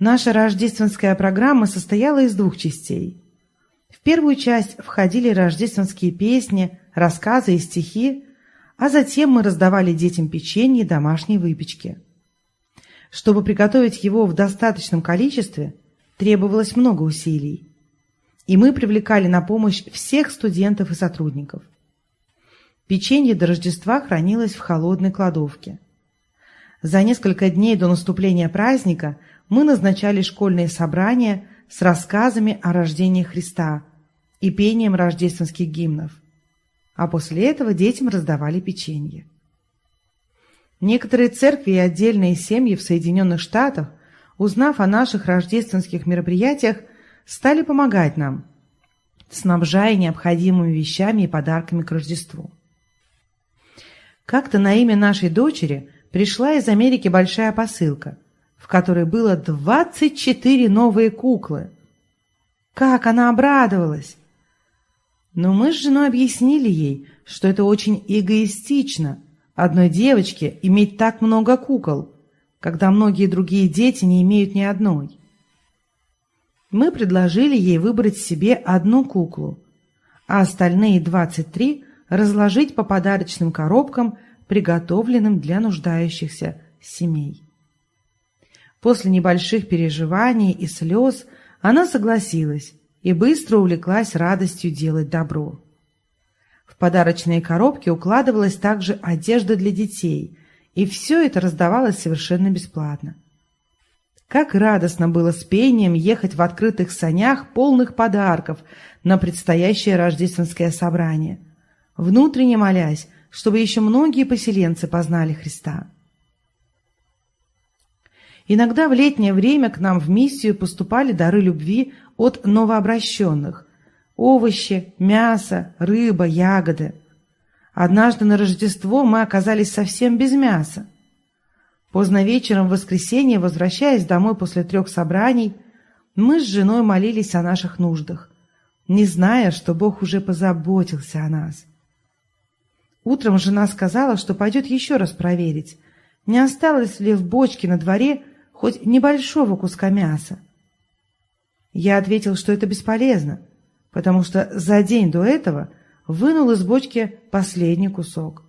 Наша рождественская программа состояла из двух частей. В первую часть входили рождественские песни, рассказы и стихи, а затем мы раздавали детям печенье и домашние выпечки. Чтобы приготовить его в достаточном количестве, требовалось много усилий. И мы привлекали на помощь всех студентов и сотрудников. Печенье до Рождества хранилось в холодной кладовке. За несколько дней до наступления праздника мы назначали школьные собрания с рассказами о рождении Христа и пением рождественских гимнов. А после этого детям раздавали печенье. Некоторые церкви и отдельные семьи в Соединенных Штатах, узнав о наших рождественских мероприятиях, стали помогать нам, снабжая необходимыми вещами и подарками к Рождеству. Как-то на имя нашей дочери пришла из Америки большая посылка, в которой было 24 новые куклы. Как она обрадовалась! Но мы с женой объяснили ей, что это очень эгоистично одной девочке иметь так много кукол, когда многие другие дети не имеют ни одной. Мы предложили ей выбрать себе одну куклу, а остальные 23 разложить по подарочным коробкам, приготовленным для нуждающихся семей. После небольших переживаний и слез она согласилась и быстро увлеклась радостью делать добро. В подарочные коробки укладывалась также одежда для детей, и все это раздавалось совершенно бесплатно. Как радостно было с пением ехать в открытых санях, полных подарков, на предстоящее рождественское собрание, внутренне молясь, чтобы еще многие поселенцы познали Христа. Иногда в летнее время к нам в миссию поступали дары любви от новообращенных – овощи, мясо, рыба, ягоды. Однажды на Рождество мы оказались совсем без мяса. Поздно вечером в воскресенье, возвращаясь домой после трех собраний, мы с женой молились о наших нуждах, не зная, что Бог уже позаботился о нас. Утром жена сказала, что пойдет еще раз проверить, не осталось ли в бочке на дворе хоть небольшого куска мяса. Я ответил, что это бесполезно, потому что за день до этого вынул из бочки последний кусок.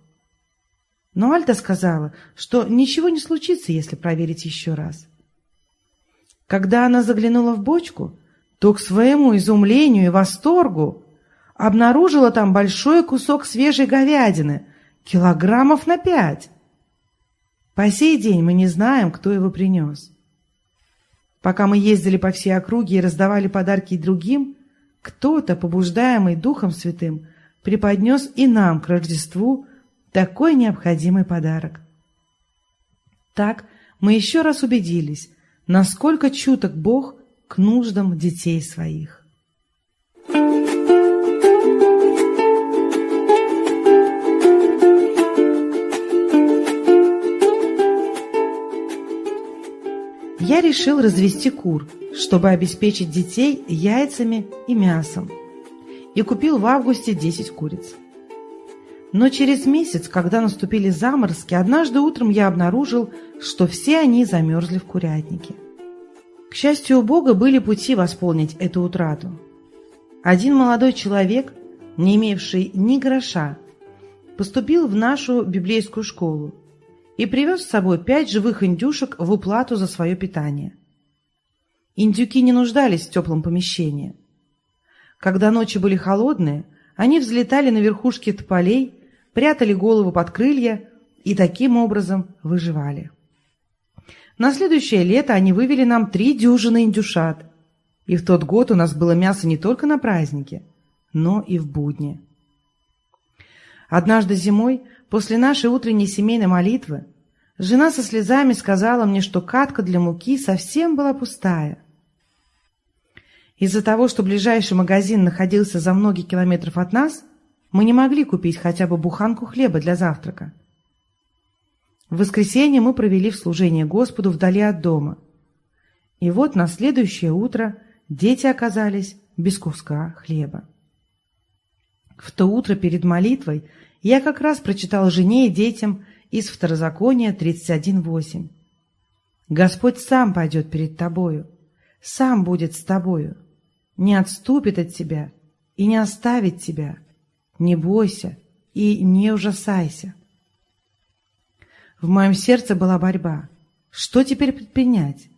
Но Альта сказала, что ничего не случится, если проверить еще раз. Когда она заглянула в бочку, то к своему изумлению и восторгу обнаружила там большой кусок свежей говядины, килограммов на пять. По сей день мы не знаем, кто его принес. Пока мы ездили по всей округе и раздавали подарки другим, кто-то, побуждаемый Духом Святым, преподнес и нам к Рождеству такой необходимый подарок. Так мы еще раз убедились, насколько чуток Бог к нуждам детей своих. Я решил развести кур, чтобы обеспечить детей яйцами и мясом, и купил в августе 10 куриц. Но через месяц, когда наступили заморозки, однажды утром я обнаружил, что все они замерзли в курятнике. К счастью, у Бога были пути восполнить эту утрату. Один молодой человек, не имевший ни гроша, поступил в нашу библейскую школу и привез с собой пять живых индюшек в уплату за свое питание. Индюки не нуждались в теплом помещении. Когда ночи были холодные, они взлетали на верхушки тополей, прятали голову под крылья и таким образом выживали. На следующее лето они вывели нам три дюжины индюшат, и в тот год у нас было мясо не только на празднике, но и в будни. Однажды зимой После нашей утренней семейной молитвы жена со слезами сказала мне, что катка для муки совсем была пустая. Из-за того, что ближайший магазин находился за многие километров от нас, мы не могли купить хотя бы буханку хлеба для завтрака. В воскресенье мы провели в служении Господу вдали от дома. И вот на следующее утро дети оказались без куска хлеба. В то утро перед молитвой я как раз прочитал жене и детям из Второзакония 31.8. Господь сам пойдет перед тобою, сам будет с тобою, не отступит от тебя и не оставит тебя. Не бойся и не ужасайся. В моем сердце была борьба. Что теперь предпринять?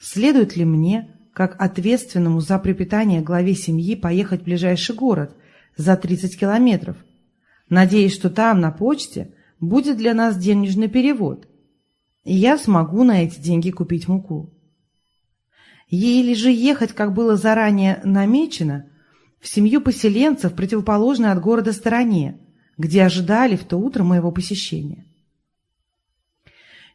Следует ли мне, как ответственному за препитание главе семьи, поехать в ближайший город за 30 километров – надеясь, что там, на почте, будет для нас денежный перевод, и я смогу на эти деньги купить муку. Или же ехать, как было заранее намечено, в семью поселенцев, противоположной от города стороне, где ожидали в то утро моего посещения.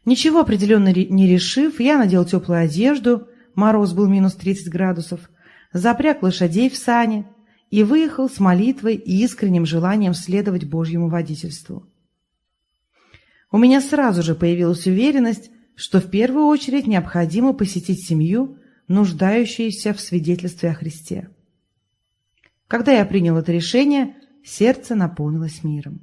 Ничего определенно не решив, я надел теплую одежду, мороз был минус 30 градусов, запряг лошадей в сани и выехал с молитвой и искренним желанием следовать Божьему водительству. У меня сразу же появилась уверенность, что в первую очередь необходимо посетить семью, нуждающуюся в свидетельстве о Христе. Когда я принял это решение, сердце наполнилось миром.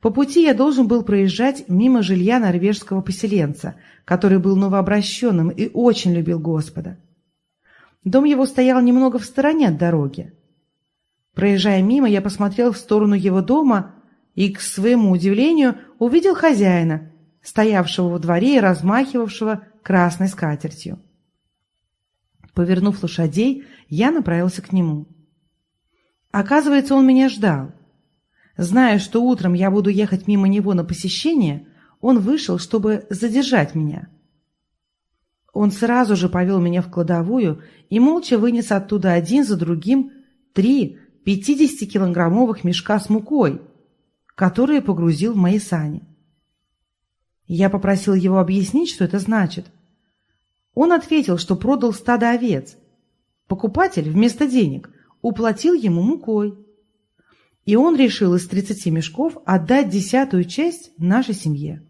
По пути я должен был проезжать мимо жилья норвежского поселенца, который был новообращенным и очень любил Господа. Дом его стоял немного в стороне от дороги. Проезжая мимо, я посмотрел в сторону его дома и, к своему удивлению, увидел хозяина, стоявшего во дворе и размахивавшего красной скатертью. Повернув лошадей, я направился к нему. Оказывается, он меня ждал. Зная, что утром я буду ехать мимо него на посещение, он вышел, чтобы задержать меня. Он сразу же повел меня в кладовую и молча вынес оттуда один за другим три 50-килограммовых мешка с мукой, которые погрузил в мои сани. Я попросил его объяснить, что это значит. Он ответил, что продал стадо овец. Покупатель вместо денег уплатил ему мукой. И он решил из 30 мешков отдать десятую часть нашей семье.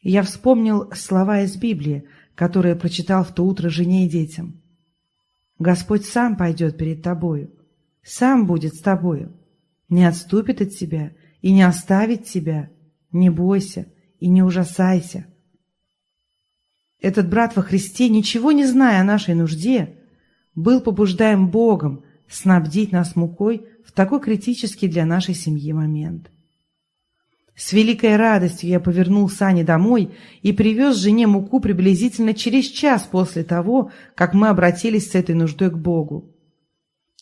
Я вспомнил слова из Библии, которые прочитал в то утро жене и детям. «Господь сам пойдет перед тобою, сам будет с тобою, не отступит от тебя и не оставит тебя, не бойся и не ужасайся». Этот брат во Христе, ничего не зная о нашей нужде, был побуждаем Богом снабдить нас мукой в такой критический для нашей семьи момент. С великой радостью я повернул сани домой и привез жене муку приблизительно через час после того, как мы обратились с этой нуждой к Богу.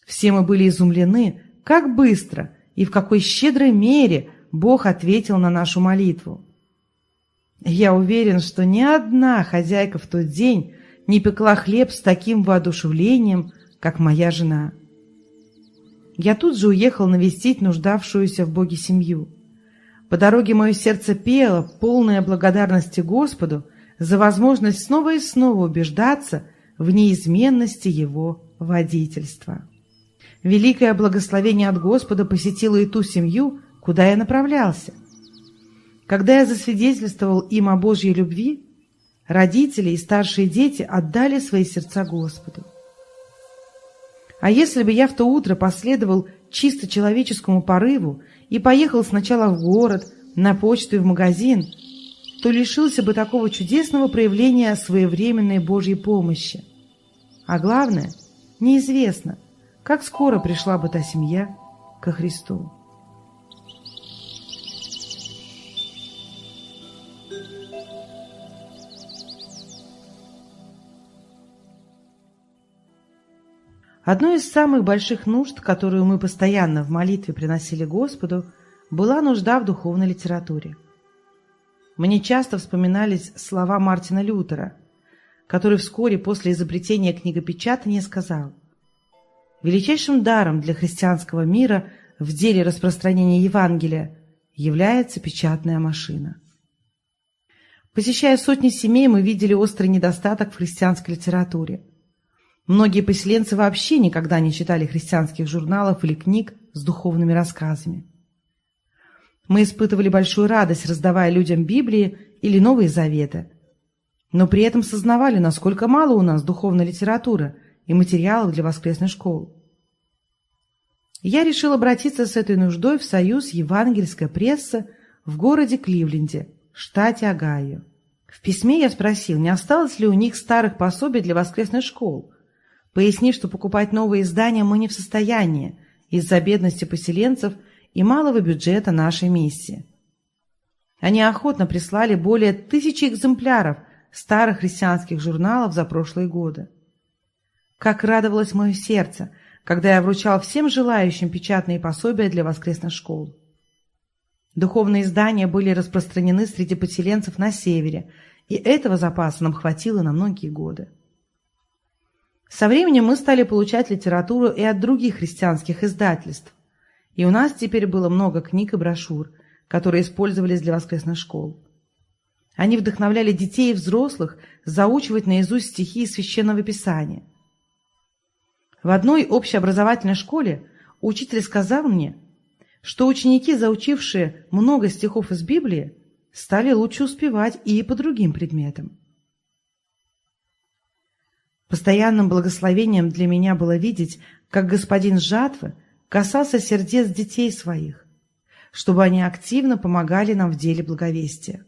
Все мы были изумлены, как быстро и в какой щедрой мере Бог ответил на нашу молитву. Я уверен, что ни одна хозяйка в тот день не пекла хлеб с таким воодушевлением, как моя жена. Я тут же уехал навестить нуждавшуюся в Боге семью. По дороге мое сердце пело, полное благодарности Господу за возможность снова и снова убеждаться в неизменности Его водительства. Великое благословение от Господа посетило и ту семью, куда я направлялся – когда я засвидетельствовал им о Божьей любви, родители и старшие дети отдали свои сердца Господу. А если бы я в то утро последовал чисто человеческому порыву и поехал сначала в город, на почту и в магазин, то лишился бы такого чудесного проявления своевременной Божьей помощи. А главное, неизвестно, как скоро пришла бы та семья ко Христу. Одной из самых больших нужд, которую мы постоянно в молитве приносили Господу, была нужда в духовной литературе. Мне часто вспоминались слова Мартина Лютера, который вскоре после изобретения книгопечатания сказал «Величайшим даром для христианского мира в деле распространения Евангелия является печатная машина». Посещая сотни семей, мы видели острый недостаток в христианской литературе – Многие поселенцы вообще никогда не читали христианских журналов или книг с духовными рассказами. Мы испытывали большую радость, раздавая людям Библии или Новые Заветы, но при этом сознавали, насколько мало у нас духовной литературы и материалов для воскресной школы. Я решил обратиться с этой нуждой в Союз евангельской прессы в городе Кливленде, штате Огайо. В письме я спросил, не осталось ли у них старых пособий для воскресной школы, Поясни, что покупать новые издания мы не в состоянии из-за бедности поселенцев и малого бюджета нашей миссии. Они охотно прислали более тысячи экземпляров старых христианских журналов за прошлые годы. Как радовалось мое сердце, когда я вручал всем желающим печатные пособия для воскресных школ. Духовные издания были распространены среди поселенцев на севере, и этого запаса нам хватило на многие годы. Со временем мы стали получать литературу и от других христианских издательств, и у нас теперь было много книг и брошюр, которые использовались для воскресных школ. Они вдохновляли детей и взрослых заучивать наизусть стихи из Священного Писания. В одной общеобразовательной школе учитель сказал мне, что ученики, заучившие много стихов из Библии, стали лучше успевать и по другим предметам. Постоянным благословением для меня было видеть, как господин жатвы касался сердец детей своих, чтобы они активно помогали нам в деле благовестия.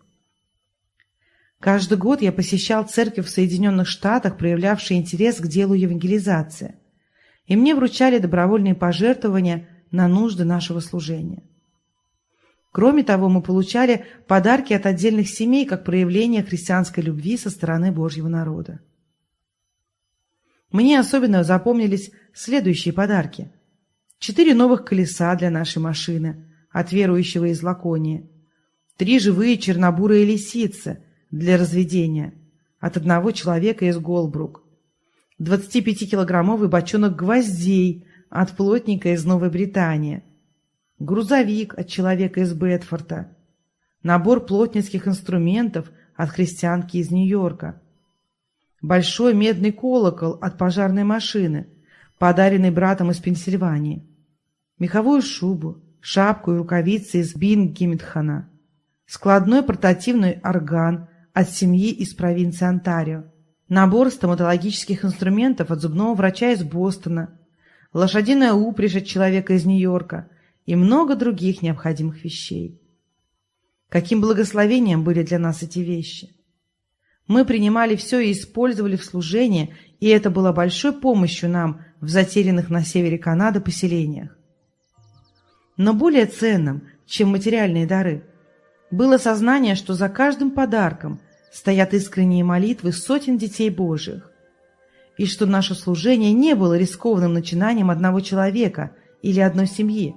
Каждый год я посещал церковь в Соединенных Штатах, проявлявшие интерес к делу евангелизации, и мне вручали добровольные пожертвования на нужды нашего служения. Кроме того, мы получали подарки от отдельных семей как проявление христианской любви со стороны Божьего народа. Мне особенно запомнились следующие подарки. Четыре новых колеса для нашей машины от верующего из Лаконии, три живые чернобурые лисицы для разведения от одного человека из Голбрук, 25-килограммовый бочонок гвоздей от плотника из Новой Британии, грузовик от человека из Бетфорта, набор плотницких инструментов от христианки из Нью-Йорка, большой медный колокол от пожарной машины, подаренный братом из Пенсильвании, меховую шубу, шапку и рукавицы из Бингемитхана, складной портативный орган от семьи из провинции Онтарио, набор стоматологических инструментов от зубного врача из Бостона, лошадиная упряжь от человека из Нью-Йорка и много других необходимых вещей. Каким благословением были для нас эти вещи! Мы принимали все и использовали в служении, и это было большой помощью нам в затерянных на севере Канады поселениях. Но более ценным, чем материальные дары, было сознание, что за каждым подарком стоят искренние молитвы сотен детей Божьих, и что наше служение не было рискованным начинанием одного человека или одной семьи,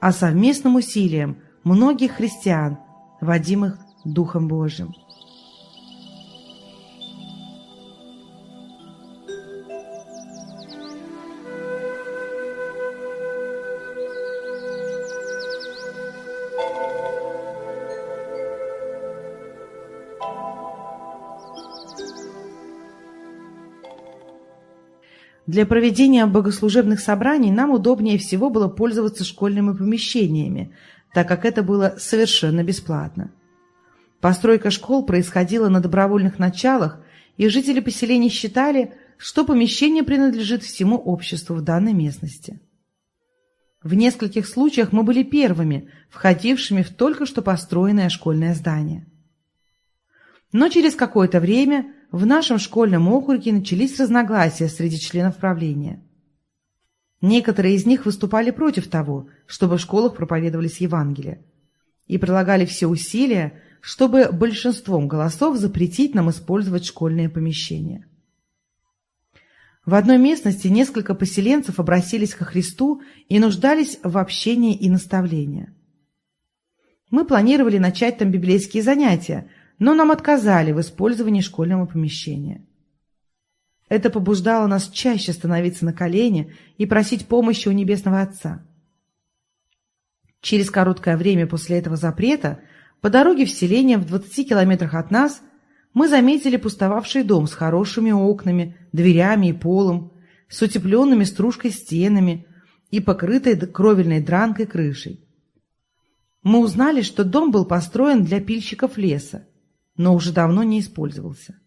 а совместным усилием многих христиан, водимых Духом Божьим. Для проведения богослужебных собраний нам удобнее всего было пользоваться школьными помещениями, так как это было совершенно бесплатно. Постройка школ происходила на добровольных началах, и жители поселений считали, что помещение принадлежит всему обществу в данной местности. В нескольких случаях мы были первыми, входившими в только что построенное школьное здание. Но через какое-то время в нашем школьном округе начались разногласия среди членов правления. Некоторые из них выступали против того, чтобы в школах проповедовались Евангелия, и прилагали все усилия, чтобы большинством голосов запретить нам использовать школьные помещения. В одной местности несколько поселенцев обратились ко Христу и нуждались в общении и наставлении. Мы планировали начать там библейские занятия, но нам отказали в использовании школьного помещения. Это побуждало нас чаще становиться на колени и просить помощи у Небесного Отца. Через короткое время после этого запрета по дороге в селение в 20 километрах от нас мы заметили пустовавший дом с хорошими окнами, дверями и полом, с утепленными стружкой стенами и покрытой кровельной дранкой крышей. Мы узнали, что дом был построен для пильщиков леса, но уже давно не использовался.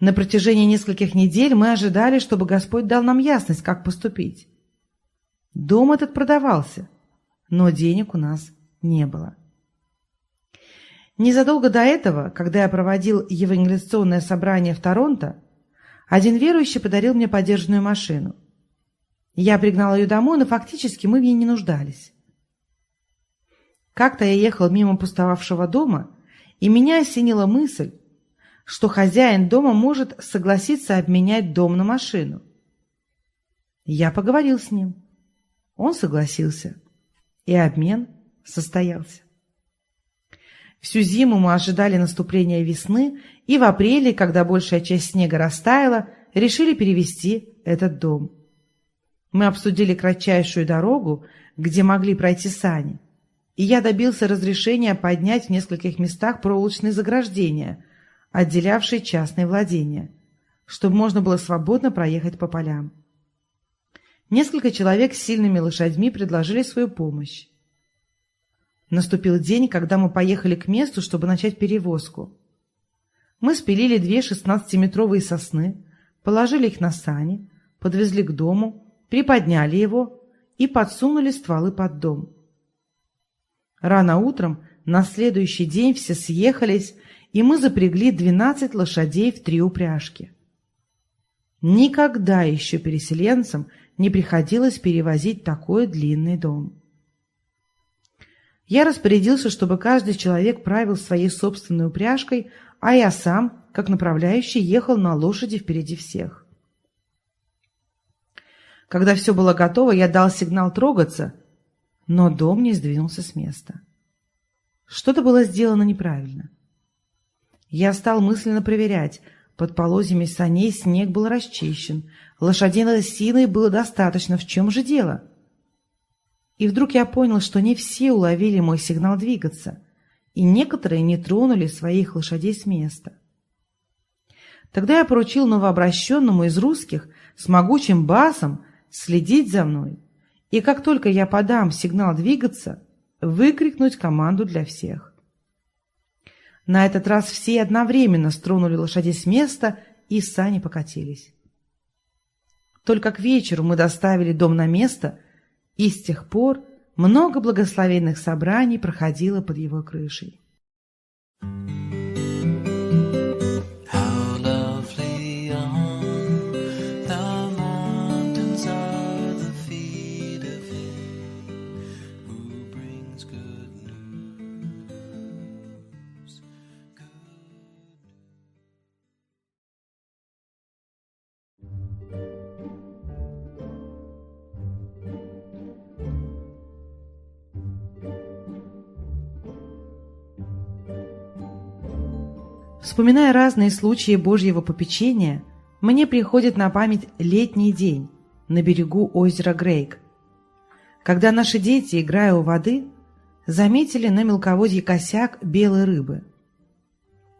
На протяжении нескольких недель мы ожидали, чтобы Господь дал нам ясность, как поступить. Дом этот продавался, но денег у нас не было. Незадолго до этого, когда я проводил евангелизационное собрание в Торонто, один верующий подарил мне подержанную машину. Я пригнал ее домой, но фактически мы в ней не нуждались. Как-то я ехал мимо пустовавшего дома и меня осенила мысль, что хозяин дома может согласиться обменять дом на машину. Я поговорил с ним. Он согласился, и обмен состоялся. Всю зиму мы ожидали наступления весны, и в апреле, когда большая часть снега растаяла, решили перевести этот дом. Мы обсудили кратчайшую дорогу, где могли пройти сани, и я добился разрешения поднять в нескольких местах проволочные заграждения, отделявшие частные владения, чтобы можно было свободно проехать по полям. Несколько человек с сильными лошадьми предложили свою помощь. Наступил день, когда мы поехали к месту, чтобы начать перевозку. Мы спилили две шестнадцатиметровые сосны, положили их на сани, подвезли к дому, приподняли его и подсунули стволы под дом. Рано утром на следующий день все съехались, и мы запрягли двенадцать лошадей в три упряжки. Никогда еще переселенцам не приходилось перевозить такой длинный дом. Я распорядился, чтобы каждый человек правил своей собственной упряжкой, а я сам, как направляющий, ехал на лошади впереди всех. Когда все было готово, я дал сигнал трогаться, но дом не сдвинулся с места. Что-то было сделано неправильно. Я стал мысленно проверять, под полозьями саней снег был расчищен. Лошадиной силы было достаточно. В чем же дело? И вдруг я понял, что не все уловили мой сигнал двигаться, и некоторые не тронули своих лошадей с места. Тогда я поручил новообращенному из русских с могучим басом следить за мной, и как только я подам сигнал двигаться, выкрикнуть команду для всех. На этот раз все одновременно стронули лошадей с места, и сани покатились. Только к вечеру мы доставили дом на место, и с тех пор много благословенных собраний проходило под его крышей. Вспоминая разные случаи Божьего попечения, мне приходит на память летний день на берегу озера Грейк, когда наши дети, играя у воды, заметили на мелководье косяк белой рыбы.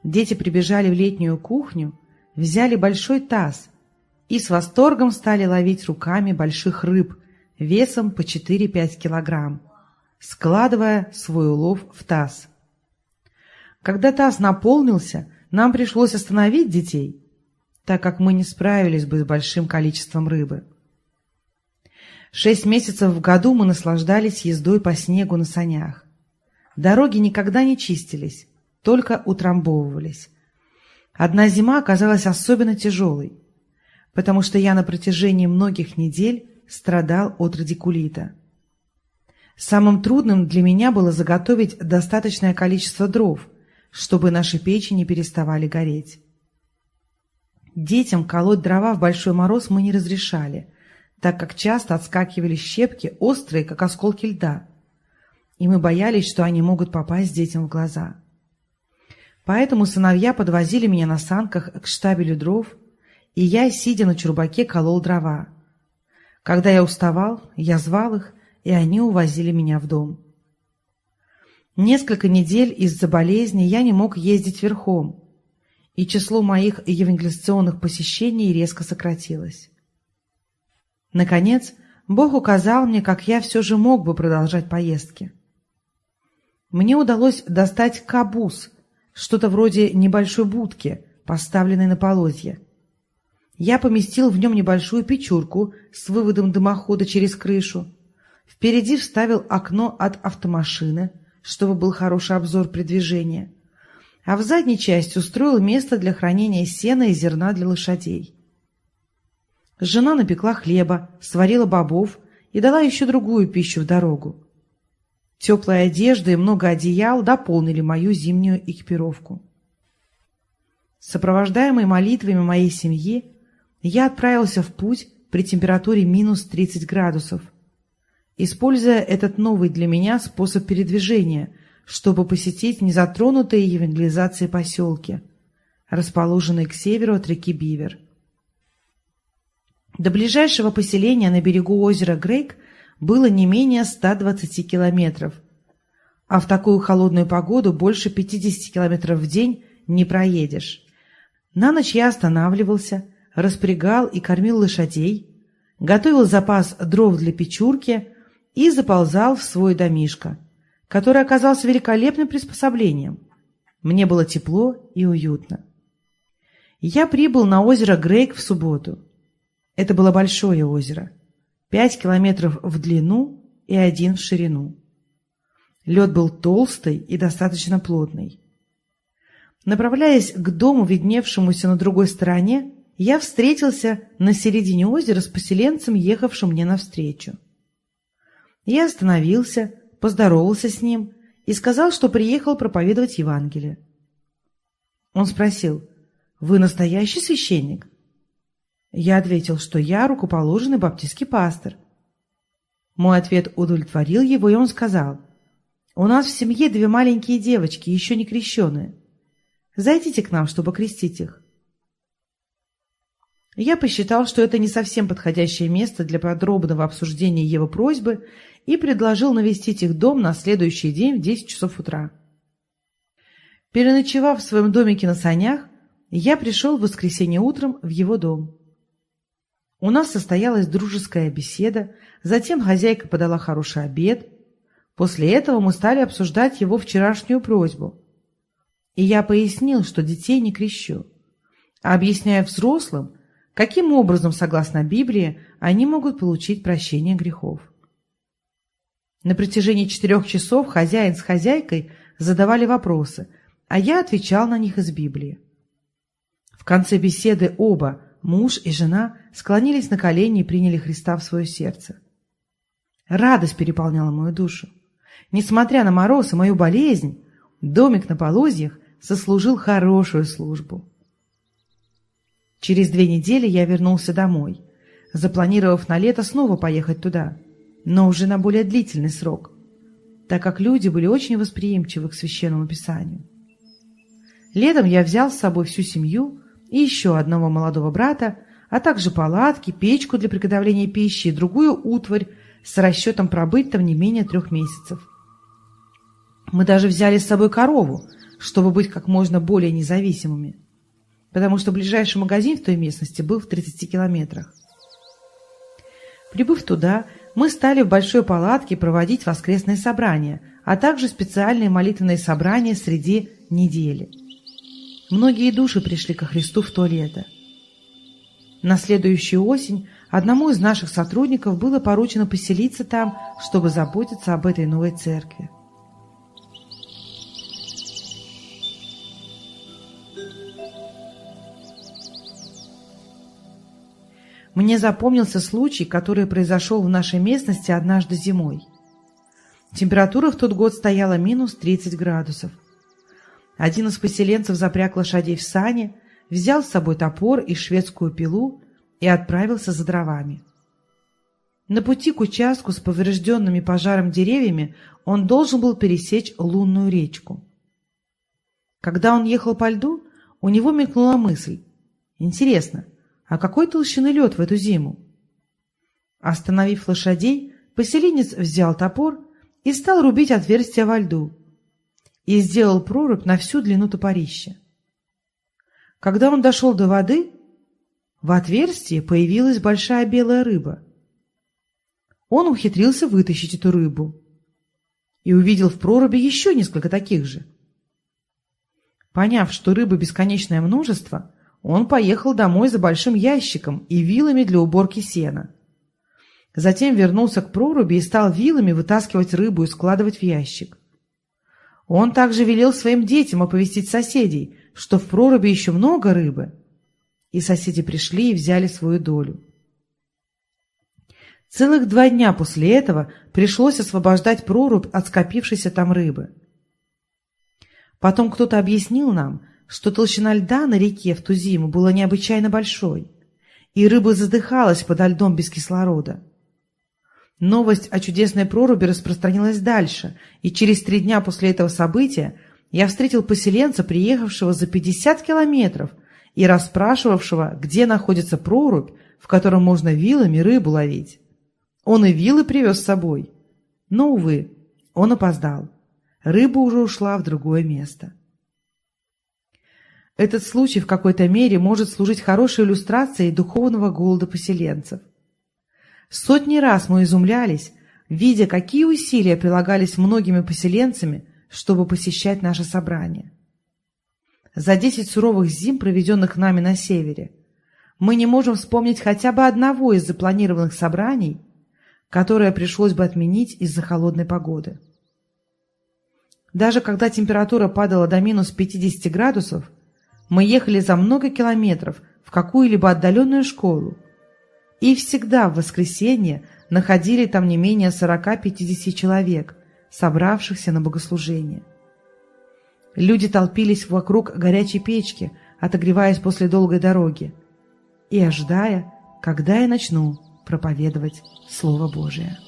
Дети прибежали в летнюю кухню, взяли большой таз и с восторгом стали ловить руками больших рыб весом по 4-5 килограмм, складывая свой улов в таз. Когда таз наполнился, нам пришлось остановить детей, так как мы не справились бы с большим количеством рыбы. Шесть месяцев в году мы наслаждались ездой по снегу на санях. Дороги никогда не чистились, только утрамбовывались. Одна зима оказалась особенно тяжелой, потому что я на протяжении многих недель страдал от радикулита. Самым трудным для меня было заготовить достаточное количество дров, чтобы наши печи не переставали гореть. Детям колоть дрова в большой мороз мы не разрешали, так как часто отскакивали щепки, острые, как осколки льда, и мы боялись, что они могут попасть детям в глаза. Поэтому сыновья подвозили меня на санках к штабелю дров, и я, сидя на чурбаке, колол дрова. Когда я уставал, я звал их, и они увозили меня в дом. Несколько недель из-за болезни я не мог ездить верхом, и число моих евангелизационных посещений резко сократилось. Наконец, Бог указал мне, как я все же мог бы продолжать поездки. Мне удалось достать кабус, что-то вроде небольшой будки, поставленной на полозье. Я поместил в нем небольшую печурку с выводом дымохода через крышу. Впереди вставил окно от автомашины — чтобы был хороший обзор при движении, а в задней части устроил место для хранения сена и зерна для лошадей. Жена напекла хлеба, сварила бобов и дала еще другую пищу в дорогу. Теплая одежда и много одеял дополнили мою зимнюю экипировку. Сопровождаемый молитвами моей семьи, я отправился в путь при температуре минус 30 градусов, используя этот новый для меня способ передвижения, чтобы посетить незатронутые евангелизацией поселки, расположенные к северу от реки Бивер. До ближайшего поселения на берегу озера Грейк было не менее 120 километров, а в такую холодную погоду больше 50 километров в день не проедешь. На ночь я останавливался, распрягал и кормил лошадей, готовил запас дров для печурки и заползал в свой домишко, который оказался великолепным приспособлением. Мне было тепло и уютно. Я прибыл на озеро Грейк в субботу. Это было большое озеро, пять километров в длину и один в ширину. Лед был толстый и достаточно плотный. Направляясь к дому, видневшемуся на другой стороне, я встретился на середине озера с поселенцем, ехавшим мне навстречу. Я остановился, поздоровался с ним и сказал, что приехал проповедовать Евангелие. Он спросил, «Вы настоящий священник?» Я ответил, что я рукоположенный баптистский пастор. Мой ответ удовлетворил его, и он сказал, «У нас в семье две маленькие девочки, еще не крещеные. Зайдите к нам, чтобы крестить их». Я посчитал, что это не совсем подходящее место для подробного обсуждения его просьбы и предложил навестить их дом на следующий день в 10 часов утра. Переночевав в своем домике на санях, я пришел в воскресенье утром в его дом. У нас состоялась дружеская беседа, затем хозяйка подала хороший обед. После этого мы стали обсуждать его вчерашнюю просьбу. И я пояснил, что детей не крещу, а объясняя взрослым, каким образом, согласно Библии, они могут получить прощение грехов. На протяжении четырех часов хозяин с хозяйкой задавали вопросы, а я отвечал на них из Библии. В конце беседы оба, муж и жена, склонились на колени и приняли Христа в свое сердце. Радость переполняла мою душу. Несмотря на мороз и мою болезнь, домик на полозьях сослужил хорошую службу. Через две недели я вернулся домой, запланировав на лето снова поехать туда, но уже на более длительный срок, так как люди были очень восприимчивы к священному писанию. Летом я взял с собой всю семью и еще одного молодого брата, а также палатки, печку для приготовления пищи и другую утварь с расчетом пробыть там не менее трех месяцев. Мы даже взяли с собой корову, чтобы быть как можно более независимыми потому что ближайший магазин в той местности был в 30 километрах. Прибыв туда, мы стали в большой палатке проводить воскресные собрания, а также специальные молитвенные собрания среди недели. Многие души пришли ко Христу в то лето. На следующую осень одному из наших сотрудников было поручено поселиться там, чтобы заботиться об этой новой церкви. Мне запомнился случай, который произошел в нашей местности однажды зимой. Температура в тот год стояла минус 30 градусов. Один из поселенцев запряг лошадей в сани, взял с собой топор и шведскую пилу и отправился за дровами. На пути к участку с поврежденными пожаром деревьями он должен был пересечь лунную речку. Когда он ехал по льду, у него мелькнула мысль. Интересно, а какой толщины лед в эту зиму? Остановив лошадей, поселенец взял топор и стал рубить отверстие во льду и сделал прорубь на всю длину топорища. Когда он дошел до воды, в отверстии появилась большая белая рыба. Он ухитрился вытащить эту рыбу и увидел в проруби еще несколько таких же. Поняв, что рыбы бесконечное множество, он поехал домой за большим ящиком и вилами для уборки сена. Затем вернулся к проруби и стал вилами вытаскивать рыбу и складывать в ящик. Он также велел своим детям оповестить соседей, что в проруби еще много рыбы. И соседи пришли и взяли свою долю. Целых два дня после этого пришлось освобождать прорубь от скопившейся там рыбы. Потом кто-то объяснил нам, что толщина льда на реке в ту зиму была необычайно большой, и рыба задыхалась подо льдом без кислорода. Новость о чудесной проруби распространилась дальше, и через три дня после этого события я встретил поселенца, приехавшего за 50 километров и расспрашивавшего, где находится прорубь, в котором можно вилами рыбу ловить. Он и вилы привез с собой. Но, увы, он опоздал. Рыба уже ушла в другое место. Этот случай в какой-то мере может служить хорошей иллюстрацией духовного голода поселенцев. Сотни раз мы изумлялись, видя, какие усилия прилагались многими поселенцами, чтобы посещать наше собрание. За десять суровых зим, проведенных нами на севере, мы не можем вспомнить хотя бы одного из запланированных собраний, которое пришлось бы отменить из-за холодной погоды. Даже когда температура падала до минус 50 градусов, мы ехали за много километров в какую-либо отдаленную школу, и всегда в воскресенье находили там не менее 40-50 человек, собравшихся на богослужение. Люди толпились вокруг горячей печки, отогреваясь после долгой дороги, и ожидая, когда я начну проповедовать Слово Божие.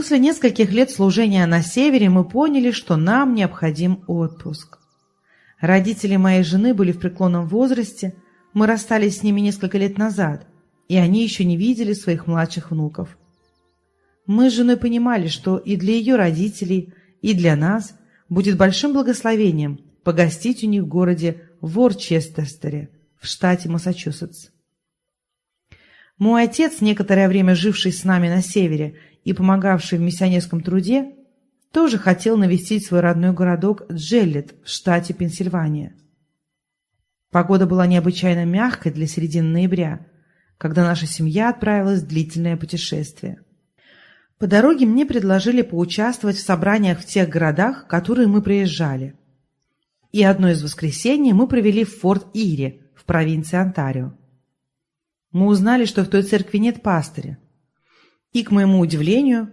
После нескольких лет служения на севере мы поняли, что нам необходим отпуск. Родители моей жены были в преклонном возрасте, мы расстались с ними несколько лет назад, и они еще не видели своих младших внуков. Мы с женой понимали, что и для ее родителей, и для нас будет большим благословением погостить у них в городе Ворчестерстере в штате Массачусетс. Мой отец, некоторое время живший с нами на севере и помогавший в миссионерском труде, тоже хотел навестить свой родной городок Джеллет в штате Пенсильвания. Погода была необычайно мягкой для середины ноября, когда наша семья отправилась в длительное путешествие. По дороге мне предложили поучаствовать в собраниях в тех городах, которые мы приезжали. И одно из воскресений мы провели в Форт-Ире в провинции Онтарио. Мы узнали, что в той церкви нет пастыря. И, к моему удивлению,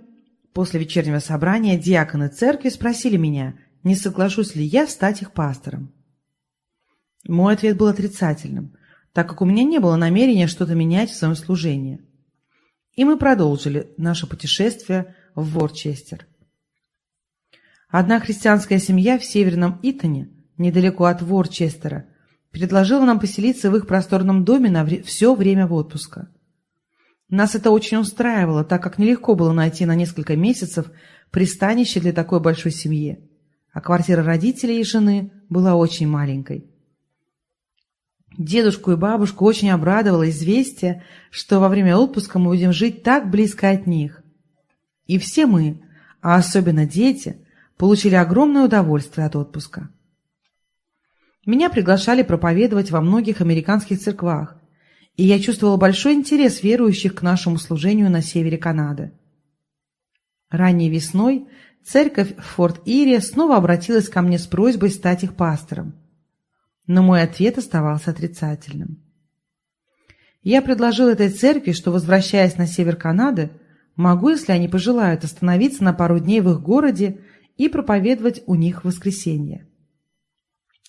после вечернего собрания диаконы церкви спросили меня, не соглашусь ли я стать их пастором. Мой ответ был отрицательным, так как у меня не было намерения что-то менять в своем служении. И мы продолжили наше путешествие в Ворчестер. Одна христианская семья в северном Итоне, недалеко от Ворчестера, предложила нам поселиться в их просторном доме на все время отпуска. Нас это очень устраивало, так как нелегко было найти на несколько месяцев пристанище для такой большой семьи, а квартира родителей и жены была очень маленькой. Дедушку и бабушку очень обрадовало известие, что во время отпуска мы будем жить так близко от них. И все мы, а особенно дети, получили огромное удовольствие от отпуска. Меня приглашали проповедовать во многих американских церквах, и я чувствовала большой интерес верующих к нашему служению на севере Канады. Ранней весной церковь в Форт-Ире снова обратилась ко мне с просьбой стать их пастором. Но мой ответ оставался отрицательным. Я предложил этой церкви, что, возвращаясь на север Канады, могу, если они пожелают, остановиться на пару дней в их городе и проповедовать у них в воскресенье.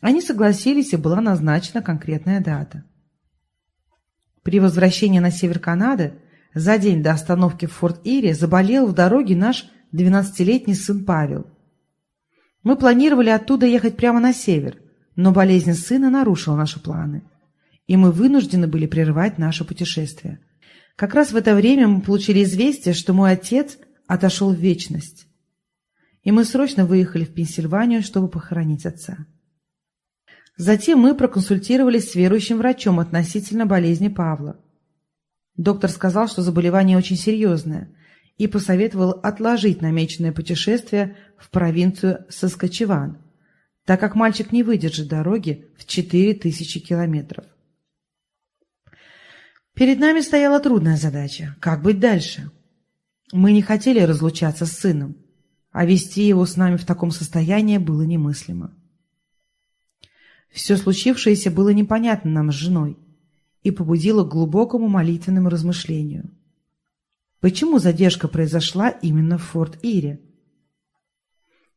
Они согласились, и была назначена конкретная дата. При возвращении на север Канады за день до остановки в Форт-Ире заболел в дороге наш 12-летний сын Павел. Мы планировали оттуда ехать прямо на север, но болезнь сына нарушила наши планы, и мы вынуждены были прерывать наше путешествие. Как раз в это время мы получили известие, что мой отец отошел в вечность, и мы срочно выехали в Пенсильванию, чтобы похоронить отца. Затем мы проконсультировались с верующим врачом относительно болезни Павла. Доктор сказал, что заболевание очень серьезное, и посоветовал отложить намеченное путешествие в провинцию Соскочеван, так как мальчик не выдержит дороги в 4000 километров. Перед нами стояла трудная задача – как быть дальше? Мы не хотели разлучаться с сыном, а вести его с нами в таком состоянии было немыслимо. Все случившееся было непонятно нам с женой и побудило к глубокому молитвенному размышлению. Почему задержка произошла именно в Форт-Ире?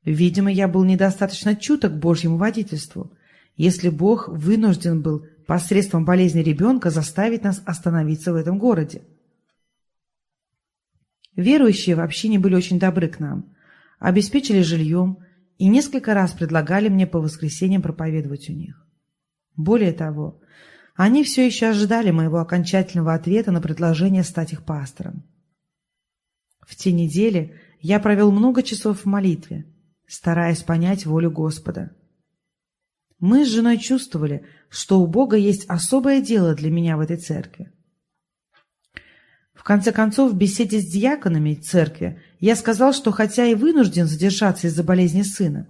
Видимо, я был недостаточно чуток Божьему водительству если Бог вынужден был посредством болезни ребенка заставить нас остановиться в этом городе. Верующие в общине были очень добры к нам, обеспечили жильем и несколько раз предлагали мне по воскресеньям проповедовать у них. Более того, они все еще ожидали моего окончательного ответа на предложение стать их пастором. В те недели я провел много часов в молитве, стараясь понять волю Господа. Мы с женой чувствовали, что у Бога есть особое дело для меня в этой церкви. В конце концов, в беседе с диаконами церкви я сказал, что хотя и вынужден задержаться из-за болезни сына,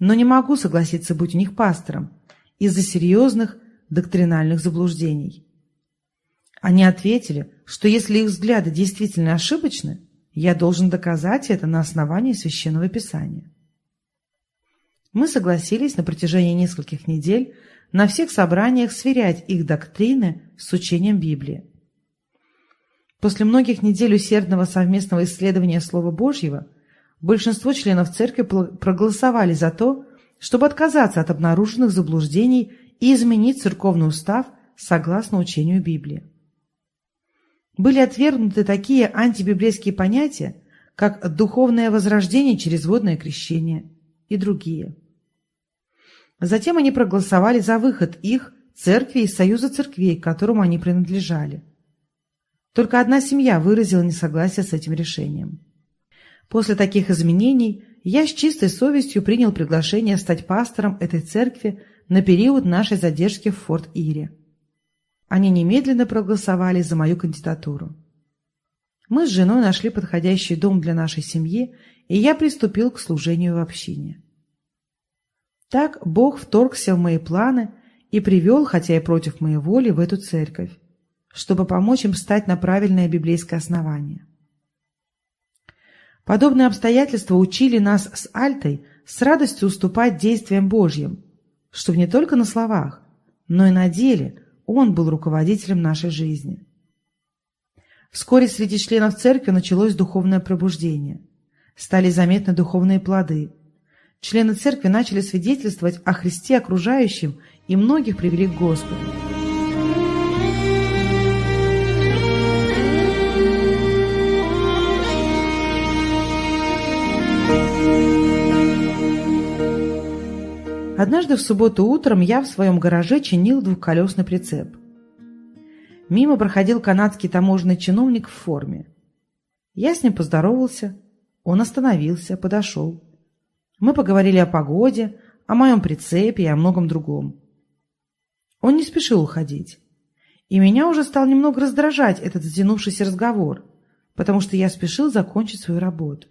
но не могу согласиться быть у них пастором из-за серьезных доктринальных заблуждений. Они ответили, что если их взгляды действительно ошибочны, я должен доказать это на основании Священного Писания. Мы согласились на протяжении нескольких недель на всех собраниях сверять их доктрины с учением Библии. После многих недель усердного совместного исследования Слова Божьего большинство членов церкви проголосовали за то, чтобы отказаться от обнаруженных заблуждений и изменить церковный устав согласно учению Библии. Были отвергнуты такие антибиблейские понятия, как духовное возрождение через водное крещение и другие. Затем они проголосовали за выход их, церкви из союза церквей, к которому они принадлежали. Только одна семья выразила несогласие с этим решением. После таких изменений я с чистой совестью принял приглашение стать пастором этой церкви на период нашей задержки в Форт-Ире. Они немедленно проголосовали за мою кандидатуру. Мы с женой нашли подходящий дом для нашей семьи, и я приступил к служению в общине. Так Бог вторгся в мои планы и привел, хотя и против моей воли, в эту церковь чтобы помочь им встать на правильное библейское основание. Подобные обстоятельства учили нас с Альтой с радостью уступать действиям Божьим, чтобы не только на словах, но и на деле Он был руководителем нашей жизни. Вскоре среди членов церкви началось духовное пробуждение. Стали заметны духовные плоды. Члены церкви начали свидетельствовать о Христе окружающим, и многих привели к Господу. Однажды в субботу утром я в своем гараже чинил двухколесный прицеп. Мимо проходил канадский таможенный чиновник в форме. Я с ним поздоровался, он остановился, подошел. Мы поговорили о погоде, о моем прицепе и о многом другом. Он не спешил уходить. И меня уже стал немного раздражать этот затянувшийся разговор, потому что я спешил закончить свою работу.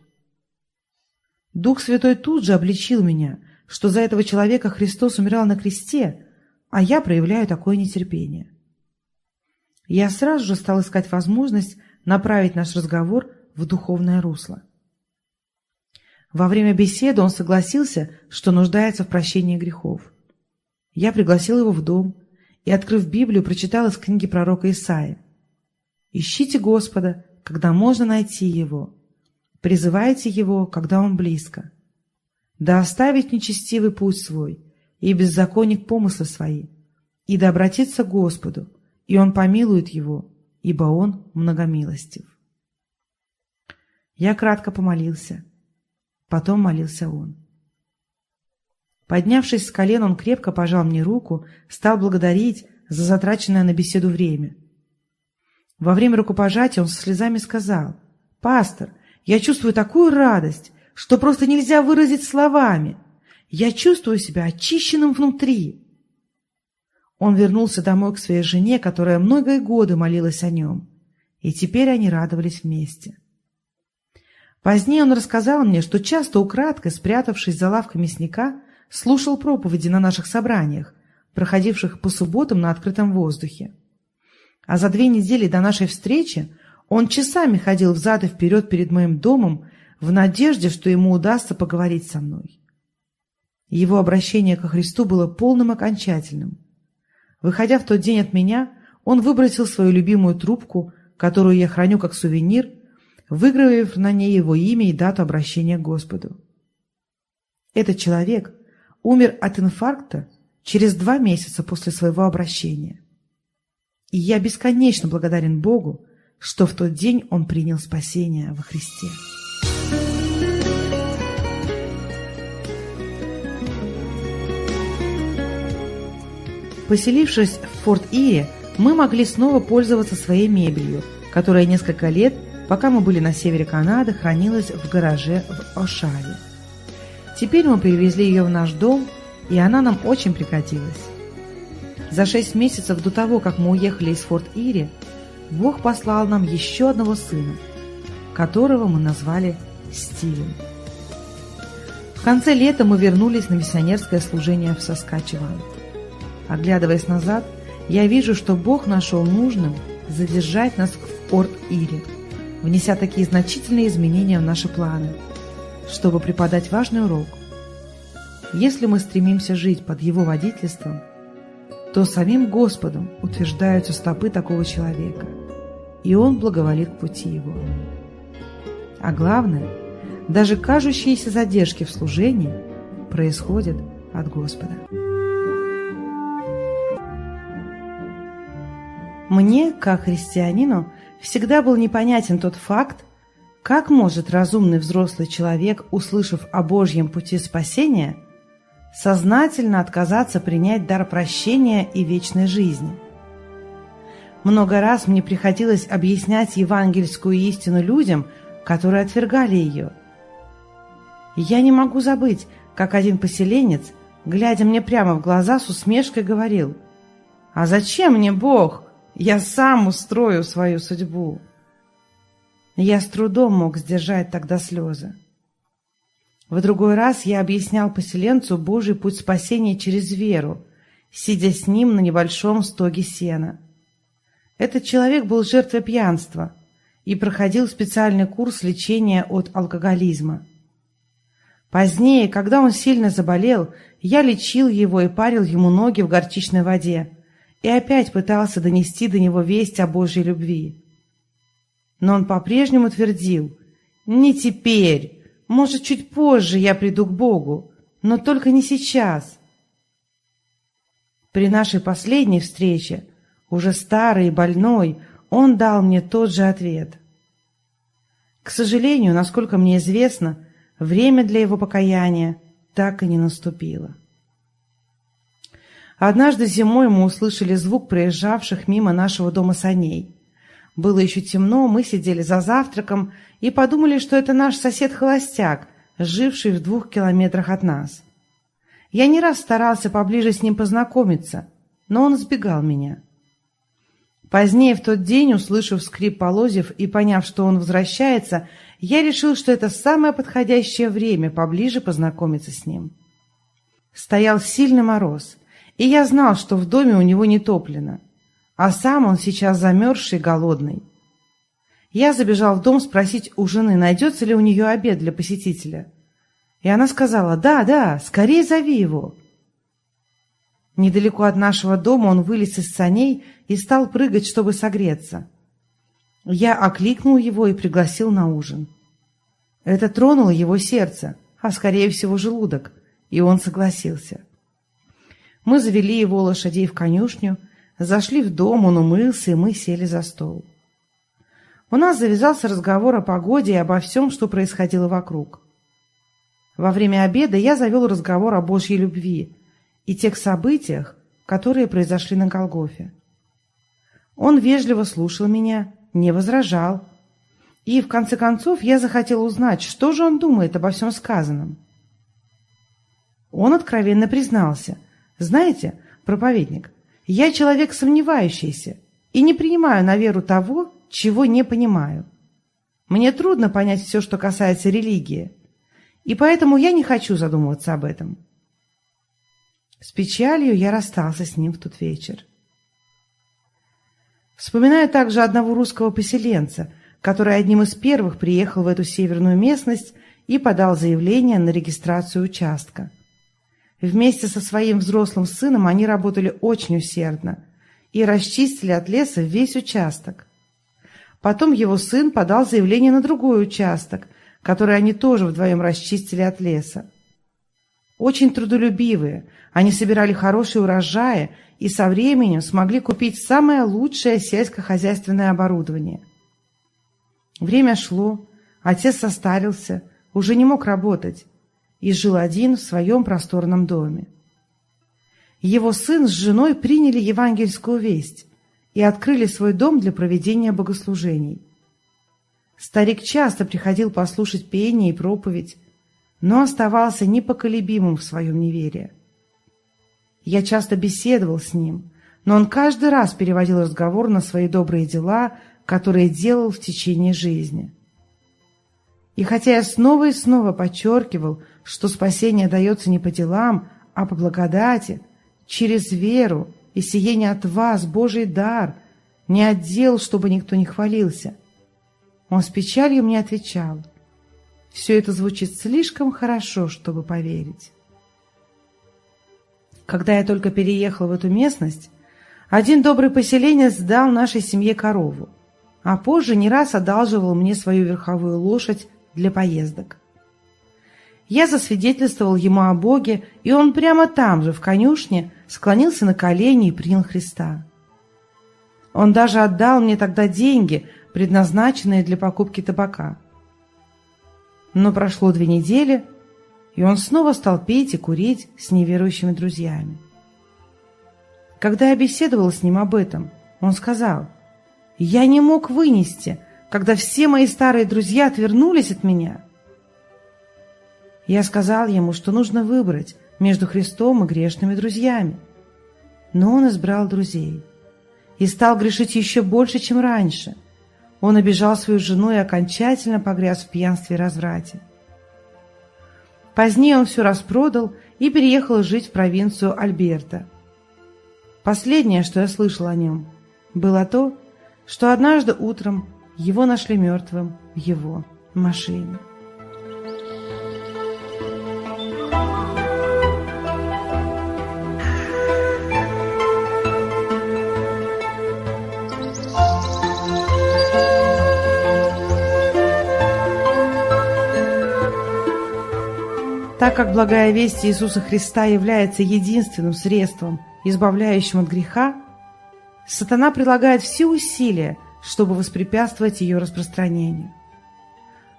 Дух Святой тут же обличил меня, что за этого человека Христос умирал на кресте, а я проявляю такое нетерпение. Я сразу же стал искать возможность направить наш разговор в духовное русло. Во время беседы он согласился, что нуждается в прощении грехов. Я пригласил его в дом и, открыв Библию, прочитал из книги пророка Исаия. «Ищите Господа, когда можно найти Его. Призывайте Его, когда Он близко да оставить нечестивый путь свой и беззаконник помыслы свои, и да обратиться к Господу, и Он помилует его, ибо Он многомилостив. Я кратко помолился, потом молился он. Поднявшись с колен, он крепко пожал мне руку, стал благодарить за затраченное на беседу время. Во время рукопожатия он со слезами сказал, «Пастор, я чувствую такую радость, что просто нельзя выразить словами. Я чувствую себя очищенным внутри. Он вернулся домой к своей жене, которая многие годы молилась о нем, и теперь они радовались вместе. Позднее он рассказал мне, что часто украдкой, спрятавшись за лавкой мясника, слушал проповеди на наших собраниях, проходивших по субботам на открытом воздухе. А за две недели до нашей встречи он часами ходил взад и вперед перед моим домом, в надежде, что ему удастся поговорить со мной. Его обращение ко Христу было полным окончательным. Выходя в тот день от меня, он выбросил свою любимую трубку, которую я храню как сувенир, выгравив на ней его имя и дату обращения к Господу. Этот человек умер от инфаркта через два месяца после своего обращения. И я бесконечно благодарен Богу, что в тот день он принял спасение во Христе. Поселившись в Форт Ире, мы могли снова пользоваться своей мебелью, которая несколько лет, пока мы были на севере Канады, хранилась в гараже в Ошаве. Теперь мы привезли ее в наш дом, и она нам очень пригодилась. За шесть месяцев до того, как мы уехали из Форт Ири, Бог послал нам еще одного сына, которого мы назвали Стивен. В конце лета мы вернулись на миссионерское служение в Соскачеван. Оглядываясь назад, я вижу, что Бог нашел нужным задержать нас в Порт-Ире, внеся такие значительные изменения в наши планы, чтобы преподать важный урок. Если мы стремимся жить под Его водительством, то самим Господом утверждаются стопы такого человека, и Он благоволит пути его. А главное, даже кажущиеся задержки в служении происходят от Господа. Мне, как христианину, всегда был непонятен тот факт, как может разумный взрослый человек, услышав о Божьем пути спасения, сознательно отказаться принять дар прощения и вечной жизни. Много раз мне приходилось объяснять евангельскую истину людям, которые отвергали ее. я не могу забыть, как один поселенец, глядя мне прямо в глаза, с усмешкой говорил, «А зачем мне Бог? Я сам устрою свою судьбу. Я с трудом мог сдержать тогда слезы. В другой раз я объяснял поселенцу Божий путь спасения через веру, сидя с ним на небольшом стоге сена. Этот человек был жертвой пьянства и проходил специальный курс лечения от алкоголизма. Позднее, когда он сильно заболел, я лечил его и парил ему ноги в горчичной воде, и опять пытался донести до него весть о Божьей любви. Но он по-прежнему твердил, «Не теперь, может, чуть позже я приду к Богу, но только не сейчас». При нашей последней встрече, уже старый и больной, он дал мне тот же ответ. К сожалению, насколько мне известно, время для его покаяния так и не наступило. Однажды зимой мы услышали звук проезжавших мимо нашего дома саней. Было еще темно, мы сидели за завтраком и подумали, что это наш сосед-холостяк, живший в двух километрах от нас. Я не раз старался поближе с ним познакомиться, но он избегал меня. Позднее в тот день, услышав скрип полозьев и поняв, что он возвращается, я решил, что это самое подходящее время поближе познакомиться с ним. Стоял сильный мороз — и я знал, что в доме у него не топлено, а сам он сейчас замерзший и голодный. Я забежал в дом спросить у жены, найдется ли у нее обед для посетителя. И она сказала, да, да, скорее зови его. Недалеко от нашего дома он вылез из саней и стал прыгать, чтобы согреться. Я окликнул его и пригласил на ужин. Это тронуло его сердце, а скорее всего желудок, и он согласился. Мы завели его лошадей в конюшню, зашли в дом, он умылся, и мы сели за стол. У нас завязался разговор о погоде и обо всем, что происходило вокруг. Во время обеда я завел разговор о Божьей любви и тех событиях, которые произошли на Голгофе. Он вежливо слушал меня, не возражал. И, в конце концов, я захотел узнать, что же он думает обо всем сказанном. Он откровенно признался – знаете, проповедник, я человек сомневающийся и не принимаю на веру того, чего не понимаю. Мне трудно понять все, что касается религии, и поэтому я не хочу задумываться об этом. С печалью я расстался с ним в тот вечер. Вспоминаю также одного русского поселенца, который одним из первых приехал в эту северную местность и подал заявление на регистрацию участка. Вместе со своим взрослым сыном они работали очень усердно и расчистили от леса весь участок. Потом его сын подал заявление на другой участок, который они тоже вдвоем расчистили от леса. очень трудолюбивые, они собирали хорошие урожаи и со временем смогли купить самое лучшее сельскохозяйственное оборудование. Время шло, отец состарился, уже не мог работать и жил один в своем просторном доме. Его сын с женой приняли евангельскую весть и открыли свой дом для проведения богослужений. Старик часто приходил послушать пение и проповедь, но оставался непоколебимым в своем неверии. Я часто беседовал с ним, но он каждый раз переводил разговор на свои добрые дела, которые делал в течение жизни. И хотя я снова и снова подчеркивал, что спасение дается не по делам, а по благодати, через веру, и сие от вас, Божий дар, не отдел, чтобы никто не хвалился. Он с печалью мне отвечал, все это звучит слишком хорошо, чтобы поверить. Когда я только переехал в эту местность, один добрый поселенец сдал нашей семье корову, а позже не раз одалживал мне свою верховую лошадь для поездок. Я засвидетельствовал ему о Боге, и он прямо там же, в конюшне, склонился на колени и принял Христа. Он даже отдал мне тогда деньги, предназначенные для покупки табака. Но прошло две недели, и он снова стал петь и курить с неверующими друзьями. Когда я беседовал с ним об этом, он сказал, «Я не мог вынести, когда все мои старые друзья отвернулись от меня». Я сказал ему, что нужно выбрать между Христом и грешными друзьями. Но он избрал друзей и стал грешить еще больше, чем раньше – он обижал свою жену и окончательно погряз в пьянстве и разврате. Позднее он все распродал и переехал жить в провинцию Альберта. Последнее, что я слышал о нем, было то, что однажды утром его нашли мертвым в его машине. Так как благая весть Иисуса Христа является единственным средством, избавляющим от греха, сатана прилагает все усилия, чтобы воспрепятствовать ее распространению.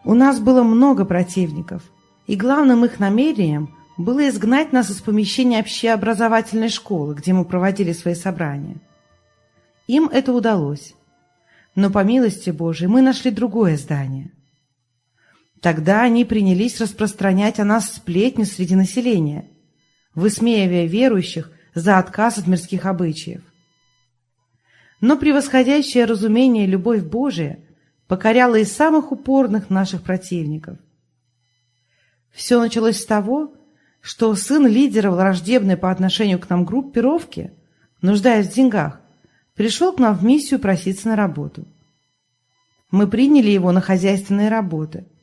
У нас было много противников, и главным их намерением было изгнать нас из помещения общеобразовательной школы, где мы проводили свои собрания. Им это удалось, но по милости Божией мы нашли другое здание – Тогда они принялись распространять о нас сплетни среди населения, высмеивая верующих за отказ от мирских обычаев. Но превосходящее разумение любовь Божия покоряла и самых упорных наших противников. Все началось с того, что сын лидера враждебной по отношению к нам группировки, нуждаясь в деньгах, пришел к нам в миссию проситься на работу. Мы приняли его на хозяйственные работы –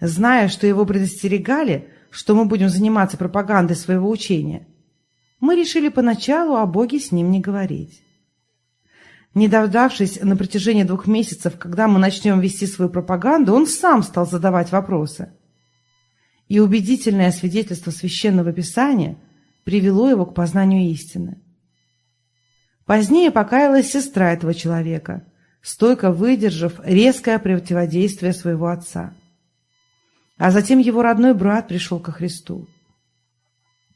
Зная, что его предостерегали, что мы будем заниматься пропагандой своего учения, мы решили поначалу о Боге с ним не говорить. Не дождавшись на протяжении двух месяцев, когда мы начнем вести свою пропаганду, он сам стал задавать вопросы. И убедительное свидетельство Священного Писания привело его к познанию истины. Позднее покаялась сестра этого человека, стойко выдержав резкое противодействие своего отца а затем его родной брат пришел ко Христу.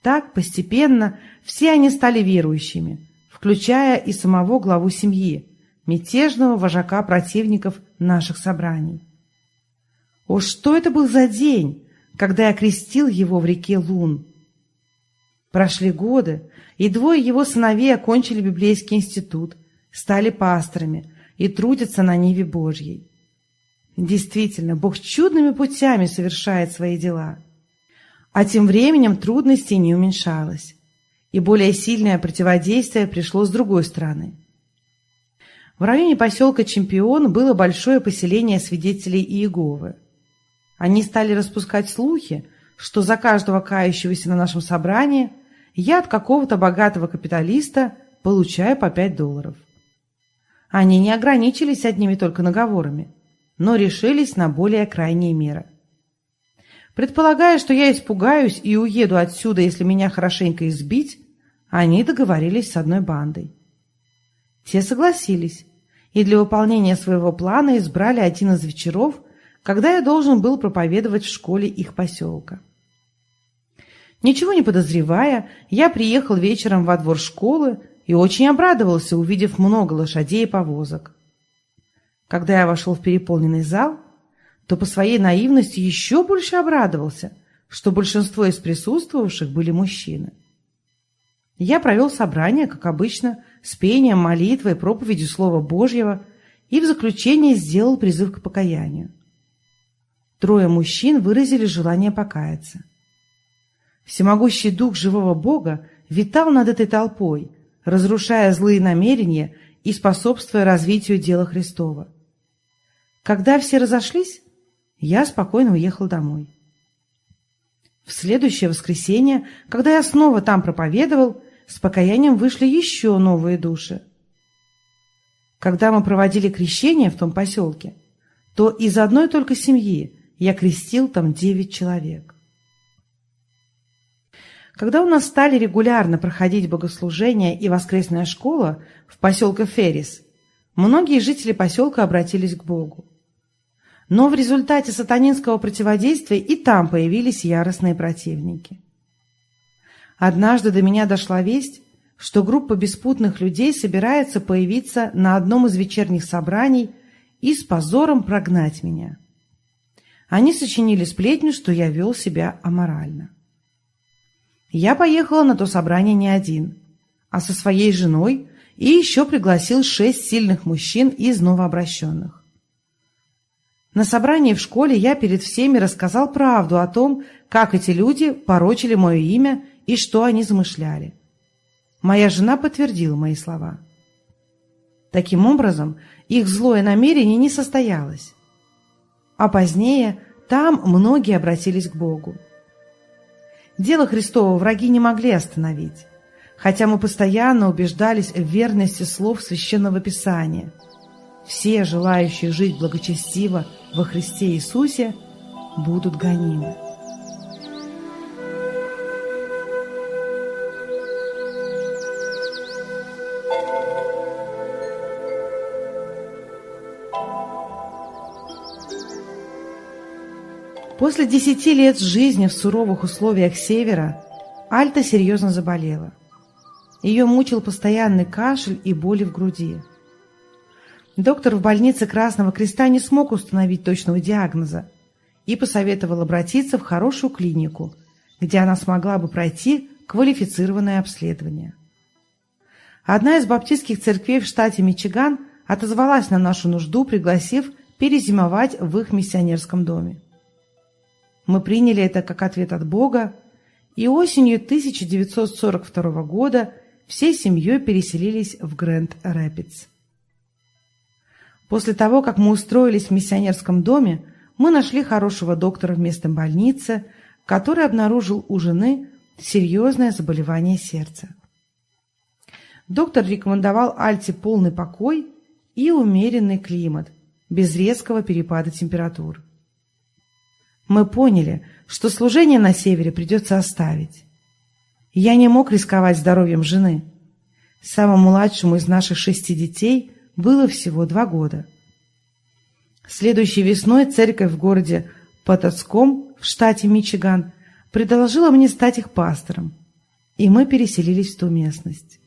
Так постепенно все они стали верующими, включая и самого главу семьи, мятежного вожака противников наших собраний. О, что это был за день, когда я крестил его в реке Лун! Прошли годы, и двое его сыновей окончили библейский институт, стали пасторами и трудятся на Ниве Божьей. Действительно, Бог чудными путями совершает свои дела. А тем временем трудностей не уменьшалось, и более сильное противодействие пришло с другой стороны. В районе поселка Чемпион было большое поселение свидетелей Иеговы. Они стали распускать слухи, что за каждого кающегося на нашем собрании я от какого-то богатого капиталиста получаю по 5 долларов. Они не ограничились одними только наговорами – но решились на более крайние меры. Предполагая, что я испугаюсь и уеду отсюда, если меня хорошенько избить, они договорились с одной бандой. Те согласились, и для выполнения своего плана избрали один из вечеров, когда я должен был проповедовать в школе их поселка. Ничего не подозревая, я приехал вечером во двор школы и очень обрадовался, увидев много лошадей и повозок. Когда я вошел в переполненный зал, то по своей наивности еще больше обрадовался, что большинство из присутствовавших были мужчины. Я провел собрание, как обычно, с пением, молитвой, проповедью Слова Божьего и в заключение сделал призыв к покаянию. Трое мужчин выразили желание покаяться. Всемогущий Дух живого Бога витал над этой толпой, разрушая злые намерения и способствуя развитию дела Христова. Когда все разошлись, я спокойно уехал домой. В следующее воскресенье, когда я снова там проповедовал, с покаянием вышли еще новые души. Когда мы проводили крещение в том поселке, то из одной только семьи я крестил там девять человек. Когда у нас стали регулярно проходить богослужения и воскресная школа в поселке Феррис, многие жители поселка обратились к Богу. Но в результате сатанинского противодействия и там появились яростные противники. Однажды до меня дошла весть, что группа беспутных людей собирается появиться на одном из вечерних собраний и с позором прогнать меня. Они сочинили сплетню, что я вел себя аморально. Я поехала на то собрание не один, а со своей женой и еще пригласил шесть сильных мужчин из новообращенных. На собрании в школе я перед всеми рассказал правду о том, как эти люди порочили мое имя и что они замышляли. Моя жена подтвердила мои слова. Таким образом, их злое намерение не состоялось. А позднее там многие обратились к Богу. Дело Христова враги не могли остановить, хотя мы постоянно убеждались в верности слов Священного Писания. Все желающие жить благочестиво во Христе Иисусе будут гонимы. После десяти лет жизни в суровых условиях севера Альта серьезно заболела. Ее мучил постоянный кашель и боли в груди. Доктор в больнице Красного Креста не смог установить точного диагноза и посоветовал обратиться в хорошую клинику, где она смогла бы пройти квалифицированное обследование. Одна из баптистских церквей в штате Мичиган отозвалась на нашу нужду, пригласив перезимовать в их миссионерском доме. Мы приняли это как ответ от Бога, и осенью 1942 года всей семьей переселились в Грэнд-Рэпидс. После того, как мы устроились в миссионерском доме, мы нашли хорошего доктора в местной больнице, который обнаружил у жены серьезное заболевание сердца. Доктор рекомендовал Альте полный покой и умеренный климат, без резкого перепада температур. Мы поняли, что служение на севере придется оставить. Я не мог рисковать здоровьем жены. Самому младшему из наших шести детей было всего два года. Следующей весной церковь в городе Потоцком в штате Мичиган предложила мне стать их пастором, и мы переселились в ту местность.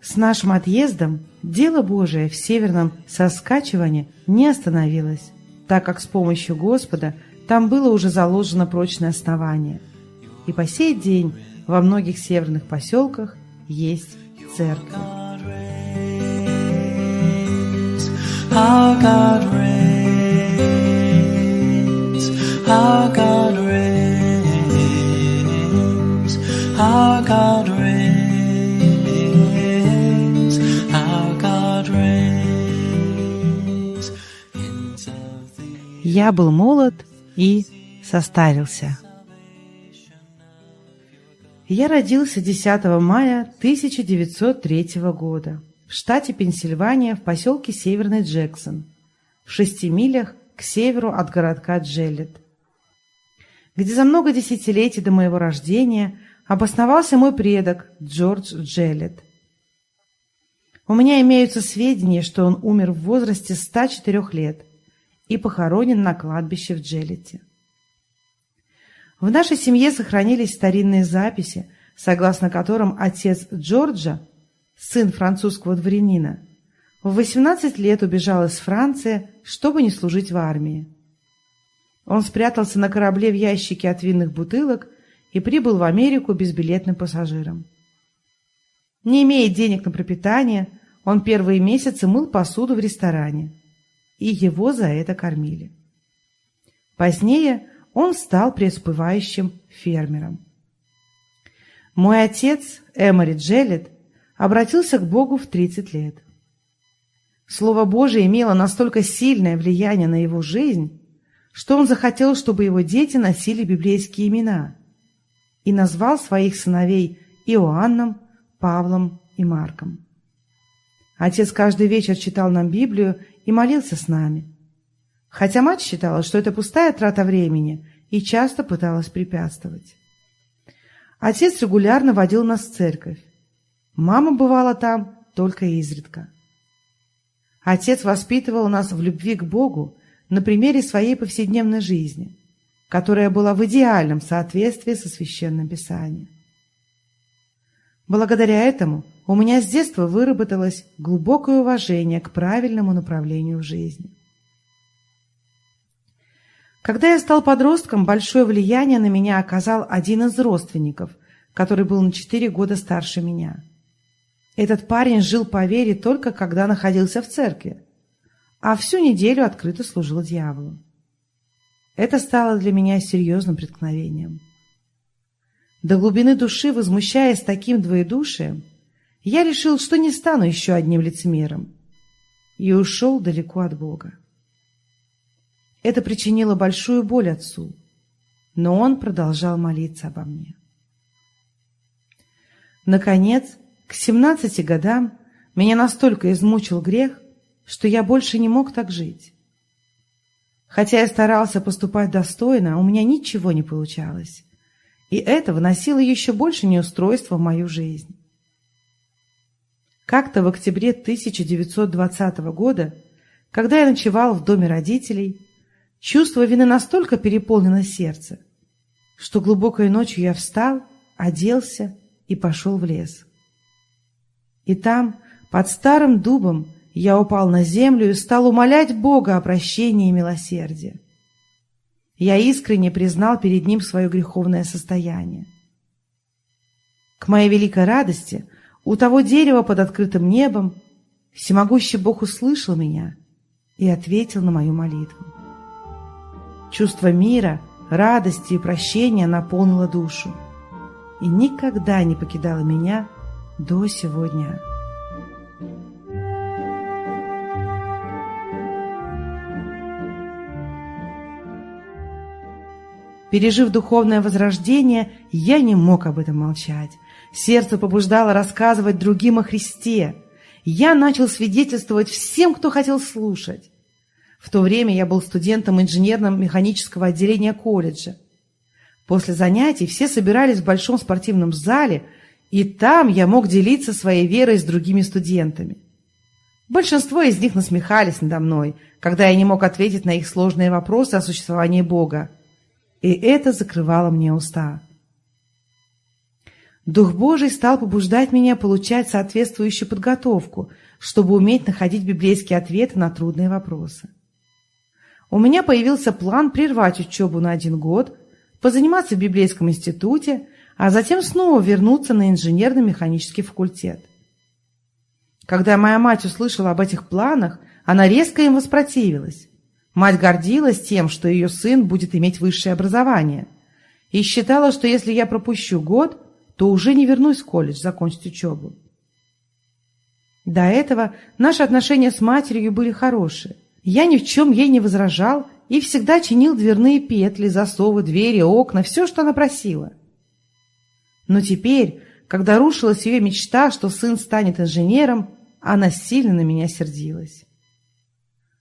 С нашим отъездом дело Божие в северном соскачивании не остановилось, так как с помощью Господа – там было уже заложено прочное основание. И по сей день во многих северных поселках есть церкви. Our God reigns, our God reigns, our God reigns, our God reigns. Я был молод и состарился. Я родился 10 мая 1903 года в штате Пенсильвания в поселке Северный Джексон, в шести милях к северу от городка Джеллет. где за много десятилетий до моего рождения обосновался мой предок Джордж Джеллет. У меня имеются сведения, что он умер в возрасте 104 лет и похоронен на кладбище в Джеллете. В нашей семье сохранились старинные записи, согласно которым отец Джорджа, сын французского дворянина, в 18 лет убежал из Франции, чтобы не служить в армии. Он спрятался на корабле в ящике от винных бутылок и прибыл в Америку безбилетным пассажиром. Не имея денег на пропитание, он первые месяцы мыл посуду в ресторане, и его за это кормили. Позднее он стал преуспевающим фермером. Мой отец, Эмори Джеллет, обратился к Богу в 30 лет. Слово Божие имело настолько сильное влияние на его жизнь, что он захотел, чтобы его дети носили библейские имена и назвал своих сыновей Иоанном, Павлом и Марком. Отец каждый вечер читал нам Библию и молился с нами. Хотя мать считала, что это пустая трата времени и часто пыталась препятствовать. Отец регулярно водил нас в церковь. Мама бывала там только изредка. Отец воспитывал нас в любви к Богу на примере своей повседневной жизни, которая была в идеальном соответствии со Священным Писанием. Благодаря этому у меня с детства выработалось глубокое уважение к правильному направлению в жизни. Когда я стал подростком, большое влияние на меня оказал один из родственников, который был на четыре года старше меня. Этот парень жил по вере только когда находился в церкви, а всю неделю открыто служил дьяволу. Это стало для меня серьезным преткновением. До глубины души, возмущаясь таким двоедушием, я решил, что не стану еще одним лицемером, и ушел далеко от Бога. Это причинило большую боль отцу, но он продолжал молиться обо мне. Наконец, к семнадцати годам меня настолько измучил грех, что я больше не мог так жить. Хотя я старался поступать достойно, у меня ничего не получалось, и это вносило еще больше неустройства в мою жизнь. Как-то в октябре 1920 года, когда я ночевал в доме родителей, чувство вины настолько переполнило сердце, что глубокой ночью я встал, оделся и пошел в лес. И там, под старым дубом, я упал на землю и стал умолять Бога о прощении и милосердии. Я искренне признал перед Ним свое греховное состояние. К моей великой радости у того дерева под открытым небом всемогущий Бог услышал меня и ответил на мою молитву. Чувство мира, радости и прощения наполнило душу и никогда не покидало меня до сегодня. Пережив духовное возрождение, я не мог об этом молчать. Сердце побуждало рассказывать другим о Христе. Я начал свидетельствовать всем, кто хотел слушать. В то время я был студентом инженерно-механического отделения колледжа. После занятий все собирались в большом спортивном зале, и там я мог делиться своей верой с другими студентами. Большинство из них насмехались надо мной, когда я не мог ответить на их сложные вопросы о существовании Бога. И это закрывало мне уста. Дух Божий стал побуждать меня получать соответствующую подготовку, чтобы уметь находить библейские ответы на трудные вопросы. У меня появился план прервать учебу на один год, позаниматься в библейском институте, а затем снова вернуться на инженерно-механический факультет. Когда моя мать услышала об этих планах, она резко им воспротивилась. Мать гордилась тем, что ее сын будет иметь высшее образование, и считала, что если я пропущу год, то уже не вернусь в колледж закончить учебу. До этого наши отношения с матерью были хорошие. Я ни в чем ей не возражал и всегда чинил дверные петли, засовы, двери, окна, все, что она просила. Но теперь, когда рушилась ее мечта, что сын станет инженером, она сильно на меня сердилась.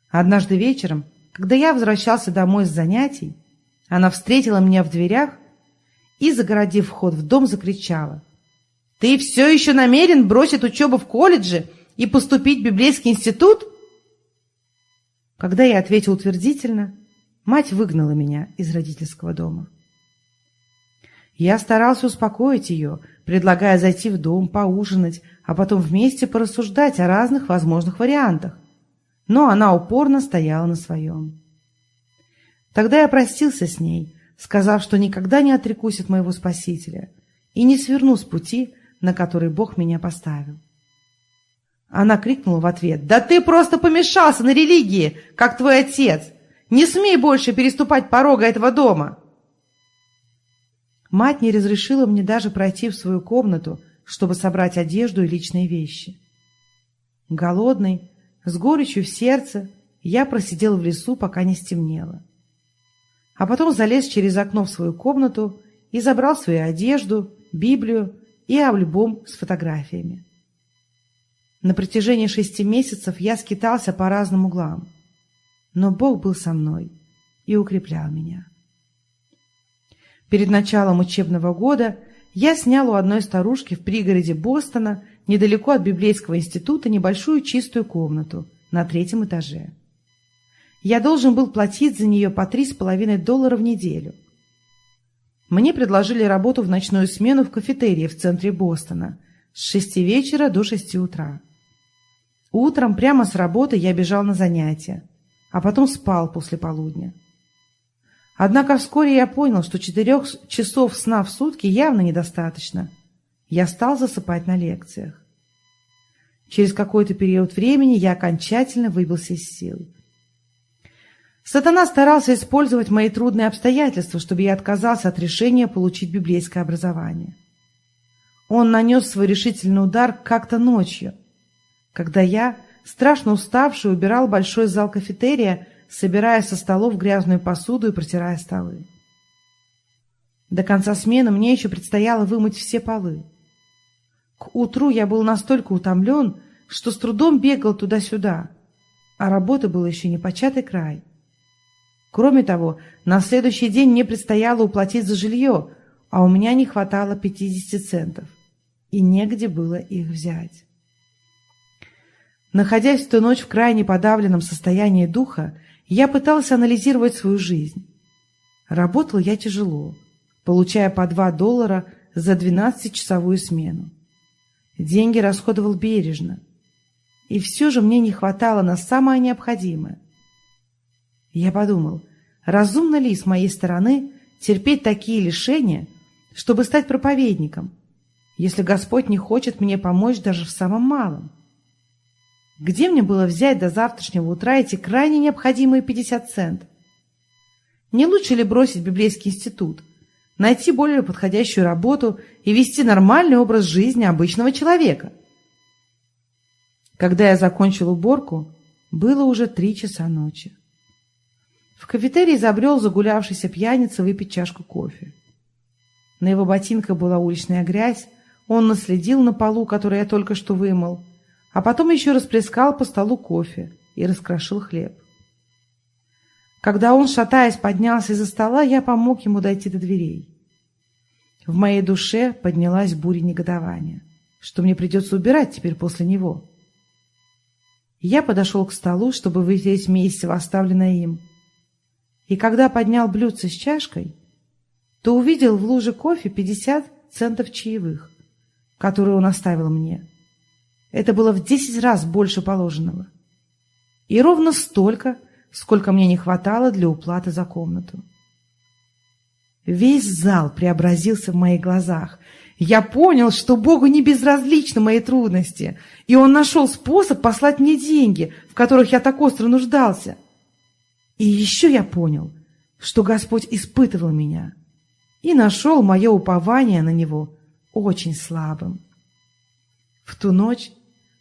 Однажды вечером, когда я возвращался домой с занятий, Она встретила меня в дверях и, загородив вход в дом, закричала. «Ты все еще намерен бросить учебу в колледже и поступить в библейский институт?» Когда я ответил утвердительно, мать выгнала меня из родительского дома. Я старался успокоить ее, предлагая зайти в дом, поужинать, а потом вместе порассуждать о разных возможных вариантах. Но она упорно стояла на своем. Тогда я простился с ней, сказав, что никогда не отрекусь от моего Спасителя и не сверну с пути, на который Бог меня поставил. Она крикнула в ответ, «Да ты просто помешался на религии, как твой отец! Не смей больше переступать порога этого дома!» Мать не разрешила мне даже пройти в свою комнату, чтобы собрать одежду и личные вещи. Голодный, с горечью в сердце, я просидел в лесу, пока не стемнело. А потом залез через окно в свою комнату и забрал свою одежду, Библию и альбом с фотографиями. На протяжении шести месяцев я скитался по разным углам, но Бог был со мной и укреплял меня. Перед началом учебного года я снял у одной старушки в пригороде Бостона, недалеко от библейского института, небольшую чистую комнату на третьем этаже. Я должен был платить за нее по три с половиной доллара в неделю. Мне предложили работу в ночную смену в кафетерии в центре Бостона с шести вечера до шести утра. Утром прямо с работы я бежал на занятия, а потом спал после полудня. Однако вскоре я понял, что четырех часов сна в сутки явно недостаточно. Я стал засыпать на лекциях. Через какой-то период времени я окончательно выбился из сил. Сатана старался использовать мои трудные обстоятельства, чтобы я отказался от решения получить библейское образование. Он нанес свой решительный удар как-то ночью, когда я, страшно уставший, убирал большой зал кафетерия, собирая со столов грязную посуду и протирая столы. До конца смены мне еще предстояло вымыть все полы. К утру я был настолько утомлен, что с трудом бегал туда-сюда, а работы было еще не початый край. Кроме того, на следующий день мне предстояло уплатить за жилье, а у меня не хватало 50 центов, и негде было их взять. Находясь в ту ночь в крайне подавленном состоянии духа, я пытался анализировать свою жизнь. Работал я тяжело, получая по 2 доллара за 12-часовую смену. Деньги расходовал бережно. И все же мне не хватало на самое необходимое. Я подумал, разумно ли с моей стороны терпеть такие лишения, чтобы стать проповедником, если Господь не хочет мне помочь даже в самом малом? Где мне было взять до завтрашнего утра эти крайне необходимые 50 центов? Не лучше ли бросить библейский институт, найти более подходящую работу и вести нормальный образ жизни обычного человека? Когда я закончил уборку, было уже три часа ночи. В кафетерий забрел загулявшийся пьяница выпить чашку кофе. На его ботинках была уличная грязь, он наследил на полу, который я только что вымыл, а потом еще расплескал по столу кофе и раскрошил хлеб. Когда он, шатаясь, поднялся из-за стола, я помог ему дойти до дверей. В моей душе поднялась буря негодования, что мне придется убирать теперь после него. Я подошел к столу, чтобы вытереть месиво, оставленное им. И когда поднял блюдце с чашкой, то увидел в луже кофе пятьдесят центов чаевых, которые он оставил мне. Это было в десять раз больше положенного. И ровно столько, сколько мне не хватало для уплаты за комнату. Весь зал преобразился в моих глазах. Я понял, что Богу не безразличны мои трудности, и Он нашел способ послать мне деньги, в которых я так остро нуждался. И еще я понял, что Господь испытывал меня и нашел мое упование на Него очень слабым. В ту ночь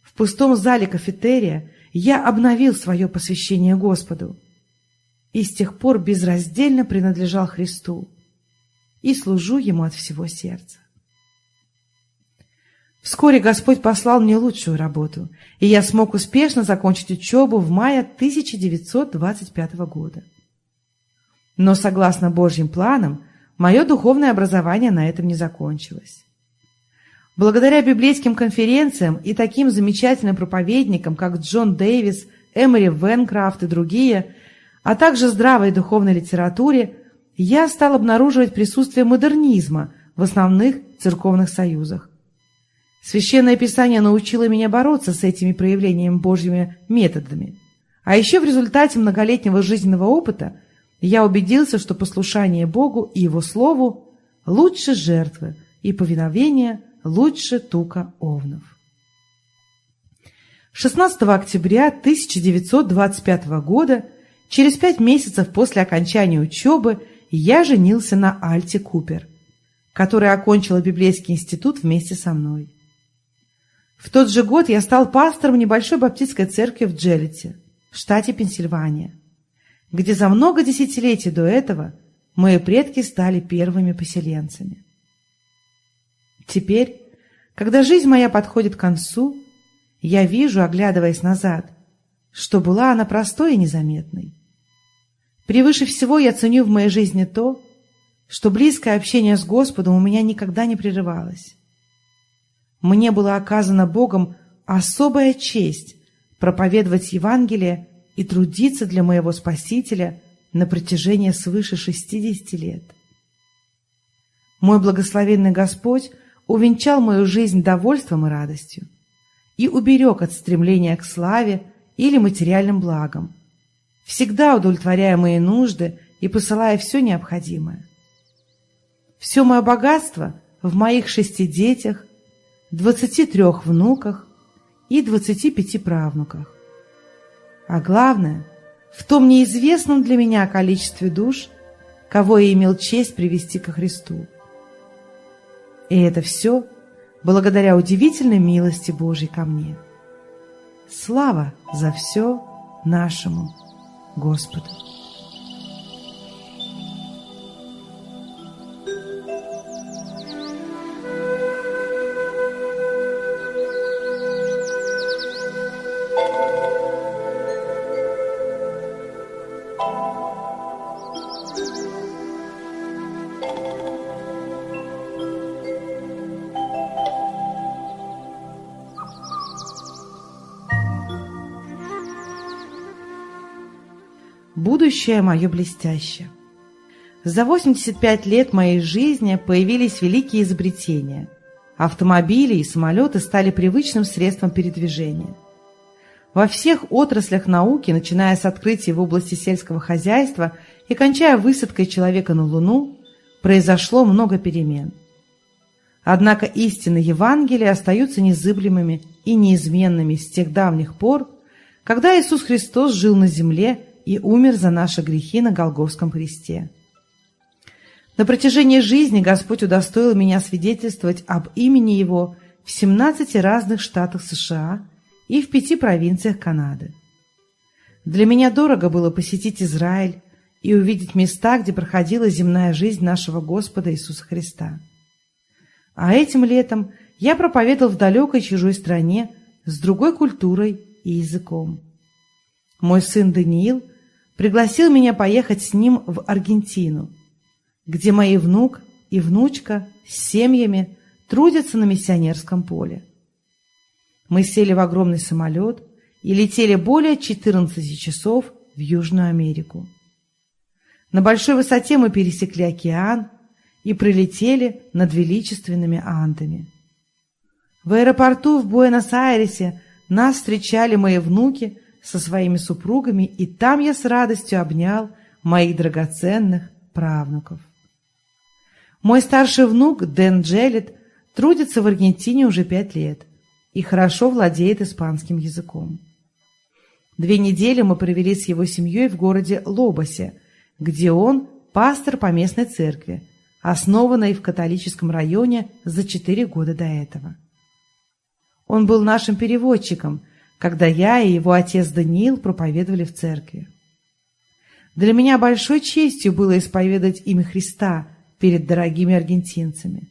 в пустом зале кафетерия я обновил свое посвящение Господу и с тех пор безраздельно принадлежал Христу и служу Ему от всего сердца. Вскоре Господь послал мне лучшую работу, и я смог успешно закончить учебу в мае 1925 года. Но, согласно Божьим планам, мое духовное образование на этом не закончилось. Благодаря библейским конференциям и таким замечательным проповедникам, как Джон Дэвис, Эмори Венкрафт и другие, а также здравой духовной литературе, я стал обнаруживать присутствие модернизма в основных церковных союзах. Священное Писание научило меня бороться с этими проявлениями Божьими методами. А еще в результате многолетнего жизненного опыта я убедился, что послушание Богу и Его Слову лучше жертвы и повиновение лучше тука овнов. 16 октября 1925 года, через пять месяцев после окончания учебы, я женился на Альте Купер, которая окончила библейский институт вместе со мной. В тот же год я стал пастором небольшой баптистской церкви в Джеллете, штате Пенсильвания, где за много десятилетий до этого мои предки стали первыми поселенцами. Теперь, когда жизнь моя подходит к концу, я вижу, оглядываясь назад, что была она простой и незаметной. Превыше всего я ценю в моей жизни то, что близкое общение с Господом у меня никогда не прерывалось. Мне была оказана Богом особая честь проповедовать Евангелие и трудиться для моего Спасителя на протяжении свыше 60 лет. Мой благословенный Господь увенчал мою жизнь довольством и радостью и уберег от стремления к славе или материальным благам, всегда удовлетворяя мои нужды и посылая все необходимое. Все мое богатство в моих шести детях, двадцати трех внуках и двадцати пяти правнуках. А главное, в том неизвестном для меня количестве душ, кого я имел честь привести ко Христу. И это все благодаря удивительной милости Божьей ко мне. Слава за все нашему Господу! Будущее мое блестяще. За 85 лет моей жизни появились великие изобретения. Автомобили и самолеты стали привычным средством передвижения. Во всех отраслях науки, начиная с открытий в области сельского хозяйства и кончая высадкой человека на Луну, произошло много перемен. Однако истины Евангелия остаются незыблемыми и неизменными с тех давних пор, когда Иисус Христос жил на земле и умер за наши грехи на Голговском кресте. На протяжении жизни Господь удостоил меня свидетельствовать об имени Его в 17 разных штатах США и в пяти провинциях Канады. Для меня дорого было посетить Израиль и увидеть места, где проходила земная жизнь нашего Господа Иисуса Христа. А этим летом я проповедовал в далекой чужой стране с другой культурой и языком. Мой сын Даниил – пригласил меня поехать с ним в Аргентину, где мои внук и внучка с семьями трудятся на миссионерском поле. Мы сели в огромный самолет и летели более 14 часов в Южную Америку. На большой высоте мы пересекли океан и прилетели над величественными Андами. В аэропорту в Буэнос-Айресе нас встречали мои внуки со своими супругами, и там я с радостью обнял моих драгоценных правнуков. Мой старший внук Дэн Джеллет трудится в Аргентине уже пять лет и хорошо владеет испанским языком. Две недели мы провели с его семьей в городе Лобосе, где он пастор по местной церкви, основанной в католическом районе за четыре года до этого. Он был нашим переводчиком – когда я и его отец Даниил проповедовали в церкви. Для меня большой честью было исповедовать имя Христа перед дорогими аргентинцами.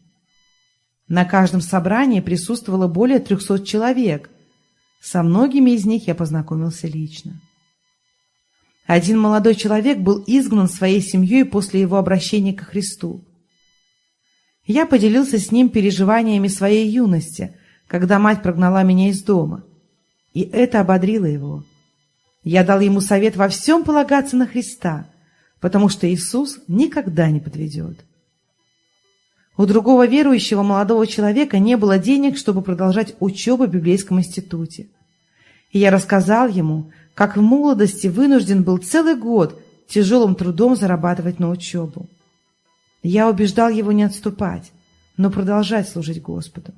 На каждом собрании присутствовало более трехсот человек. Со многими из них я познакомился лично. Один молодой человек был изгнан своей семьей после его обращения ко Христу. Я поделился с ним переживаниями своей юности, когда мать прогнала меня из дома, и это ободрило его. Я дал ему совет во всем полагаться на Христа, потому что Иисус никогда не подведет. У другого верующего молодого человека не было денег, чтобы продолжать учебу в библейском институте. И я рассказал ему, как в молодости вынужден был целый год тяжелым трудом зарабатывать на учебу. Я убеждал его не отступать, но продолжать служить Господу.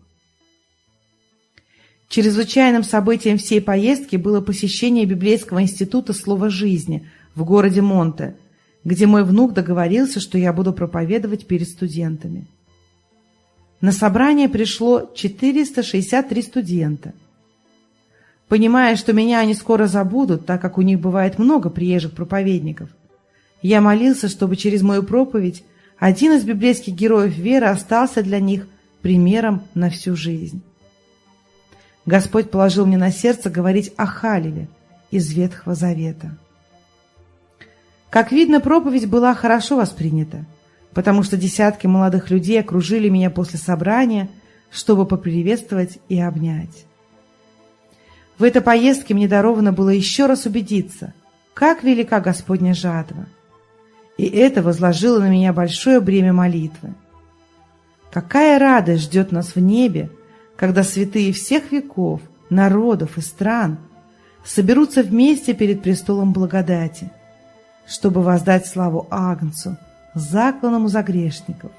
Чрезвычайным событием всей поездки было посещение библейского института «Слово жизни» в городе Монте, где мой внук договорился, что я буду проповедовать перед студентами. На собрание пришло 463 студента. Понимая, что меня они скоро забудут, так как у них бывает много приезжих проповедников, я молился, чтобы через мою проповедь один из библейских героев веры остался для них примером на всю жизнь. Господь положил мне на сердце говорить о Халиле из Ветхого Завета. Как видно, проповедь была хорошо воспринята – потому что десятки молодых людей окружили меня после собрания, чтобы поприветствовать и обнять. В этой поездке мне даровано было еще раз убедиться, как велика Господня жатва. И это возложило на меня большое бремя молитвы. Какая радость ждет нас в небе, когда святые всех веков, народов и стран соберутся вместе перед престолом благодати, чтобы воздать славу Агнцу – закланному за грешников.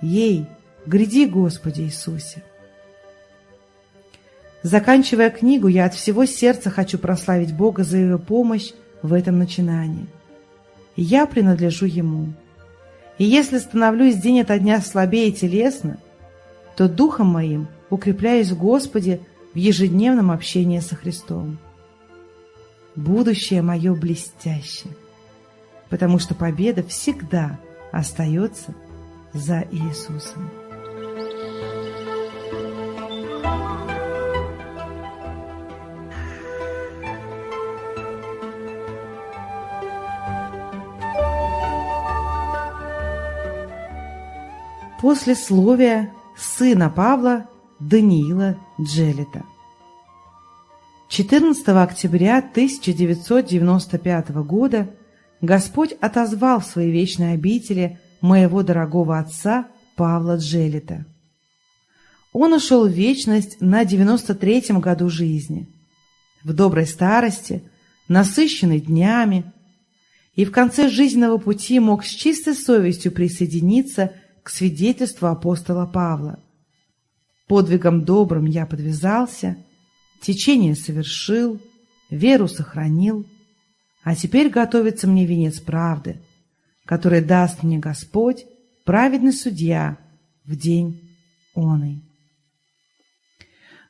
Ей, гряди, Господи Иисусе! Заканчивая книгу, я от всего сердца хочу прославить Бога за Его помощь в этом начинании. Я принадлежу Ему. И если становлюсь день ото дня слабее телесно, то духом моим укрепляюсь в Господе в ежедневном общении со Христом. Будущее мое блестящее потому что победа всегда остается за Иисусом. Послесловие сына Павла Даниила Джелета. 14 октября 1995 года Господь отозвал в своей вечной обители моего дорогого отца Павла Джелета. Он ушел в вечность на 93-м году жизни, в доброй старости, насыщенный днями, и в конце жизненного пути мог с чистой совестью присоединиться к свидетельству апостола Павла. Подвигом добрым я подвязался, течение совершил, веру сохранил – а теперь готовится мне венец правды, который даст мне Господь, праведный судья, в день оный.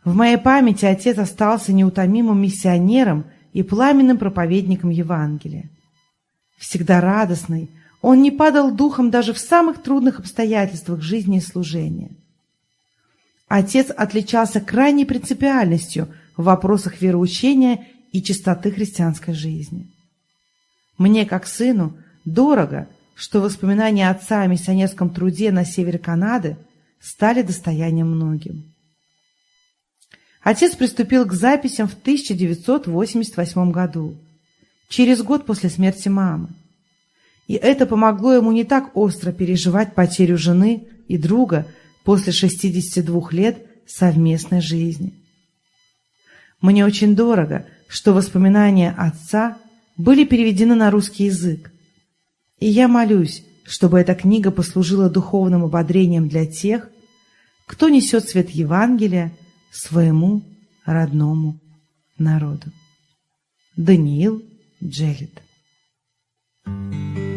В моей памяти отец остался неутомимым миссионером и пламенным проповедником Евангелия. Всегда радостный, он не падал духом даже в самых трудных обстоятельствах жизни и служения. Отец отличался крайней принципиальностью в вопросах вероучения и чистоты христианской жизни. Мне, как сыну, дорого, что воспоминания отца о миссионерском труде на севере Канады стали достоянием многим. Отец приступил к записям в 1988 году, через год после смерти мамы. И это помогло ему не так остро переживать потерю жены и друга после 62 лет совместной жизни. Мне очень дорого, что воспоминания отца – были переведены на русский язык. И я молюсь, чтобы эта книга послужила духовным ободрением для тех, кто несет свет Евангелия своему родному народу. Даниил Джелит our God